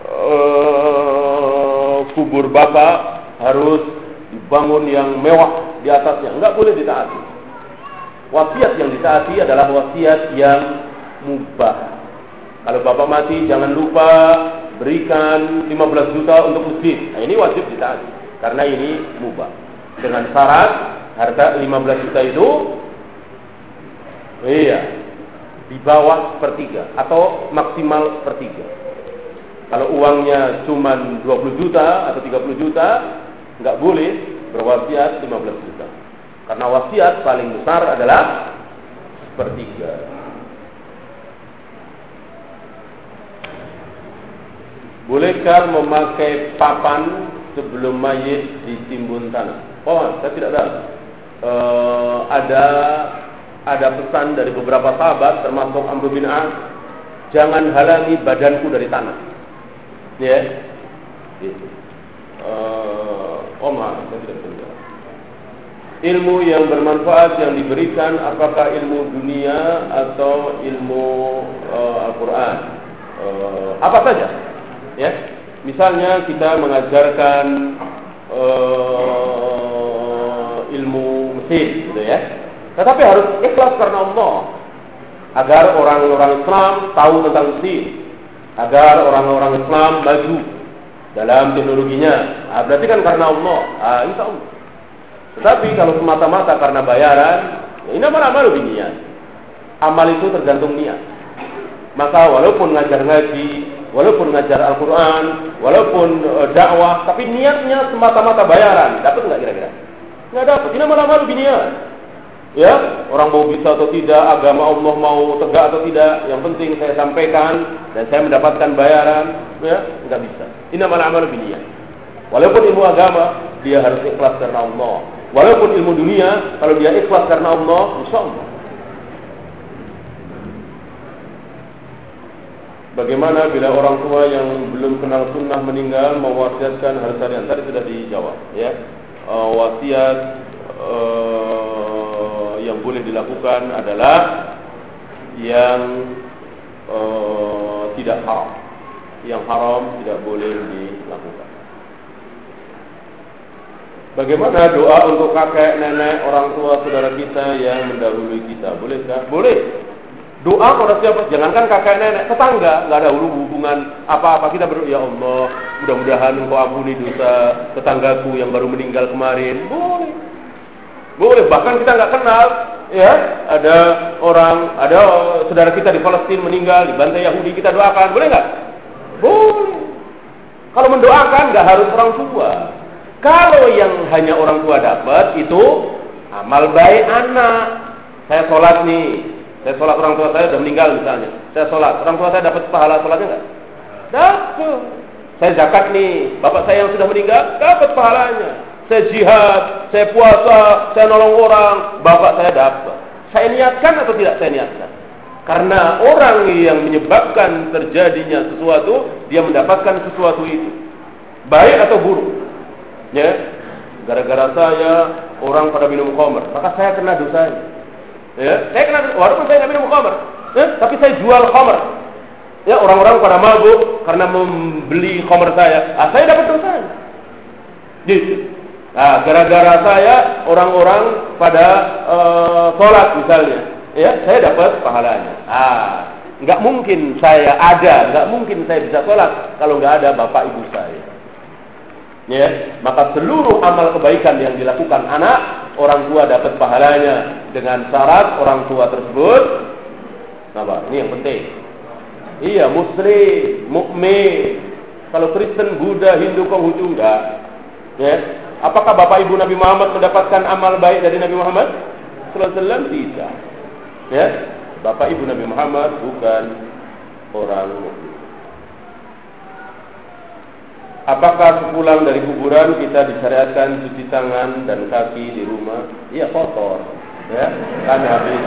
uh, kubur bapak harus dibangun yang mewah di atasnya nggak boleh ditaati Wasiat yang ditaati adalah wasiat yang mubah. Kalau bapak mati jangan lupa berikan 15 juta untuk masjid. Nah, ini wajib ditaati karena ini mubah. Dengan syarat harta 15 juta itu iya di bawah sepertiga atau maksimal sepertiga. Kalau uangnya cuma 20 juta atau 30 juta, nggak boleh berwasiat 15 juta. Karena wasiat paling besar adalah sepertiga. Bolehkah memakai papan sebelum mayit ditimbun tanah? Oh, saya tidak tahu. E, ada ada pesan dari beberapa sahabat termasuk Amr bin As, jangan halangi badanku dari tanah. Ya. Yeah. Gitu. Uh, tahu ilmu yang bermanfaat yang diberikan apakah ilmu dunia atau ilmu uh, Al-Qur'an. Uh, apa saja. Ya. Misalnya kita mengajarkan uh, ilmu mesin gitu ya. Tetapi harus ikhlas karena Allah. Agar orang-orang Islam tahu tentang mesin. Agar orang-orang Islam maju dalam teknologinya. Nah, berarti kan karena Allah. Ah, insya Allah. Tetapi kalau semata-mata karena bayaran, ya ini apa amal niat. Amal itu tergantung niat. Maka walaupun ngajar ngaji, walaupun ngajar Al-Quran, walaupun uh, dakwah, tapi niatnya semata-mata bayaran, dapat nggak kira-kira? Nggak dapat. Ini malah malu niat. Ya, orang mau bisa atau tidak, agama Allah mau tegak atau tidak, yang penting saya sampaikan dan saya mendapatkan bayaran, ya, nggak bisa. Ini malah amal niat. Walaupun ilmu agama, dia harus ikhlas karena Allah. Walaupun ilmu dunia, kalau dia ikhlas karena Allah, insya Allah. Bagaimana bila orang tua yang belum kenal sunnah meninggal mewasiatkan harta yang tadi sudah dijawab, ya. Uh, wasiat uh, yang boleh dilakukan adalah yang uh, tidak haram. Yang haram tidak boleh dilakukan. Bagaimana doa untuk kakek, nenek, orang tua, saudara kita yang mendahului kita? Bolehkah? Boleh. Doa kepada siapa? Jangankan kakek, nenek, tetangga, nggak ada hubungan apa-apa. Kita berdoa, ya Allah, mudah-mudahan Engkau ampuni dosa tetanggaku yang baru meninggal kemarin. Boleh. Boleh. Bahkan kita nggak kenal, ya. Ada orang, ada saudara kita di Palestina meninggal, di bantai Yahudi kita doakan. Boleh nggak? Boleh. Kalau mendoakan nggak harus orang tua. Kalau yang hanya orang tua dapat itu amal baik anak. Saya sholat nih, saya sholat orang tua saya sudah meninggal misalnya. Saya sholat, orang tua saya dapat pahala sholatnya enggak? Dapat. Saya zakat nih, bapak saya yang sudah meninggal dapat pahalanya. Saya jihad, saya puasa, saya nolong orang, bapak saya dapat. Saya niatkan atau tidak saya niatkan? Karena orang yang menyebabkan terjadinya sesuatu, dia mendapatkan sesuatu itu. Baik atau buruk. Ya, gara-gara saya orang pada minum khamr, maka saya kena dosanya. Ya, saya kena walaupun saya nggak minum khamr, Eh, tapi saya jual khamr. Ya, orang-orang pada mabuk karena membeli khamr saya. Ah, saya dapat dosa. Gitu. Nah, gara-gara saya orang-orang pada uh, sholat misalnya, ya saya dapat pahalanya. Ah, nggak mungkin saya ada, nggak mungkin saya bisa sholat kalau nggak ada bapak ibu saya. Ya, maka seluruh amal kebaikan yang dilakukan anak, orang tua dapat pahalanya dengan syarat orang tua tersebut. Apa? Ini yang penting. Iya, muslim, mukmin. Kalau Kristen, Buddha, Hindu, Konghucu enggak. Ya, Apakah Bapak Ibu Nabi Muhammad mendapatkan amal baik dari Nabi Muhammad? Sallallahu tidak. Ya, Bapak Ibu Nabi Muhammad bukan orang mukmin. Apakah sepulang dari kuburan kita disyariatkan cuci tangan dan kaki di rumah? Iya kotor, ya kan habis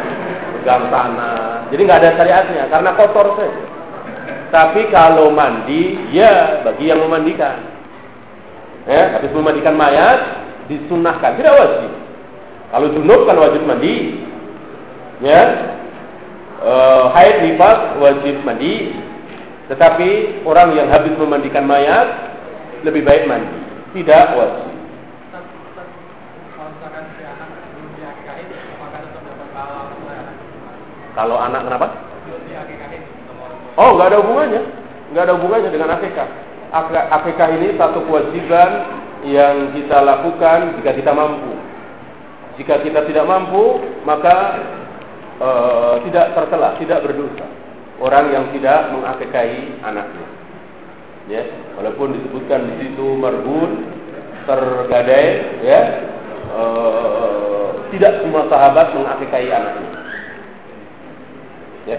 pegang tanah. Jadi nggak ada syariatnya karena kotor saja. Tapi kalau mandi, ya bagi yang memandikan ya, habis memandikan mayat disunahkan, tidak wajib. Kalau junub kan wajib mandi, ya, e, haid nifas wajib mandi, tetapi orang yang habis memandikan mayat lebih baik mandi, tidak wajib. Kalau anak kenapa? Oh, nggak ada hubungannya, nggak ada hubungannya dengan akikah akikah ini satu kewajiban yang kita lakukan jika kita mampu. Jika kita tidak mampu, maka e, tidak tercela, tidak berdosa. Orang yang tidak mengakikahi anaknya. Ya, walaupun disebutkan di situ marbun, tergadai, ya, e, tidak semua sahabat mengakikahi anaknya. Ya,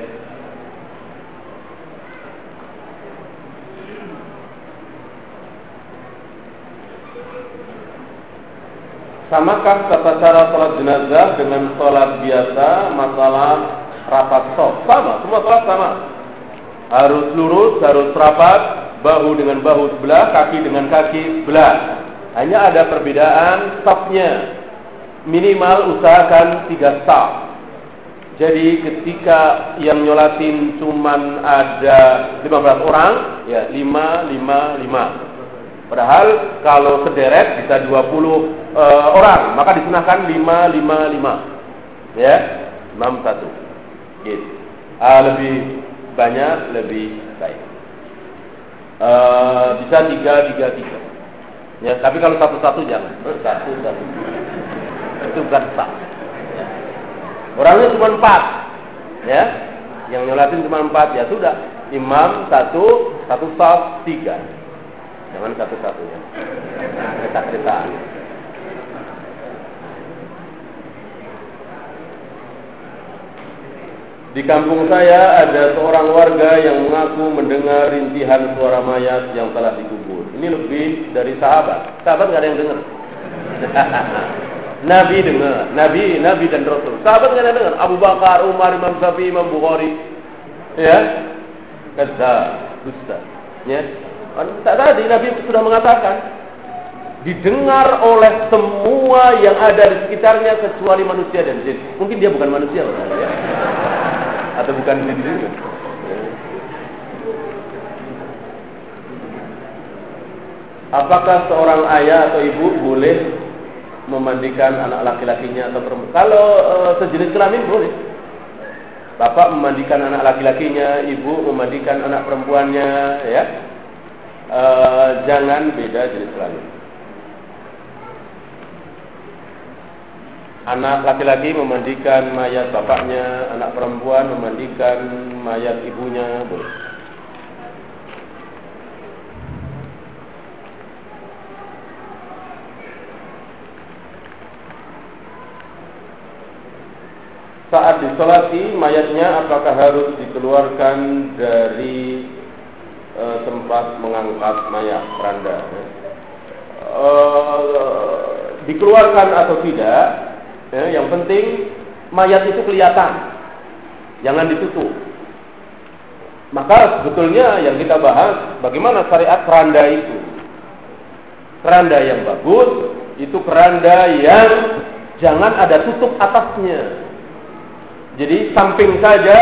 Samakah tata cara sholat jenazah dengan sholat biasa masalah rapat soft? Sama, semua sholat sama. Harus lurus, harus rapat, bahu dengan bahu sebelah, kaki dengan kaki sebelah. Hanya ada perbedaan softnya. Minimal usahakan tiga saf. Jadi ketika yang nyolatin cuman ada 15 orang, ya 5, 5, 5. Padahal kalau sederet bisa 20 uh, eh, orang, maka disunahkan 5 5 5. Ya. 6 1. Gitu. Uh, lebih banyak lebih baik. Uh, bisa 3 3 3. Ya, tapi kalau satu-satu jangan. Satu satu. Itu bukan sah. Ya. Orangnya cuma 4. Ya. Yang nyolatin cuma 4 ya sudah. Imam satu, satu saf tiga. Jangan satu-satunya. Cetak-cetak. Di kampung saya ada seorang warga yang mengaku mendengar rintihan suara mayat yang telah dikubur. Ini lebih dari sahabat. Sahabat nggak ada yang dengar. Nabi dengar, Nabi, Nabi dan Rasul. Sahabat nggak ada yang dengar. Abu Bakar, Umar, Imam Syafi'i, Imam Bukhari. Ya, kata dusta. Ya, Tadi Nabi sudah mengatakan didengar oleh semua yang ada di sekitarnya kecuali manusia dan jin. Mungkin dia bukan manusia, ya. atau bukan jin. Apakah seorang ayah atau ibu boleh memandikan anak laki-lakinya atau perempuan? Kalau e, sejenis kelamin boleh. Bapak memandikan anak laki-lakinya, ibu memandikan anak perempuannya, ya uh, jangan beda jenis kelamin. Anak laki-laki memandikan mayat bapaknya, anak perempuan memandikan mayat ibunya, boleh. Saat disolati mayatnya apakah harus dikeluarkan dari e, tempat mengangkat mayat keranda ya. e, dikeluarkan atau tidak ya, yang penting mayat itu kelihatan. Jangan ditutup. Maka sebetulnya yang kita bahas bagaimana syariat keranda itu? Keranda yang bagus itu keranda yang jangan ada tutup atasnya jadi samping saja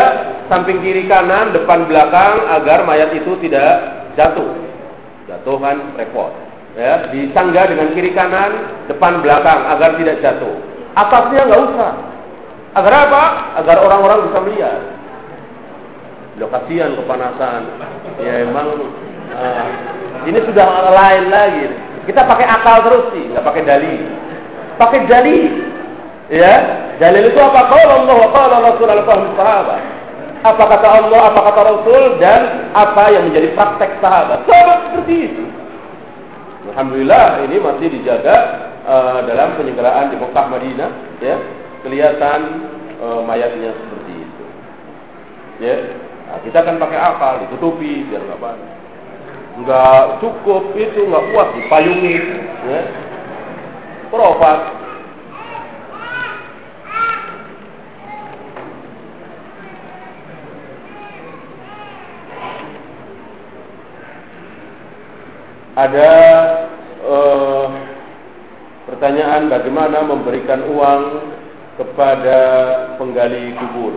samping kiri kanan, depan belakang agar mayat itu tidak jatuh. Jatuh kan repot. Ya, disangga dengan kiri kanan, depan belakang agar tidak jatuh. Atasnya nggak usah. Agar apa? Agar orang-orang bisa melihat. Lo kasihan kepanasan. Ya emang uh, ini sudah lain lagi. Kita pakai akal terus sih, nggak pakai dalil. Pakai dalil. Ya, dalil itu apa? Kalau Allah, kalau Rasul al-Fahmi sahabat. Apa kata Allah, apa kata Rasul, dan apa yang menjadi praktek sahabat. Sahabat seperti itu. Alhamdulillah ini masih dijaga uh, dalam penyelenggaraan di Mekah Madinah. Ya, kelihatan uh, mayatnya seperti itu. Ya, nah, kita akan pakai akal, ditutupi biar nggak panas. Nggak cukup itu nggak puas dipayungi. Ya, profat ada uh, pertanyaan bagaimana memberikan uang kepada penggali kubur.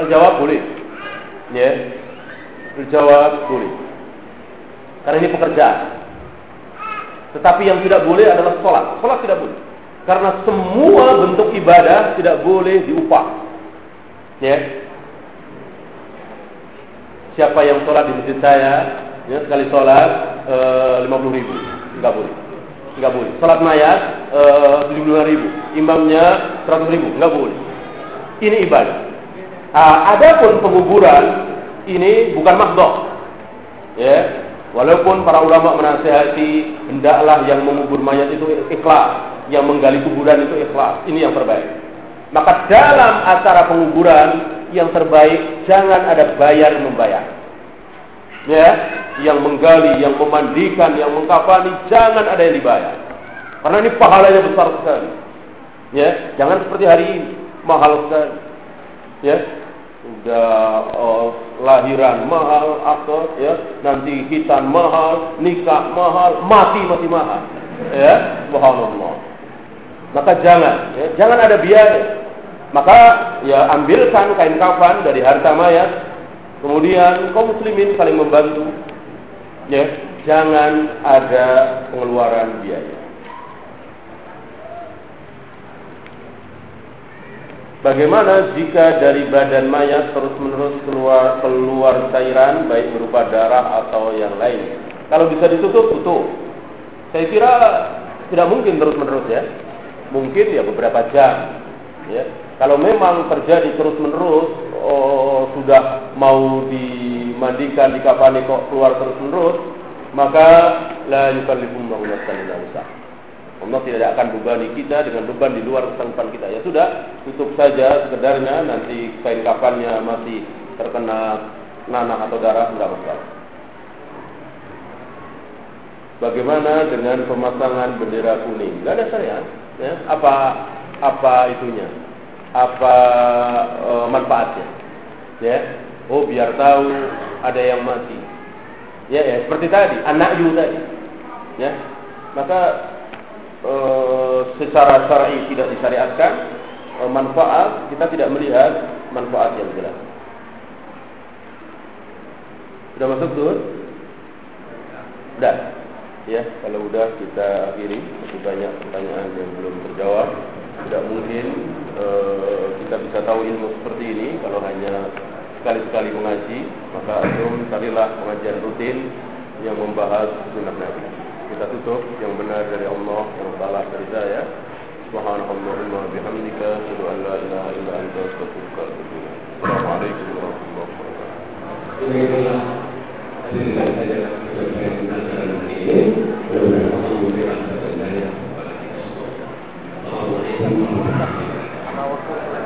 Jawab boleh. Ya. Yeah. Boleh. Karena ini pekerjaan. Tetapi yang tidak boleh adalah sholat. Sholat tidak boleh. Karena semua bentuk ibadah tidak boleh diupah. Ya. Yeah. Siapa yang sholat di masjid saya, ya, sekali sholat lima puluh ribu. Nggak boleh. Nggak boleh. Sholat mayat eh, tujuh puluh ribu. Imamnya seratus ribu. Nggak boleh. Ini ibadah. Ah, adapun penguburan ini bukan makdoh ya. Walaupun para ulama menasihati hendaklah yang mengubur mayat itu ikhlas. Yang menggali kuburan itu ikhlas. Ini yang terbaik. Maka dalam acara penguburan yang terbaik jangan ada bayar membayar ya yang menggali, yang memandikan, yang mengkafani, jangan ada yang dibayar. Karena ini pahalanya besar sekali. Ya, jangan seperti hari ini, mahal sekali. Ya, udah oh, lahiran mahal, akad, ya, nanti hitan mahal, nikah mahal, mati masih mahal. Ya, subhanallah. Maka jangan, ya, jangan ada biaya. Maka ya ambilkan kain kafan dari harta mayat, kemudian kaum muslimin saling membantu, ya jangan ada pengeluaran biaya. Bagaimana jika dari badan mayat terus-menerus keluar keluar cairan baik berupa darah atau yang lain? Kalau bisa ditutup, tutup. Saya kira tidak mungkin terus-menerus ya. Mungkin ya beberapa jam. Ya. Kalau memang terjadi terus-menerus, oh, sudah mau dimandikan, dikafani kok keluar terus-menerus, maka la yukallifullahu nafsan. Allah tidak akan bebani kita dengan beban di luar kemampuan kita. Ya sudah, tutup saja sekedarnya nanti kain kafannya masih terkena nanah atau darah tidak masalah. Bagaimana dengan pemasangan bendera kuning? Tidak ada syariat. Ya. Apa apa itunya? Apa e, manfaatnya? Ya. Oh biar tahu ada yang mati. Ya, ya seperti tadi anak yu tadi. Ya. Maka e, secara syar'i tidak disyariatkan e, manfaat kita tidak melihat manfaat yang jelas. Sudah masuk tuh? Sudah. Ya, kalau udah kita akhiri masih banyak pertanyaan yang belum terjawab. Tidak mungkin e, kita bisa tahu ilmu seperti ini kalau hanya sekali-sekali mengaji, maka antum carilah pengajian rutin yang membahas sunnah Nabi kita tutup yang benar dari Allah yang salah dari saya subhanallahumma bihamdika asyhadu an la ilaha illa anta astaghfiruka wa atubu ilaik assalamualaikum warahmatullahi wabarakatuh Thank you.